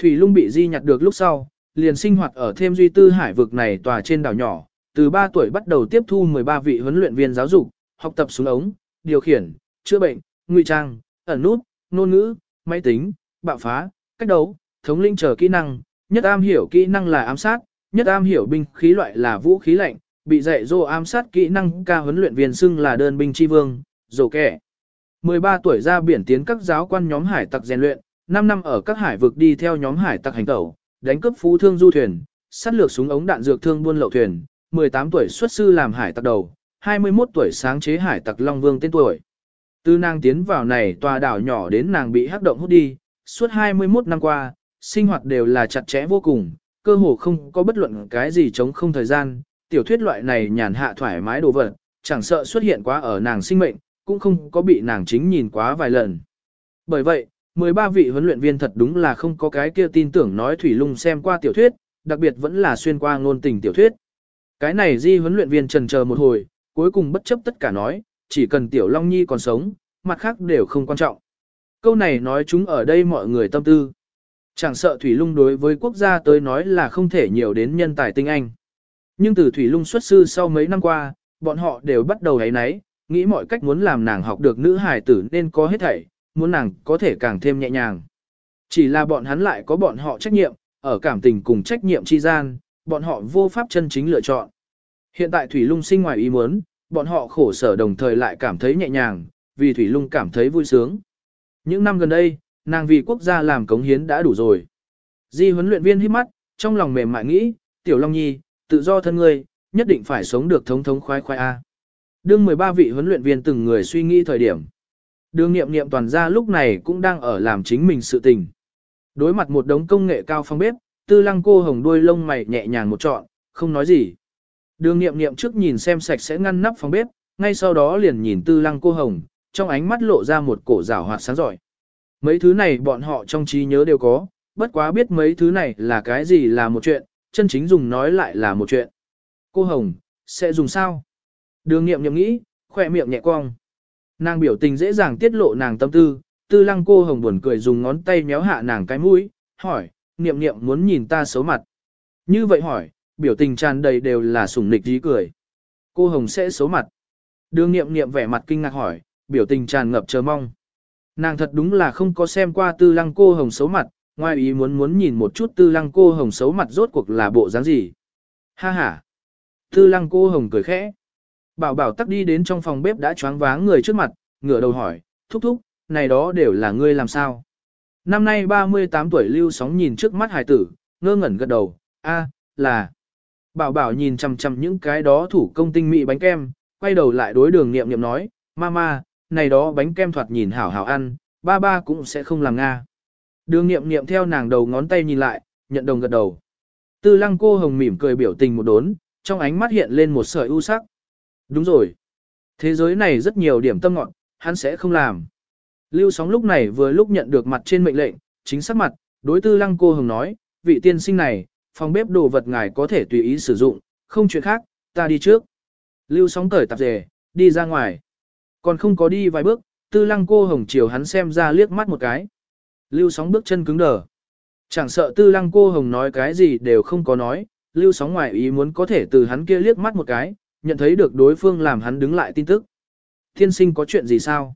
Thủy Lung bị di nhặt được lúc sau, liền sinh hoạt ở thêm duy tư hải vực này tòa trên đảo nhỏ, từ 3 tuổi bắt đầu tiếp thu 13 vị huấn luyện viên giáo dục, học tập súng ống, điều khiển, chữa bệnh, ngụy trang, ẩn nút, ngôn ngữ, máy tính, bạo phá, cách đấu, thống linh chờ kỹ năng, nhất am hiểu kỹ năng là ám sát, nhất am hiểu binh khí loại là vũ khí lạnh, bị dạy dỗ ám sát kỹ năng ca huấn luyện viên xưng là đơn binh chi vương, dồ kẻ. 13 tuổi ra biển tiến các giáo quan nhóm hải tặc rèn luyện, 5 năm ở các hải vực đi theo nhóm hải tặc hành tẩu, đánh cướp phú thương du thuyền, sát lược súng ống đạn dược thương buôn lậu thuyền, 18 tuổi xuất sư làm hải tặc đầu, 21 tuổi sáng chế hải tặc Long Vương tên tuổi. Từ nàng tiến vào này tòa đảo nhỏ đến nàng bị hắc động hút đi, suốt 21 năm qua, sinh hoạt đều là chặt chẽ vô cùng, cơ hồ không có bất luận cái gì chống không thời gian, tiểu thuyết loại này nhàn hạ thoải mái đồ vật, chẳng sợ xuất hiện quá ở nàng sinh mệnh, cũng không có bị nàng chính nhìn quá vài lần. Bởi vậy, 13 vị huấn luyện viên thật đúng là không có cái kia tin tưởng nói Thủy Lung xem qua tiểu thuyết, đặc biệt vẫn là xuyên qua ngôn tình tiểu thuyết. Cái này di huấn luyện viên trần chờ một hồi, cuối cùng bất chấp tất cả nói, chỉ cần Tiểu Long Nhi còn sống, mặt khác đều không quan trọng. Câu này nói chúng ở đây mọi người tâm tư. Chẳng sợ Thủy Lung đối với quốc gia tới nói là không thể nhiều đến nhân tài tinh anh. Nhưng từ Thủy Lung xuất sư sau mấy năm qua, bọn họ đều bắt đầu hấy nấy, nghĩ mọi cách muốn làm nàng học được nữ hài tử nên có hết thảy, muốn nàng có thể càng thêm nhẹ nhàng. Chỉ là bọn hắn lại có bọn họ trách nhiệm, ở cảm tình cùng trách nhiệm chi gian, bọn họ vô pháp chân chính lựa chọn. Hiện tại Thủy Lung sinh ngoài ý muốn, bọn họ khổ sở đồng thời lại cảm thấy nhẹ nhàng, vì Thủy Lung cảm thấy vui sướng. Những năm gần đây, nàng vì quốc gia làm cống hiến đã đủ rồi. Di huấn luyện viên hít mắt, trong lòng mềm mại nghĩ, Tiểu Long Nhi, tự do thân ngươi, nhất định phải sống được thống thống khoái khoái A. Đương 13 vị huấn luyện viên từng người suy nghĩ thời điểm. Đường nghiệm nghiệm toàn gia lúc này cũng đang ở làm chính mình sự tình. Đối mặt một đống công nghệ cao phong bếp, tư lăng cô hồng đuôi lông mày nhẹ nhàng một trọn, không nói gì. Đường nghiệm nghiệm trước nhìn xem sạch sẽ ngăn nắp phòng bếp, ngay sau đó liền nhìn tư lăng cô hồng, trong ánh mắt lộ ra một cổ rào hoạt sáng giỏi. Mấy thứ này bọn họ trong trí nhớ đều có, bất quá biết mấy thứ này là cái gì là một chuyện, chân chính dùng nói lại là một chuyện. Cô Hồng, sẽ dùng sao? Đường nghiệm nhậm nghĩ, khỏe miệng nhẹ cong. Nàng biểu tình dễ dàng tiết lộ nàng tâm tư, tư lăng cô Hồng buồn cười dùng ngón tay méo hạ nàng cái mũi, hỏi, niệm niệm muốn nhìn ta xấu mặt. Như vậy hỏi, biểu tình tràn đầy đều là sủng nịch dí cười. Cô Hồng sẽ xấu mặt. Đường nghiệm nghiệm vẻ mặt kinh ngạc hỏi, biểu tình tràn ngập chờ mong. Nàng thật đúng là không có xem qua tư lăng cô Hồng xấu mặt, ngoài ý muốn muốn nhìn một chút tư lăng cô Hồng xấu mặt rốt cuộc là bộ dáng gì. Ha ha. Tư lăng cô Hồng cười khẽ. Bảo bảo tắc đi đến trong phòng bếp đã choáng váng người trước mặt, ngửa đầu hỏi, thúc thúc, này đó đều là ngươi làm sao? Năm nay 38 tuổi lưu sóng nhìn trước mắt hài tử, ngơ ngẩn gật đầu, a, là. Bảo bảo nhìn chằm chằm những cái đó thủ công tinh mỹ bánh kem, quay đầu lại đối đường nghiệm nghiệm nói, mama, này đó bánh kem thoạt nhìn hảo hảo ăn, ba ba cũng sẽ không làm nga. Đường nghiệm nghiệm theo nàng đầu ngón tay nhìn lại, nhận đồng gật đầu. Tư lăng cô hồng mỉm cười biểu tình một đốn, trong ánh mắt hiện lên một sợi ưu sắc. Đúng rồi. Thế giới này rất nhiều điểm tâm ngọn, hắn sẽ không làm. Lưu sóng lúc này vừa lúc nhận được mặt trên mệnh lệnh, chính xác mặt, đối tư lăng cô hồng nói, vị tiên sinh này, phòng bếp đồ vật ngài có thể tùy ý sử dụng, không chuyện khác, ta đi trước. Lưu sóng cởi tạp dề, đi ra ngoài. Còn không có đi vài bước, tư lăng cô hồng chiều hắn xem ra liếc mắt một cái. Lưu sóng bước chân cứng đờ. Chẳng sợ tư lăng cô hồng nói cái gì đều không có nói, lưu sóng ngoài ý muốn có thể từ hắn kia liếc mắt một cái, nhận thấy được đối phương làm hắn đứng lại tin tức. Thiên sinh có chuyện gì sao?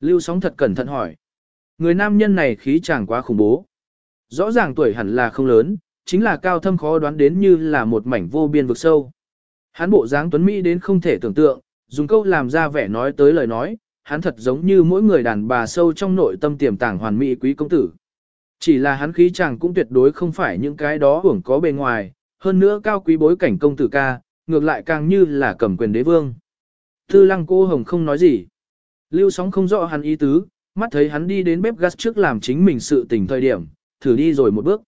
Lưu sóng thật cẩn thận hỏi. Người nam nhân này khí chàng quá khủng bố. Rõ ràng tuổi hẳn là không lớn, chính là cao thâm khó đoán đến như là một mảnh vô biên vực sâu. Hắn bộ dáng tuấn Mỹ đến không thể tưởng tượng, dùng câu làm ra vẻ nói tới lời nói, hắn thật giống như mỗi người đàn bà sâu trong nội tâm tiềm tàng hoàn mỹ quý công tử. Chỉ là hắn khí chàng cũng tuyệt đối không phải những cái đó hưởng có bề ngoài, hơn nữa cao quý bối cảnh công tử ca, ngược lại càng như là cầm quyền đế vương. Tư lăng cô hồng không nói gì. Lưu sóng không rõ hắn ý tứ, mắt thấy hắn đi đến bếp gas trước làm chính mình sự tình thời điểm, thử đi rồi một bước.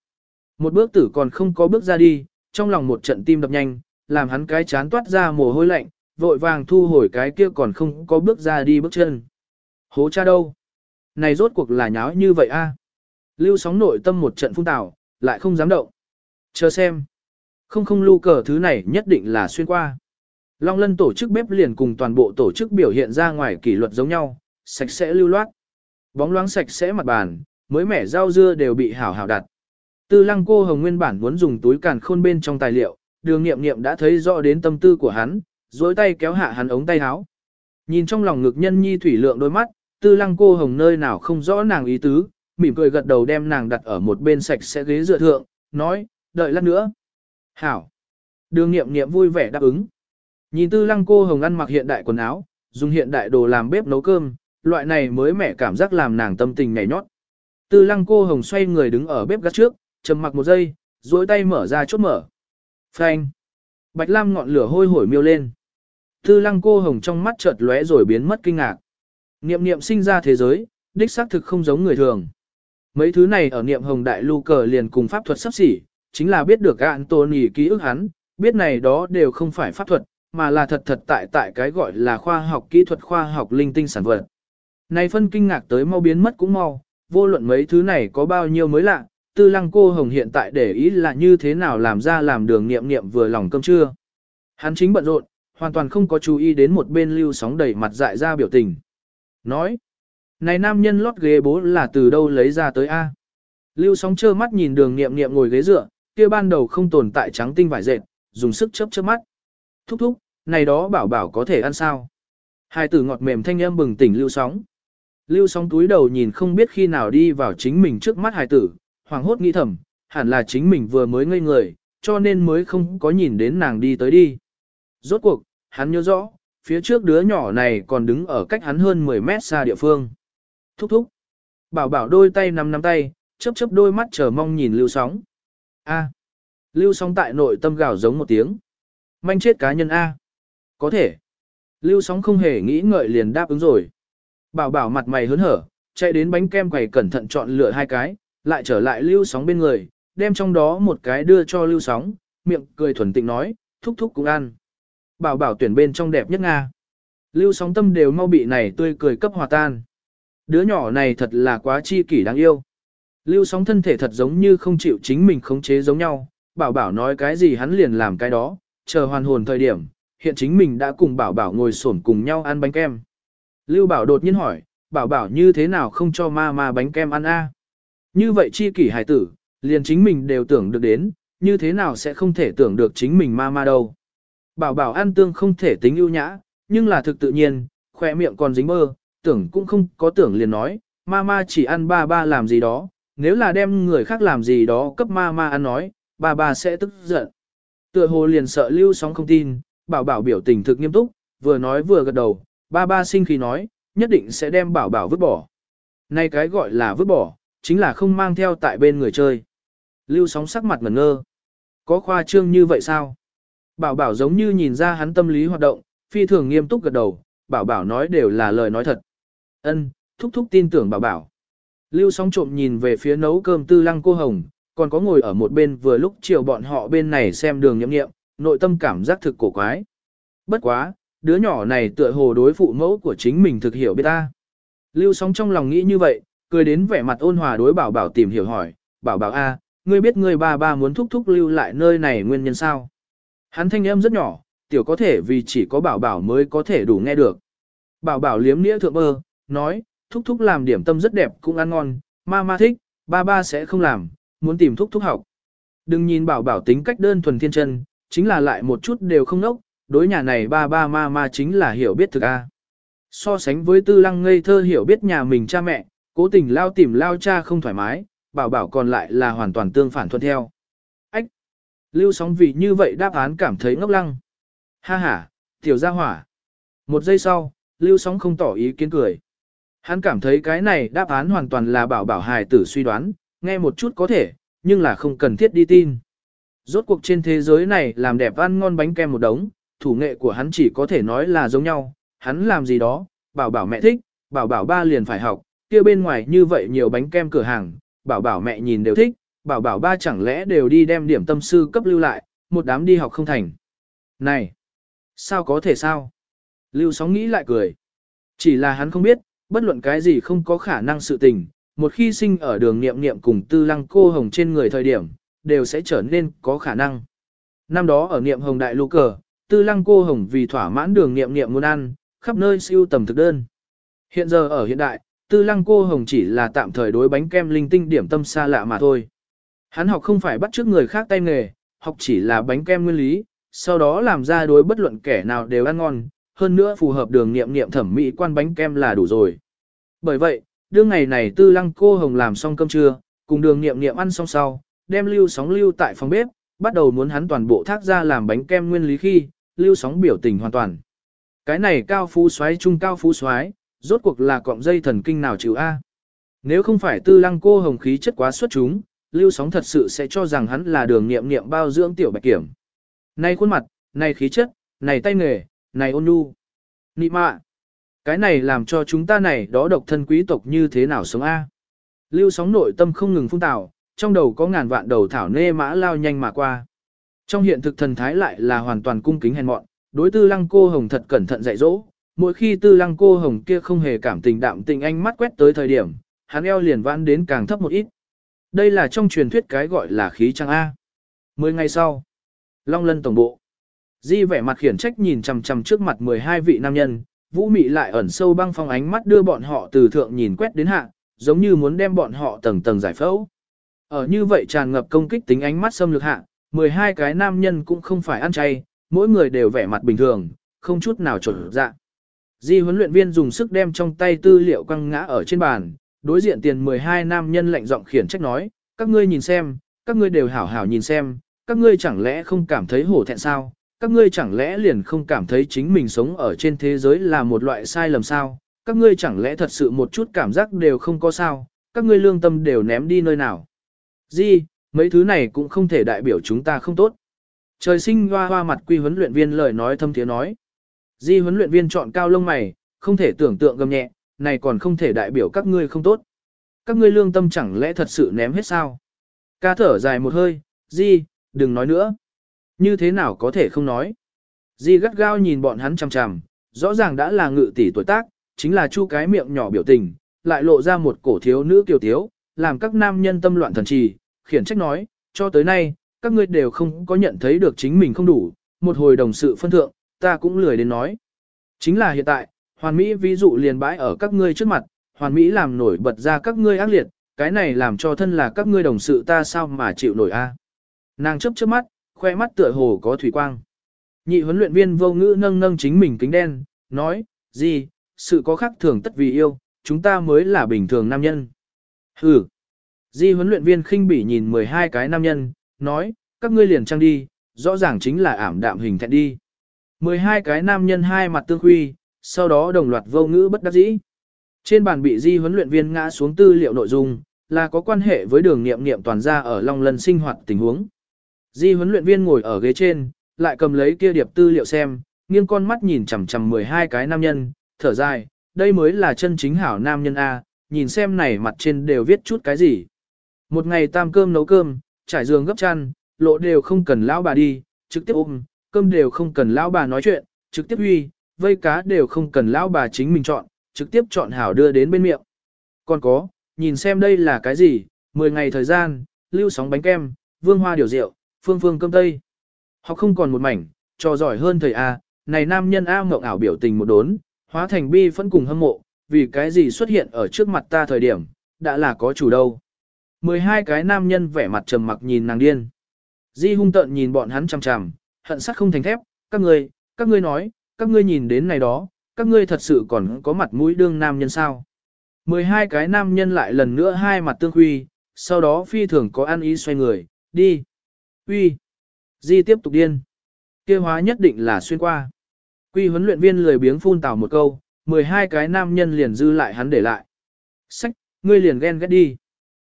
Một bước tử còn không có bước ra đi, trong lòng một trận tim đập nhanh, làm hắn cái chán toát ra mồ hôi lạnh, vội vàng thu hồi cái kia còn không có bước ra đi bước chân. Hố cha đâu? Này rốt cuộc là nháo như vậy a? Lưu sóng nội tâm một trận phung tảo, lại không dám động. Chờ xem. Không không lưu cờ thứ này nhất định là xuyên qua. Long lân tổ chức bếp liền cùng toàn bộ tổ chức biểu hiện ra ngoài kỷ luật giống nhau, sạch sẽ lưu loát. Bóng loáng sạch sẽ mặt bàn, mới mẻ rau dưa đều bị hảo hảo đặt. Tư lăng cô hồng nguyên bản muốn dùng túi càn khôn bên trong tài liệu, đường nghiệm nghiệm đã thấy rõ đến tâm tư của hắn, dối tay kéo hạ hắn ống tay áo. Nhìn trong lòng ngực nhân nhi thủy lượng đôi mắt, tư lăng cô hồng nơi nào không rõ nàng ý tứ, mỉm cười gật đầu đem nàng đặt ở một bên sạch sẽ ghế dựa thượng, nói, đợi lát nữa. Hảo. Đường nghiệm nghiệm vui vẻ đáp ứng. Nhìn tư lăng cô hồng ăn mặc hiện đại quần áo, dùng hiện đại đồ làm bếp nấu cơm, loại này mới mẻ cảm giác làm nàng tâm tình nhảy nhót. Tư lăng cô hồng xoay người đứng ở bếp gắt trước, trầm mặc một giây, duỗi tay mở ra chốt mở. Phanh. Bạch lam ngọn lửa hôi hổi miêu lên. Tư lăng cô hồng trong mắt chợt lóe rồi biến mất kinh ngạc. Niệm niệm sinh ra thế giới, đích xác thực không giống người thường. Mấy thứ này ở niệm hồng đại lưu cờ liền cùng pháp thuật sắp xỉ, chính là biết được Anthony ký ức hắn, biết này đó đều không phải pháp thuật, mà là thật thật tại tại cái gọi là khoa học kỹ thuật khoa học linh tinh sản vật. Này phân kinh ngạc tới mau biến mất cũng mau, vô luận mấy thứ này có bao nhiêu mới lạ, tư lăng cô hồng hiện tại để ý là như thế nào làm ra làm đường nghiệm nghiệm vừa lòng cơm trưa. Hắn chính bận rộn, hoàn toàn không có chú ý đến một bên lưu sóng đầy mặt dại ra biểu tình. Nói, này nam nhân lót ghế bố là từ đâu lấy ra tới A. Lưu sóng trơ mắt nhìn đường nghiệm nghiệm ngồi ghế dựa, kia ban đầu không tồn tại trắng tinh vải dệt, dùng sức chớp chớp mắt. Thúc thúc, này đó bảo bảo có thể ăn sao. Hai tử ngọt mềm thanh âm bừng tỉnh lưu sóng. Lưu sóng túi đầu nhìn không biết khi nào đi vào chính mình trước mắt hài tử, hoàng hốt nghĩ thầm, hẳn là chính mình vừa mới ngây người, cho nên mới không có nhìn đến nàng đi tới đi. Rốt cuộc, hắn nhớ rõ, phía trước đứa nhỏ này còn đứng ở cách hắn hơn 10 mét xa địa phương. Thúc thúc. Bảo bảo đôi tay nắm nắm tay, chớp chớp đôi mắt chờ mong nhìn lưu sóng. A. Lưu sóng tại nội tâm gào giống một tiếng. Manh chết cá nhân A. Có thể. Lưu sóng không hề nghĩ ngợi liền đáp ứng rồi. Bảo bảo mặt mày hớn hở, chạy đến bánh kem quầy cẩn thận chọn lựa hai cái, lại trở lại lưu sóng bên người, đem trong đó một cái đưa cho lưu sóng, miệng cười thuần tịnh nói, thúc thúc cũng ăn. Bảo bảo tuyển bên trong đẹp nhất Nga. Lưu sóng tâm đều mau bị này tươi cười cấp hòa tan. Đứa nhỏ này thật là quá chi kỷ đáng yêu. Lưu sóng thân thể thật giống như không chịu chính mình khống chế giống nhau, bảo bảo nói cái gì hắn liền làm cái đó, chờ hoàn hồn thời điểm, hiện chính mình đã cùng bảo bảo ngồi xổm cùng nhau ăn bánh kem. Lưu bảo đột nhiên hỏi, bảo bảo như thế nào không cho ma ma bánh kem ăn a? Như vậy chi kỷ hải tử, liền chính mình đều tưởng được đến, như thế nào sẽ không thể tưởng được chính mình ma ma đâu. Bảo bảo ăn tương không thể tính ưu nhã, nhưng là thực tự nhiên, khỏe miệng còn dính mơ, tưởng cũng không có tưởng liền nói, ma ma chỉ ăn ba ba làm gì đó, nếu là đem người khác làm gì đó cấp ma ma ăn nói, bà bà sẽ tức giận. Tựa hồ liền sợ lưu sóng không tin, bảo bảo biểu tình thực nghiêm túc, vừa nói vừa gật đầu, ba ba sinh khi nói, nhất định sẽ đem bảo bảo vứt bỏ. Nay cái gọi là vứt bỏ, chính là không mang theo tại bên người chơi. Lưu sóng sắc mặt ngẩn ngơ. Có khoa trương như vậy sao? Bảo bảo giống như nhìn ra hắn tâm lý hoạt động, phi thường nghiêm túc gật đầu, bảo bảo nói đều là lời nói thật. Ân, thúc thúc tin tưởng bảo bảo. Lưu sóng trộm nhìn về phía nấu cơm tư lăng cô hồng, còn có ngồi ở một bên vừa lúc chiều bọn họ bên này xem đường nhậm nghiệm, nội tâm cảm giác thực cổ quái. Bất quá, đứa nhỏ này tựa hồ đối phụ mẫu của chính mình thực hiểu biết ta. Lưu sóng trong lòng nghĩ như vậy, cười đến vẻ mặt ôn hòa đối bảo bảo tìm hiểu hỏi, bảo bảo A, ngươi biết ngươi ba ba muốn thúc thúc lưu lại nơi này nguyên nhân sao? Hắn thanh âm rất nhỏ, tiểu có thể vì chỉ có bảo bảo mới có thể đủ nghe được. Bảo bảo liếm nĩa thượng bơ, nói, thúc thúc làm điểm tâm rất đẹp cũng ăn ngon, ma ma thích, ba ba sẽ không làm, muốn tìm thúc thúc học. Đừng nhìn bảo bảo tính cách đơn thuần thiên chân, chính là lại một chút đều không nốc, đối nhà này ba ba ma ma chính là hiểu biết thực a. So sánh với tư lăng ngây thơ hiểu biết nhà mình cha mẹ, cố tình lao tìm lao cha không thoải mái, bảo bảo còn lại là hoàn toàn tương phản thuận theo. Ách! Lưu sóng vì như vậy đáp án cảm thấy ngốc lăng. Ha ha, tiểu gia hỏa. Một giây sau, lưu sóng không tỏ ý kiến cười. Hắn cảm thấy cái này đáp án hoàn toàn là bảo bảo hài tử suy đoán, nghe một chút có thể, nhưng là không cần thiết đi tin. Rốt cuộc trên thế giới này làm đẹp ăn ngon bánh kem một đống, thủ nghệ của hắn chỉ có thể nói là giống nhau, hắn làm gì đó, bảo bảo mẹ thích, bảo bảo ba liền phải học, kia bên ngoài như vậy nhiều bánh kem cửa hàng, bảo bảo mẹ nhìn đều thích, bảo bảo ba chẳng lẽ đều đi đem điểm tâm sư cấp lưu lại, một đám đi học không thành. Này, sao có thể sao? Lưu sóng nghĩ lại cười. Chỉ là hắn không biết, bất luận cái gì không có khả năng sự tình, một khi sinh ở đường niệm niệm cùng tư lăng cô hồng trên người thời điểm, đều sẽ trở nên có khả năng. Năm đó ở niệm hồng đại lũ cờ, tư lăng cô hồng vì thỏa mãn đường niệm niệm muốn ăn, khắp nơi siêu tầm thực đơn. Hiện giờ ở hiện đại, tư lăng cô hồng chỉ là tạm thời đối bánh kem linh tinh điểm tâm xa lạ mà thôi. Hắn học không phải bắt chước người khác tay nghề, học chỉ là bánh kem nguyên lý, sau đó làm ra đối bất luận kẻ nào đều ăn ngon, hơn nữa phù hợp đường nghiệm nghiệm thẩm mỹ quan bánh kem là đủ rồi. Bởi vậy, đương ngày này tư lăng cô hồng làm xong cơm trưa, cùng đường nghiệm nghiệm ăn xong sau, đem lưu sóng lưu tại phòng bếp, bắt đầu muốn hắn toàn bộ thác ra làm bánh kem nguyên lý khi, lưu sóng biểu tình hoàn toàn. Cái này cao phú xoáy trung cao phú xoáy, rốt cuộc là cọng dây thần kinh nào chịu A. Nếu không phải tư lăng cô hồng khí chất quá xuất chúng, lưu sóng thật sự sẽ cho rằng hắn là đường nghiệm nghiệm bao dưỡng tiểu bạch kiểm. Này khuôn mặt, này khí chất, này tay nghề, này ôn nhu. Nị mạ, cái này làm cho chúng ta này đó độc thân quý tộc như thế nào sống A. Lưu sóng nội tâm không ngừng phun tạo, trong đầu có ngàn vạn đầu thảo nê mã lao nhanh mà qua. Trong hiện thực thần thái lại là hoàn toàn cung kính hèn mọn, đối tư lăng cô hồng thật cẩn thận dạy dỗ, mỗi khi tư lăng cô hồng kia không hề cảm tình đạm tình anh mắt quét tới thời điểm, hắn eo liền vãn đến càng thấp một ít. Đây là trong truyền thuyết cái gọi là khí trăng A. Mười ngày sau, Long Lân Tổng Bộ. Di vẻ mặt khiển trách nhìn chằm chằm trước mặt 12 vị nam nhân, vũ mị lại ẩn sâu băng phong ánh mắt đưa bọn họ từ thượng nhìn quét đến hạ, giống như muốn đem bọn họ tầng tầng giải phẫu. Ở như vậy tràn ngập công kích tính ánh mắt xâm lược hạ, 12 cái nam nhân cũng không phải ăn chay, mỗi người đều vẻ mặt bình thường, không chút nào trộn dạ. Di huấn luyện viên dùng sức đem trong tay tư liệu quăng ngã ở trên bàn, đối diện tiền 12 nam nhân lạnh giọng khiển trách nói, các ngươi nhìn xem, các ngươi đều hảo hảo nhìn xem, các ngươi chẳng lẽ không cảm thấy hổ thẹn sao, các ngươi chẳng lẽ liền không cảm thấy chính mình sống ở trên thế giới là một loại sai lầm sao, các ngươi chẳng lẽ thật sự một chút cảm giác đều không có sao, các ngươi lương tâm đều ném đi nơi nào. Di, mấy thứ này cũng không thể đại biểu chúng ta không tốt. Trời sinh hoa hoa mặt quy huấn luyện viên lời nói thâm tiếng nói. Di huấn luyện viên chọn cao lông mày, không thể tưởng tượng gầm nhẹ, này còn không thể đại biểu các ngươi không tốt. Các ngươi lương tâm chẳng lẽ thật sự ném hết sao? Ca thở dài một hơi, Di, đừng nói nữa. Như thế nào có thể không nói? Di gắt gao nhìn bọn hắn chằm chằm, rõ ràng đã là ngự tỷ tuổi tác, chính là chu cái miệng nhỏ biểu tình, lại lộ ra một cổ thiếu nữ kiều thiếu, làm các nam nhân tâm loạn thần trì, khiển trách nói, cho tới nay, các ngươi đều không có nhận thấy được chính mình không đủ, một hồi đồng sự phân thượng, ta cũng lười đến nói. Chính là hiện tại, hoàn mỹ ví dụ liền bãi ở các ngươi trước mặt, hoàn mỹ làm nổi bật ra các ngươi ác liệt, cái này làm cho thân là các ngươi đồng sự ta sao mà chịu nổi a? Nàng chấp chớp mắt, khoe mắt tựa hồ có thủy quang. Nhị huấn luyện viên vô ngữ nâng nâng chính mình kính đen, nói, gì, sự có khác thường tất vì yêu, chúng ta mới là bình thường nam nhân. Hừ. Di huấn luyện viên khinh bỉ nhìn 12 cái nam nhân, nói, các ngươi liền trang đi, rõ ràng chính là ảm đạm hình thẹn đi. 12 cái nam nhân hai mặt tương huy, sau đó đồng loạt vô ngữ bất đắc dĩ. Trên bàn bị di huấn luyện viên ngã xuống tư liệu nội dung, là có quan hệ với đường nghiệm nghiệm toàn gia ở Long Lân sinh hoạt tình huống. Di huấn luyện viên ngồi ở ghế trên, lại cầm lấy kia điệp tư liệu xem, nghiêng con mắt nhìn chằm chằm 12 cái nam nhân, thở dài, đây mới là chân chính hảo nam nhân A, nhìn xem này mặt trên đều viết chút cái gì. Một ngày tam cơm nấu cơm, trải giường gấp chăn, lộ đều không cần lão bà đi, trực tiếp ôm, cơm đều không cần lão bà nói chuyện, trực tiếp huy, vây cá đều không cần lão bà chính mình chọn, trực tiếp chọn hảo đưa đến bên miệng. Còn có, nhìn xem đây là cái gì, 10 ngày thời gian, lưu sóng bánh kem, vương hoa điều rượu, phương phương cơm tây. Họ không còn một mảnh, trò giỏi hơn thầy A, này nam nhân A mộng ảo biểu tình một đốn, hóa thành bi phẫn cùng hâm mộ, vì cái gì xuất hiện ở trước mặt ta thời điểm, đã là có chủ đâu. 12 cái nam nhân vẻ mặt trầm mặc nhìn nàng điên. Di hung tợn nhìn bọn hắn chằm chằm, hận sắc không thành thép, các ngươi, các ngươi nói, các ngươi nhìn đến này đó, các ngươi thật sự còn có mặt mũi đương nam nhân sao. 12 cái nam nhân lại lần nữa hai mặt tương huy, sau đó phi thường có ăn ý xoay người, đi. Uy. Di tiếp tục điên. kia hóa nhất định là xuyên qua. Quy huấn luyện viên lười biếng phun tào một câu, 12 cái nam nhân liền dư lại hắn để lại. Sách, ngươi liền ghen ghét đi.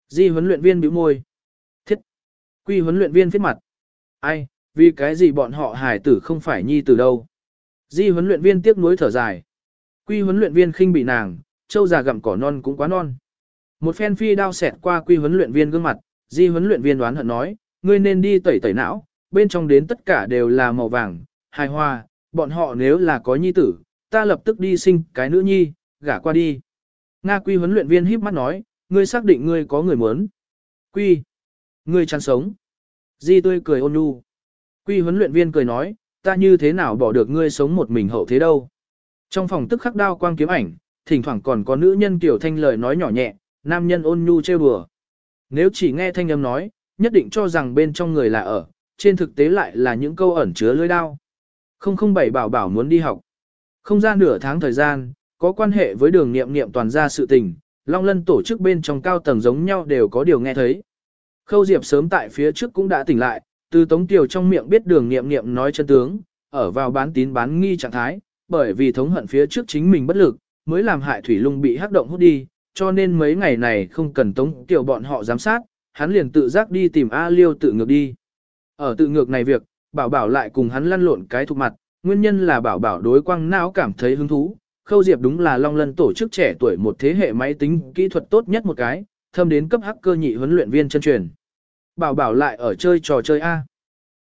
Di huấn luyện viên bĩu môi. Thiết. Quy huấn luyện viên phết mặt. Ai, vì cái gì bọn họ hải tử không phải nhi tử đâu. Di huấn luyện viên tiếc nuối thở dài. Quy huấn luyện viên khinh bị nàng, châu già gặm cỏ non cũng quá non. Một phen phi đao xẹt qua quy huấn luyện viên gương mặt, di huấn luyện viên đoán hận nói, ngươi nên đi tẩy tẩy não, bên trong đến tất cả đều là màu vàng, hài hòa, bọn họ nếu là có nhi tử, ta lập tức đi sinh cái nữ nhi, gả qua đi. Nga quy huấn luyện viên híp mắt nói, ngươi xác định ngươi có người muốn. Quy, ngươi chăn sống. Di tươi cười ôn nhu. Quy huấn luyện viên cười nói, ta như thế nào bỏ được ngươi sống một mình hậu thế đâu. Trong phòng tức khắc đao quang kiếm ảnh, thỉnh thoảng còn có nữ nhân kiểu thanh lời nói nhỏ nhẹ, nam nhân ôn nhu trêu đùa. Nếu chỉ nghe thanh âm nói, nhất định cho rằng bên trong người là ở, trên thực tế lại là những câu ẩn chứa lưỡi đao. 007 bảo bảo muốn đi học. Không ra nửa tháng thời gian, có quan hệ với đường nghiệm nghiệm toàn gia sự tình, Long Lân tổ chức bên trong cao tầng giống nhau đều có điều nghe thấy. Khâu Diệp sớm tại phía trước cũng đã tỉnh lại, từ Tống Tiểu trong miệng biết đường nghiệm nghiệm nói chân tướng, ở vào bán tín bán nghi trạng thái, bởi vì thống hận phía trước chính mình bất lực, mới làm hại Thủy Lung bị hắc động hút đi, cho nên mấy ngày này không cần Tống Tiểu bọn họ giám sát, hắn liền tự giác đi tìm A Liêu tự ngược đi. Ở tự ngược này việc, bảo bảo lại cùng hắn lăn lộn cái thục mặt, nguyên nhân là bảo bảo đối quang não cảm thấy hứng thú. Khâu Diệp đúng là Long Lân tổ chức trẻ tuổi một thế hệ máy tính kỹ thuật tốt nhất một cái, thâm đến cấp hacker nhị huấn luyện viên chân truyền. Bảo bảo lại ở chơi trò chơi A.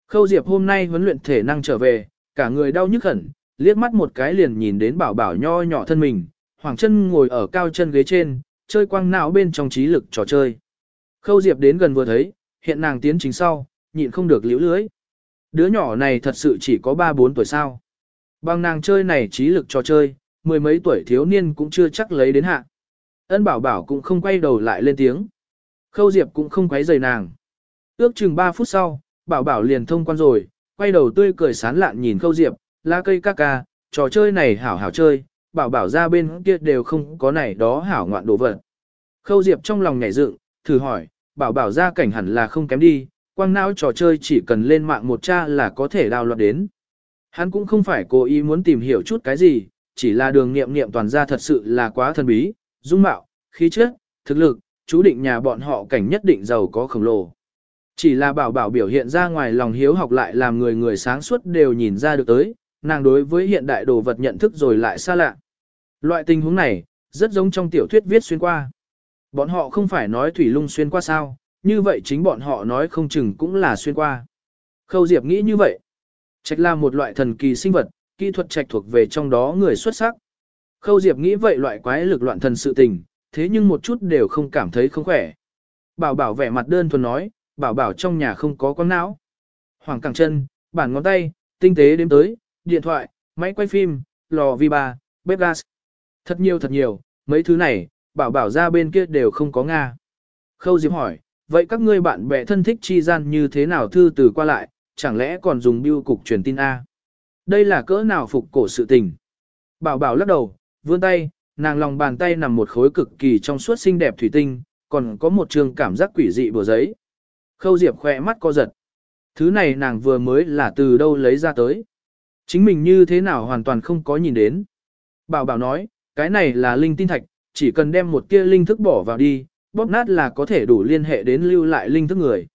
Khâu Diệp hôm nay huấn luyện thể năng trở về, cả người đau nhức hẳn, liếc mắt một cái liền nhìn đến bảo bảo nho nhỏ thân mình, hoàng chân ngồi ở cao chân ghế trên, chơi quang não bên trong trí lực trò chơi. Khâu Diệp đến gần vừa thấy, hiện nàng tiến chính sau, nhịn không được liễu lưới. Đứa nhỏ này thật sự chỉ có 3-4 tuổi sao. Bằng nàng chơi này trí lực cho chơi, mười mấy tuổi thiếu niên cũng chưa chắc lấy đến hạ. Ân bảo bảo cũng không quay đầu lại lên tiếng. Khâu Diệp cũng không quấy rầy nàng. Ước chừng 3 phút sau, bảo bảo liền thông quan rồi, quay đầu tươi cười sán lạn nhìn Khâu Diệp, lá cây ca ca, trò chơi này hảo hảo chơi, bảo bảo ra bên kia đều không có này đó hảo ngoạn đồ vật. Khâu Diệp trong lòng nhảy dựng, thử hỏi, bảo bảo ra cảnh hẳn là không kém đi, quang não trò chơi chỉ cần lên mạng một cha là có thể đào loạt đến. Hắn cũng không phải cố ý muốn tìm hiểu chút cái gì, chỉ là đường nghiệm nghiệm toàn ra thật sự là quá thần bí, dung mạo, khí chất, thực lực, chú định nhà bọn họ cảnh nhất định giàu có khổng lồ. Chỉ là bảo bảo biểu hiện ra ngoài lòng hiếu học lại làm người người sáng suốt đều nhìn ra được tới, nàng đối với hiện đại đồ vật nhận thức rồi lại xa lạ. Loại tình huống này, rất giống trong tiểu thuyết viết xuyên qua. Bọn họ không phải nói thủy lung xuyên qua sao, như vậy chính bọn họ nói không chừng cũng là xuyên qua. Khâu Diệp nghĩ như vậy. Trạch là một loại thần kỳ sinh vật, kỹ thuật trạch thuộc về trong đó người xuất sắc. Khâu Diệp nghĩ vậy loại quái lực loạn thần sự tình, thế nhưng một chút đều không cảm thấy không khỏe. Bảo bảo vẻ mặt đơn thuần nói, bảo bảo trong nhà không có con não. Hoàng cẳng chân, bản ngón tay, tinh tế đếm tới, điện thoại, máy quay phim, lò vi ba, bếp gas. Thật nhiều thật nhiều, mấy thứ này, bảo bảo ra bên kia đều không có Nga. Khâu Diệp hỏi, vậy các ngươi bạn bè thân thích chi gian như thế nào thư từ qua lại, chẳng lẽ còn dùng biêu cục truyền tin A? Đây là cỡ nào phục cổ sự tình? Bảo bảo lắc đầu, vươn tay, nàng lòng bàn tay nằm một khối cực kỳ trong suốt xinh đẹp thủy tinh, còn có một trường cảm giác quỷ dị bừa giấy. Khâu Diệp khỏe mắt co giật. Thứ này nàng vừa mới là từ đâu lấy ra tới. Chính mình như thế nào hoàn toàn không có nhìn đến. Bảo bảo nói, cái này là linh tin thạch, chỉ cần đem một tia linh thức bỏ vào đi, bóp nát là có thể đủ liên hệ đến lưu lại linh thức người.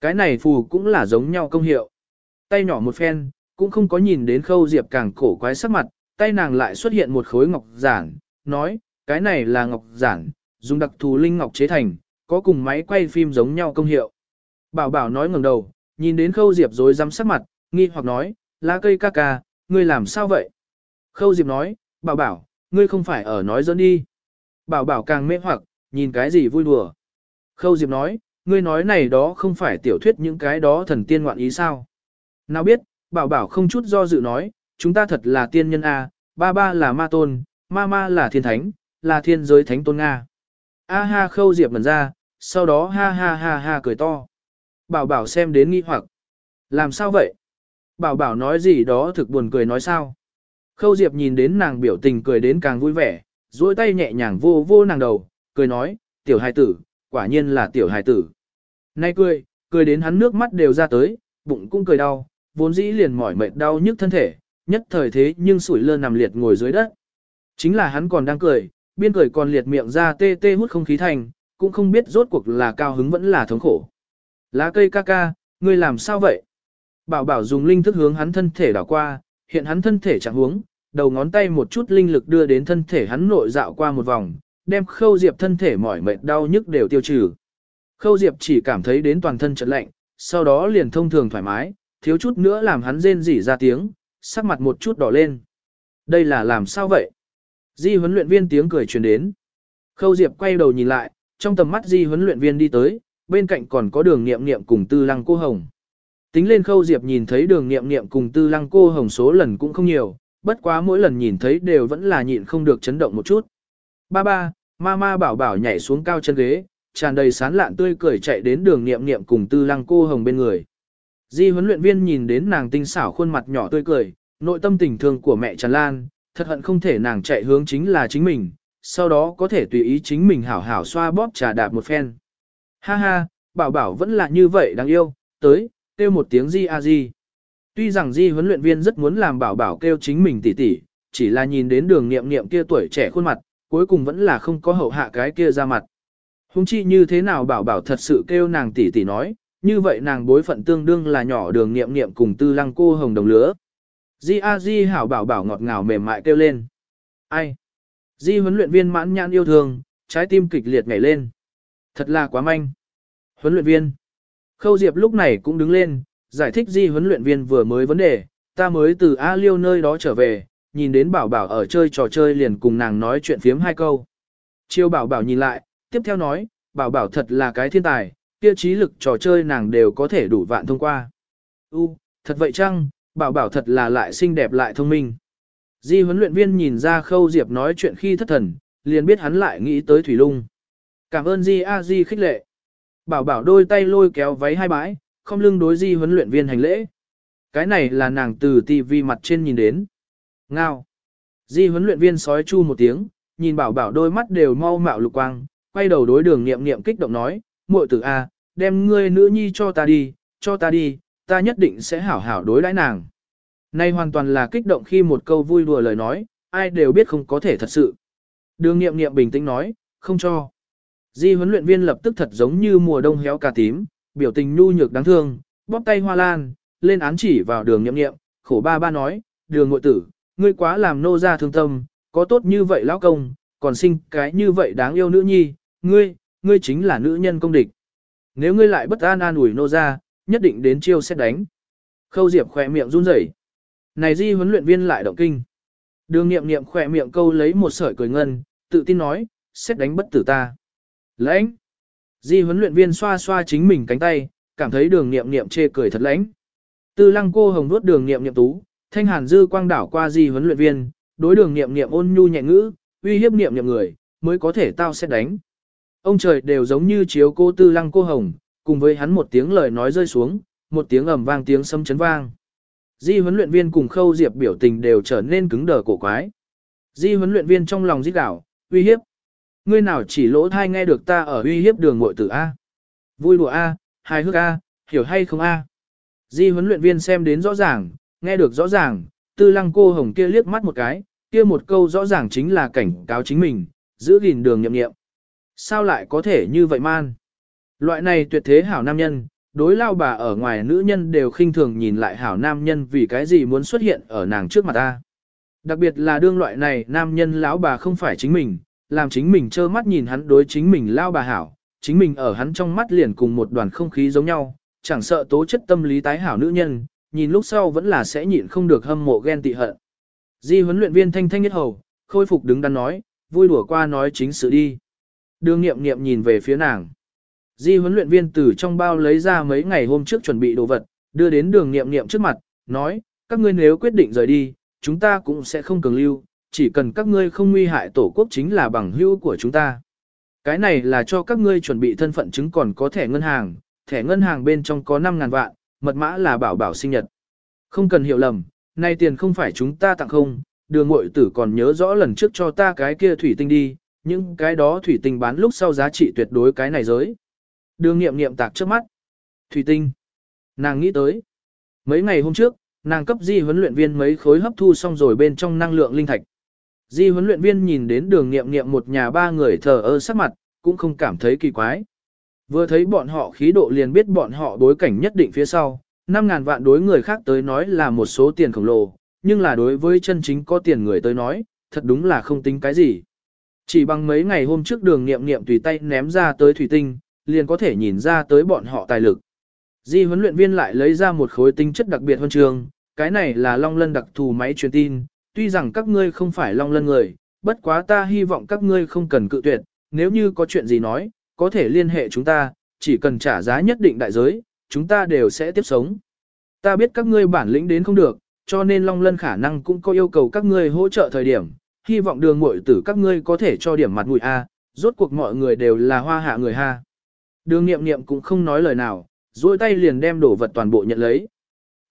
Cái này phù cũng là giống nhau công hiệu. Tay nhỏ một phen, cũng không có nhìn đến khâu diệp càng cổ quái sắc mặt, tay nàng lại xuất hiện một khối ngọc giản, nói, cái này là ngọc giản, dùng đặc thù linh ngọc chế thành, có cùng máy quay phim giống nhau công hiệu. Bảo bảo nói ngẩng đầu, nhìn đến khâu diệp rồi dám sắc mặt, nghi hoặc nói, lá cây ca ca, ngươi làm sao vậy? Khâu diệp nói, bảo bảo, ngươi không phải ở nói dẫn đi. Bảo bảo càng mê hoặc, nhìn cái gì vui đùa. Khâu diệp nói, ngươi nói này đó không phải tiểu thuyết những cái đó thần tiên ngoạn ý sao? Nào biết, bảo bảo không chút do dự nói, chúng ta thật là tiên nhân A, ba ba là ma tôn, ma ma là thiên thánh, là thiên giới thánh tôn Nga. A ha khâu diệp ngần ra, sau đó ha ha ha ha cười to. Bảo bảo xem đến nghi hoặc. Làm sao vậy? Bảo bảo nói gì đó thực buồn cười nói sao? Khâu diệp nhìn đến nàng biểu tình cười đến càng vui vẻ, duỗi tay nhẹ nhàng vô vô nàng đầu, cười nói, tiểu hài tử, quả nhiên là tiểu hài tử. Nay cười, cười đến hắn nước mắt đều ra tới, bụng cũng cười đau, vốn dĩ liền mỏi mệt đau nhức thân thể, nhất thời thế nhưng sủi lơ nằm liệt ngồi dưới đất. Chính là hắn còn đang cười, biên cười còn liệt miệng ra tê tê hút không khí thành, cũng không biết rốt cuộc là cao hứng vẫn là thống khổ. Lá cây ca ca, ngươi làm sao vậy? Bảo bảo dùng linh thức hướng hắn thân thể đảo qua, hiện hắn thân thể chẳng hướng, đầu ngón tay một chút linh lực đưa đến thân thể hắn nội dạo qua một vòng, đem khâu diệp thân thể mỏi mệt đau nhức đều tiêu trừ. Khâu diệp chỉ cảm thấy đến toàn thân chợt lạnh, sau đó liền thông thường thoải mái, thiếu chút nữa làm hắn rên rỉ ra tiếng, sắc mặt một chút đỏ lên. Đây là làm sao vậy? Di huấn luyện viên tiếng cười truyền đến. Khâu Diệp quay đầu nhìn lại, trong tầm mắt Di huấn luyện viên đi tới, bên cạnh còn có đường nghiệm nghiệm cùng tư lăng cô hồng. Tính lên Khâu Diệp nhìn thấy đường nghiệm nghiệm cùng tư lăng cô hồng số lần cũng không nhiều, bất quá mỗi lần nhìn thấy đều vẫn là nhịn không được chấn động một chút. Ba ba, ma ma bảo bảo nhảy xuống cao chân ghế, tràn đầy sán lạn tươi cười chạy đến đường nghiệm nghiệm cùng tư lăng cô hồng bên người. Di huấn luyện viên nhìn đến nàng tinh xảo khuôn mặt nhỏ tươi cười, nội tâm tình thương của mẹ tràn lan, thật hận không thể nàng chạy hướng chính là chính mình, sau đó có thể tùy ý chính mình hảo hảo xoa bóp trà đạp một phen. Ha ha, bảo bảo vẫn là như vậy đáng yêu, tới, kêu một tiếng Di a Di. Tuy rằng Di huấn luyện viên rất muốn làm bảo bảo kêu chính mình tỷ tỷ, chỉ là nhìn đến đường nghiệm nghiệm kia tuổi trẻ khuôn mặt, cuối cùng vẫn là không có hậu hạ cái kia ra mặt. Hùng chi như thế nào bảo bảo thật sự kêu nàng tỷ tỷ nói, như vậy nàng bối phận tương đương là nhỏ đường nghiệm nghiệm cùng tư lăng cô hồng đồng lứa. Di a di hảo bảo bảo ngọt ngào mềm mại kêu lên. Ai? Di huấn luyện viên mãn nhãn yêu thương, trái tim kịch liệt nhảy lên. Thật là quá manh. Huấn luyện viên. Khâu Diệp lúc này cũng đứng lên, giải thích di huấn luyện viên vừa mới vấn đề, ta mới từ A Liêu nơi đó trở về, nhìn đến bảo bảo ở chơi trò chơi liền cùng nàng nói chuyện phiếm hai câu. Chiêu bảo bảo nhìn lại, tiếp theo nói, bảo bảo thật là cái thiên tài, kia trí lực trò chơi nàng đều có thể đủ vạn thông qua. U, thật vậy chăng, bảo bảo thật là lại xinh đẹp lại thông minh. Di huấn luyện viên nhìn ra khâu diệp nói chuyện khi thất thần, liền biết hắn lại nghĩ tới Thủy Lung. Cảm ơn Di A Di khích lệ. Bảo bảo đôi tay lôi kéo váy hai bãi, không lưng đối Di huấn luyện viên hành lễ. Cái này là nàng từ TV mặt trên nhìn đến. Ngao. Di huấn luyện viên sói chu một tiếng, nhìn bảo bảo đôi mắt đều mau mạo lục quang, quay đầu đối đường nghiệm nghiệm kích động nói, muội tử A, đem ngươi nữ nhi cho ta đi, cho ta đi, ta nhất định sẽ hảo hảo đối đãi nàng. Nay hoàn toàn là kích động khi một câu vui đùa lời nói, ai đều biết không có thể thật sự. Đường nghiệm nghiệm bình tĩnh nói, không cho. Di huấn luyện viên lập tức thật giống như mùa đông héo cà tím, biểu tình nhu nhược đáng thương, bóp tay hoa lan, lên án chỉ vào đường nhậm nghiệm, khổ ba ba nói, đường ngội tử, ngươi quá làm nô ra thương tâm, có tốt như vậy lão công, còn sinh cái như vậy đáng yêu nữ nhi, ngươi, ngươi chính là nữ nhân công địch. Nếu ngươi lại bất an an ủi nô ra, nhất định đến chiêu xét đánh. Khâu Diệp khỏe miệng run rẩy. Này di huấn luyện viên lại động kinh. Đường nghiệm nghiệm khỏe miệng câu lấy một sợi cười ngân, tự tin nói, xét đánh bất tử ta. Lãnh. Di huấn luyện viên xoa xoa chính mình cánh tay, cảm thấy đường nghiệm nghiệm chê cười thật lãnh. Tư lăng cô hồng vuốt đường nghiệm nghiệm tú, thanh hàn dư quang đảo qua di huấn luyện viên, đối đường nghiệm nghiệm ôn nhu nhẹ ngữ, uy hiếp nghiệm nghiệm người, mới có thể tao sẽ đánh. Ông trời đều giống như chiếu cô tư lăng cô hồng, cùng với hắn một tiếng lời nói rơi xuống, một tiếng ầm vang tiếng sấm chấn vang. Di huấn luyện viên cùng khâu diệp biểu tình đều trở nên cứng đờ cổ quái. Di huấn luyện viên trong lòng giết đảo, uy hiếp. Ngươi nào chỉ lỗ thai nghe được ta ở uy hiếp đường muội tử A. Vui đùa A, hài hước A, hiểu hay không A. Di huấn luyện viên xem đến rõ ràng, nghe được rõ ràng, tư lăng cô hồng kia liếc mắt một cái, kia một câu rõ ràng chính là cảnh cáo chính mình, giữ gìn đường nhậm nghiệm. Sao lại có thể như vậy man? Loại này tuyệt thế hảo nam nhân, đối lao bà ở ngoài nữ nhân đều khinh thường nhìn lại hảo nam nhân vì cái gì muốn xuất hiện ở nàng trước mặt ta. Đặc biệt là đương loại này nam nhân lão bà không phải chính mình, làm chính mình trơ mắt nhìn hắn đối chính mình lao bà hảo, chính mình ở hắn trong mắt liền cùng một đoàn không khí giống nhau, chẳng sợ tố chất tâm lý tái hảo nữ nhân, nhìn lúc sau vẫn là sẽ nhịn không được hâm mộ ghen tị hận. Di huấn luyện viên thanh thanh nhất hầu, khôi phục đứng đắn nói, vui đùa qua nói chính sự đi. Đường nghiệm nghiệm nhìn về phía nàng. Di huấn luyện viên từ trong bao lấy ra mấy ngày hôm trước chuẩn bị đồ vật, đưa đến đường nghiệm nghiệm trước mặt, nói, các ngươi nếu quyết định rời đi, chúng ta cũng sẽ không cường lưu, chỉ cần các ngươi không nguy hại tổ quốc chính là bằng hữu của chúng ta. Cái này là cho các ngươi chuẩn bị thân phận chứng còn có thẻ ngân hàng, thẻ ngân hàng bên trong có 5.000 vạn, mật mã là bảo bảo sinh nhật. Không cần hiểu lầm, nay tiền không phải chúng ta tặng không, đường mội tử còn nhớ rõ lần trước cho ta cái kia thủy tinh đi, những cái đó thủy tinh bán lúc sau giá trị tuyệt đối cái này giới. Đường nghiệm nghiệm tạc trước mắt. Thủy tinh. Nàng nghĩ tới. Mấy ngày hôm trước, nàng cấp di huấn luyện viên mấy khối hấp thu xong rồi bên trong năng lượng linh thạch. Di huấn luyện viên nhìn đến đường nghiệm nghiệm một nhà ba người thờ ơ sắc mặt, cũng không cảm thấy kỳ quái. Vừa thấy bọn họ khí độ liền biết bọn họ đối cảnh nhất định phía sau, 5.000 vạn đối người khác tới nói là một số tiền khổng lồ, nhưng là đối với chân chính có tiền người tới nói, thật đúng là không tính cái gì. Chỉ bằng mấy ngày hôm trước đường nghiệm nghiệm tùy tay ném ra tới thủy tinh, liền có thể nhìn ra tới bọn họ tài lực. Di huấn luyện viên lại lấy ra một khối tinh chất đặc biệt huân trường, cái này là long lân đặc thù máy truyền tin, tuy rằng các ngươi không phải long lân người, bất quá ta hy vọng các ngươi không cần cự tuyệt, nếu như có chuyện gì nói, có thể liên hệ chúng ta, chỉ cần trả giá nhất định đại giới, chúng ta đều sẽ tiếp sống. Ta biết các ngươi bản lĩnh đến không được, cho nên Long Lân khả năng cũng có yêu cầu các ngươi hỗ trợ thời điểm, hy vọng đường muội tử các ngươi có thể cho điểm mặt mũi A, rốt cuộc mọi người đều là hoa hạ người ha. Đường nghiệm nghiệm cũng không nói lời nào, duỗi tay liền đem đổ vật toàn bộ nhận lấy.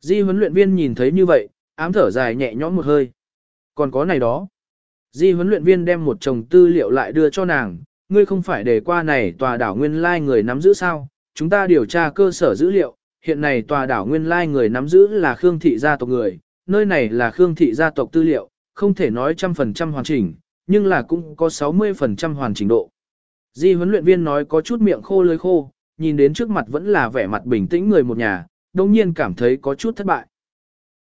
Di huấn luyện viên nhìn thấy như vậy, ám thở dài nhẹ nhõm một hơi. Còn có này đó. Di huấn luyện viên đem một chồng tư liệu lại đưa cho nàng, ngươi không phải để qua này tòa đảo nguyên lai người nắm giữ sao, chúng ta điều tra cơ sở dữ liệu, hiện này tòa đảo nguyên lai người nắm giữ là Khương thị gia tộc người, nơi này là Khương thị gia tộc tư liệu, không thể nói trăm phần trăm hoàn chỉnh, nhưng là cũng có 60% hoàn chỉnh độ. Di huấn luyện viên nói có chút miệng khô lưỡi khô, nhìn đến trước mặt vẫn là vẻ mặt bình tĩnh người một nhà, đồng nhiên cảm thấy có chút thất bại.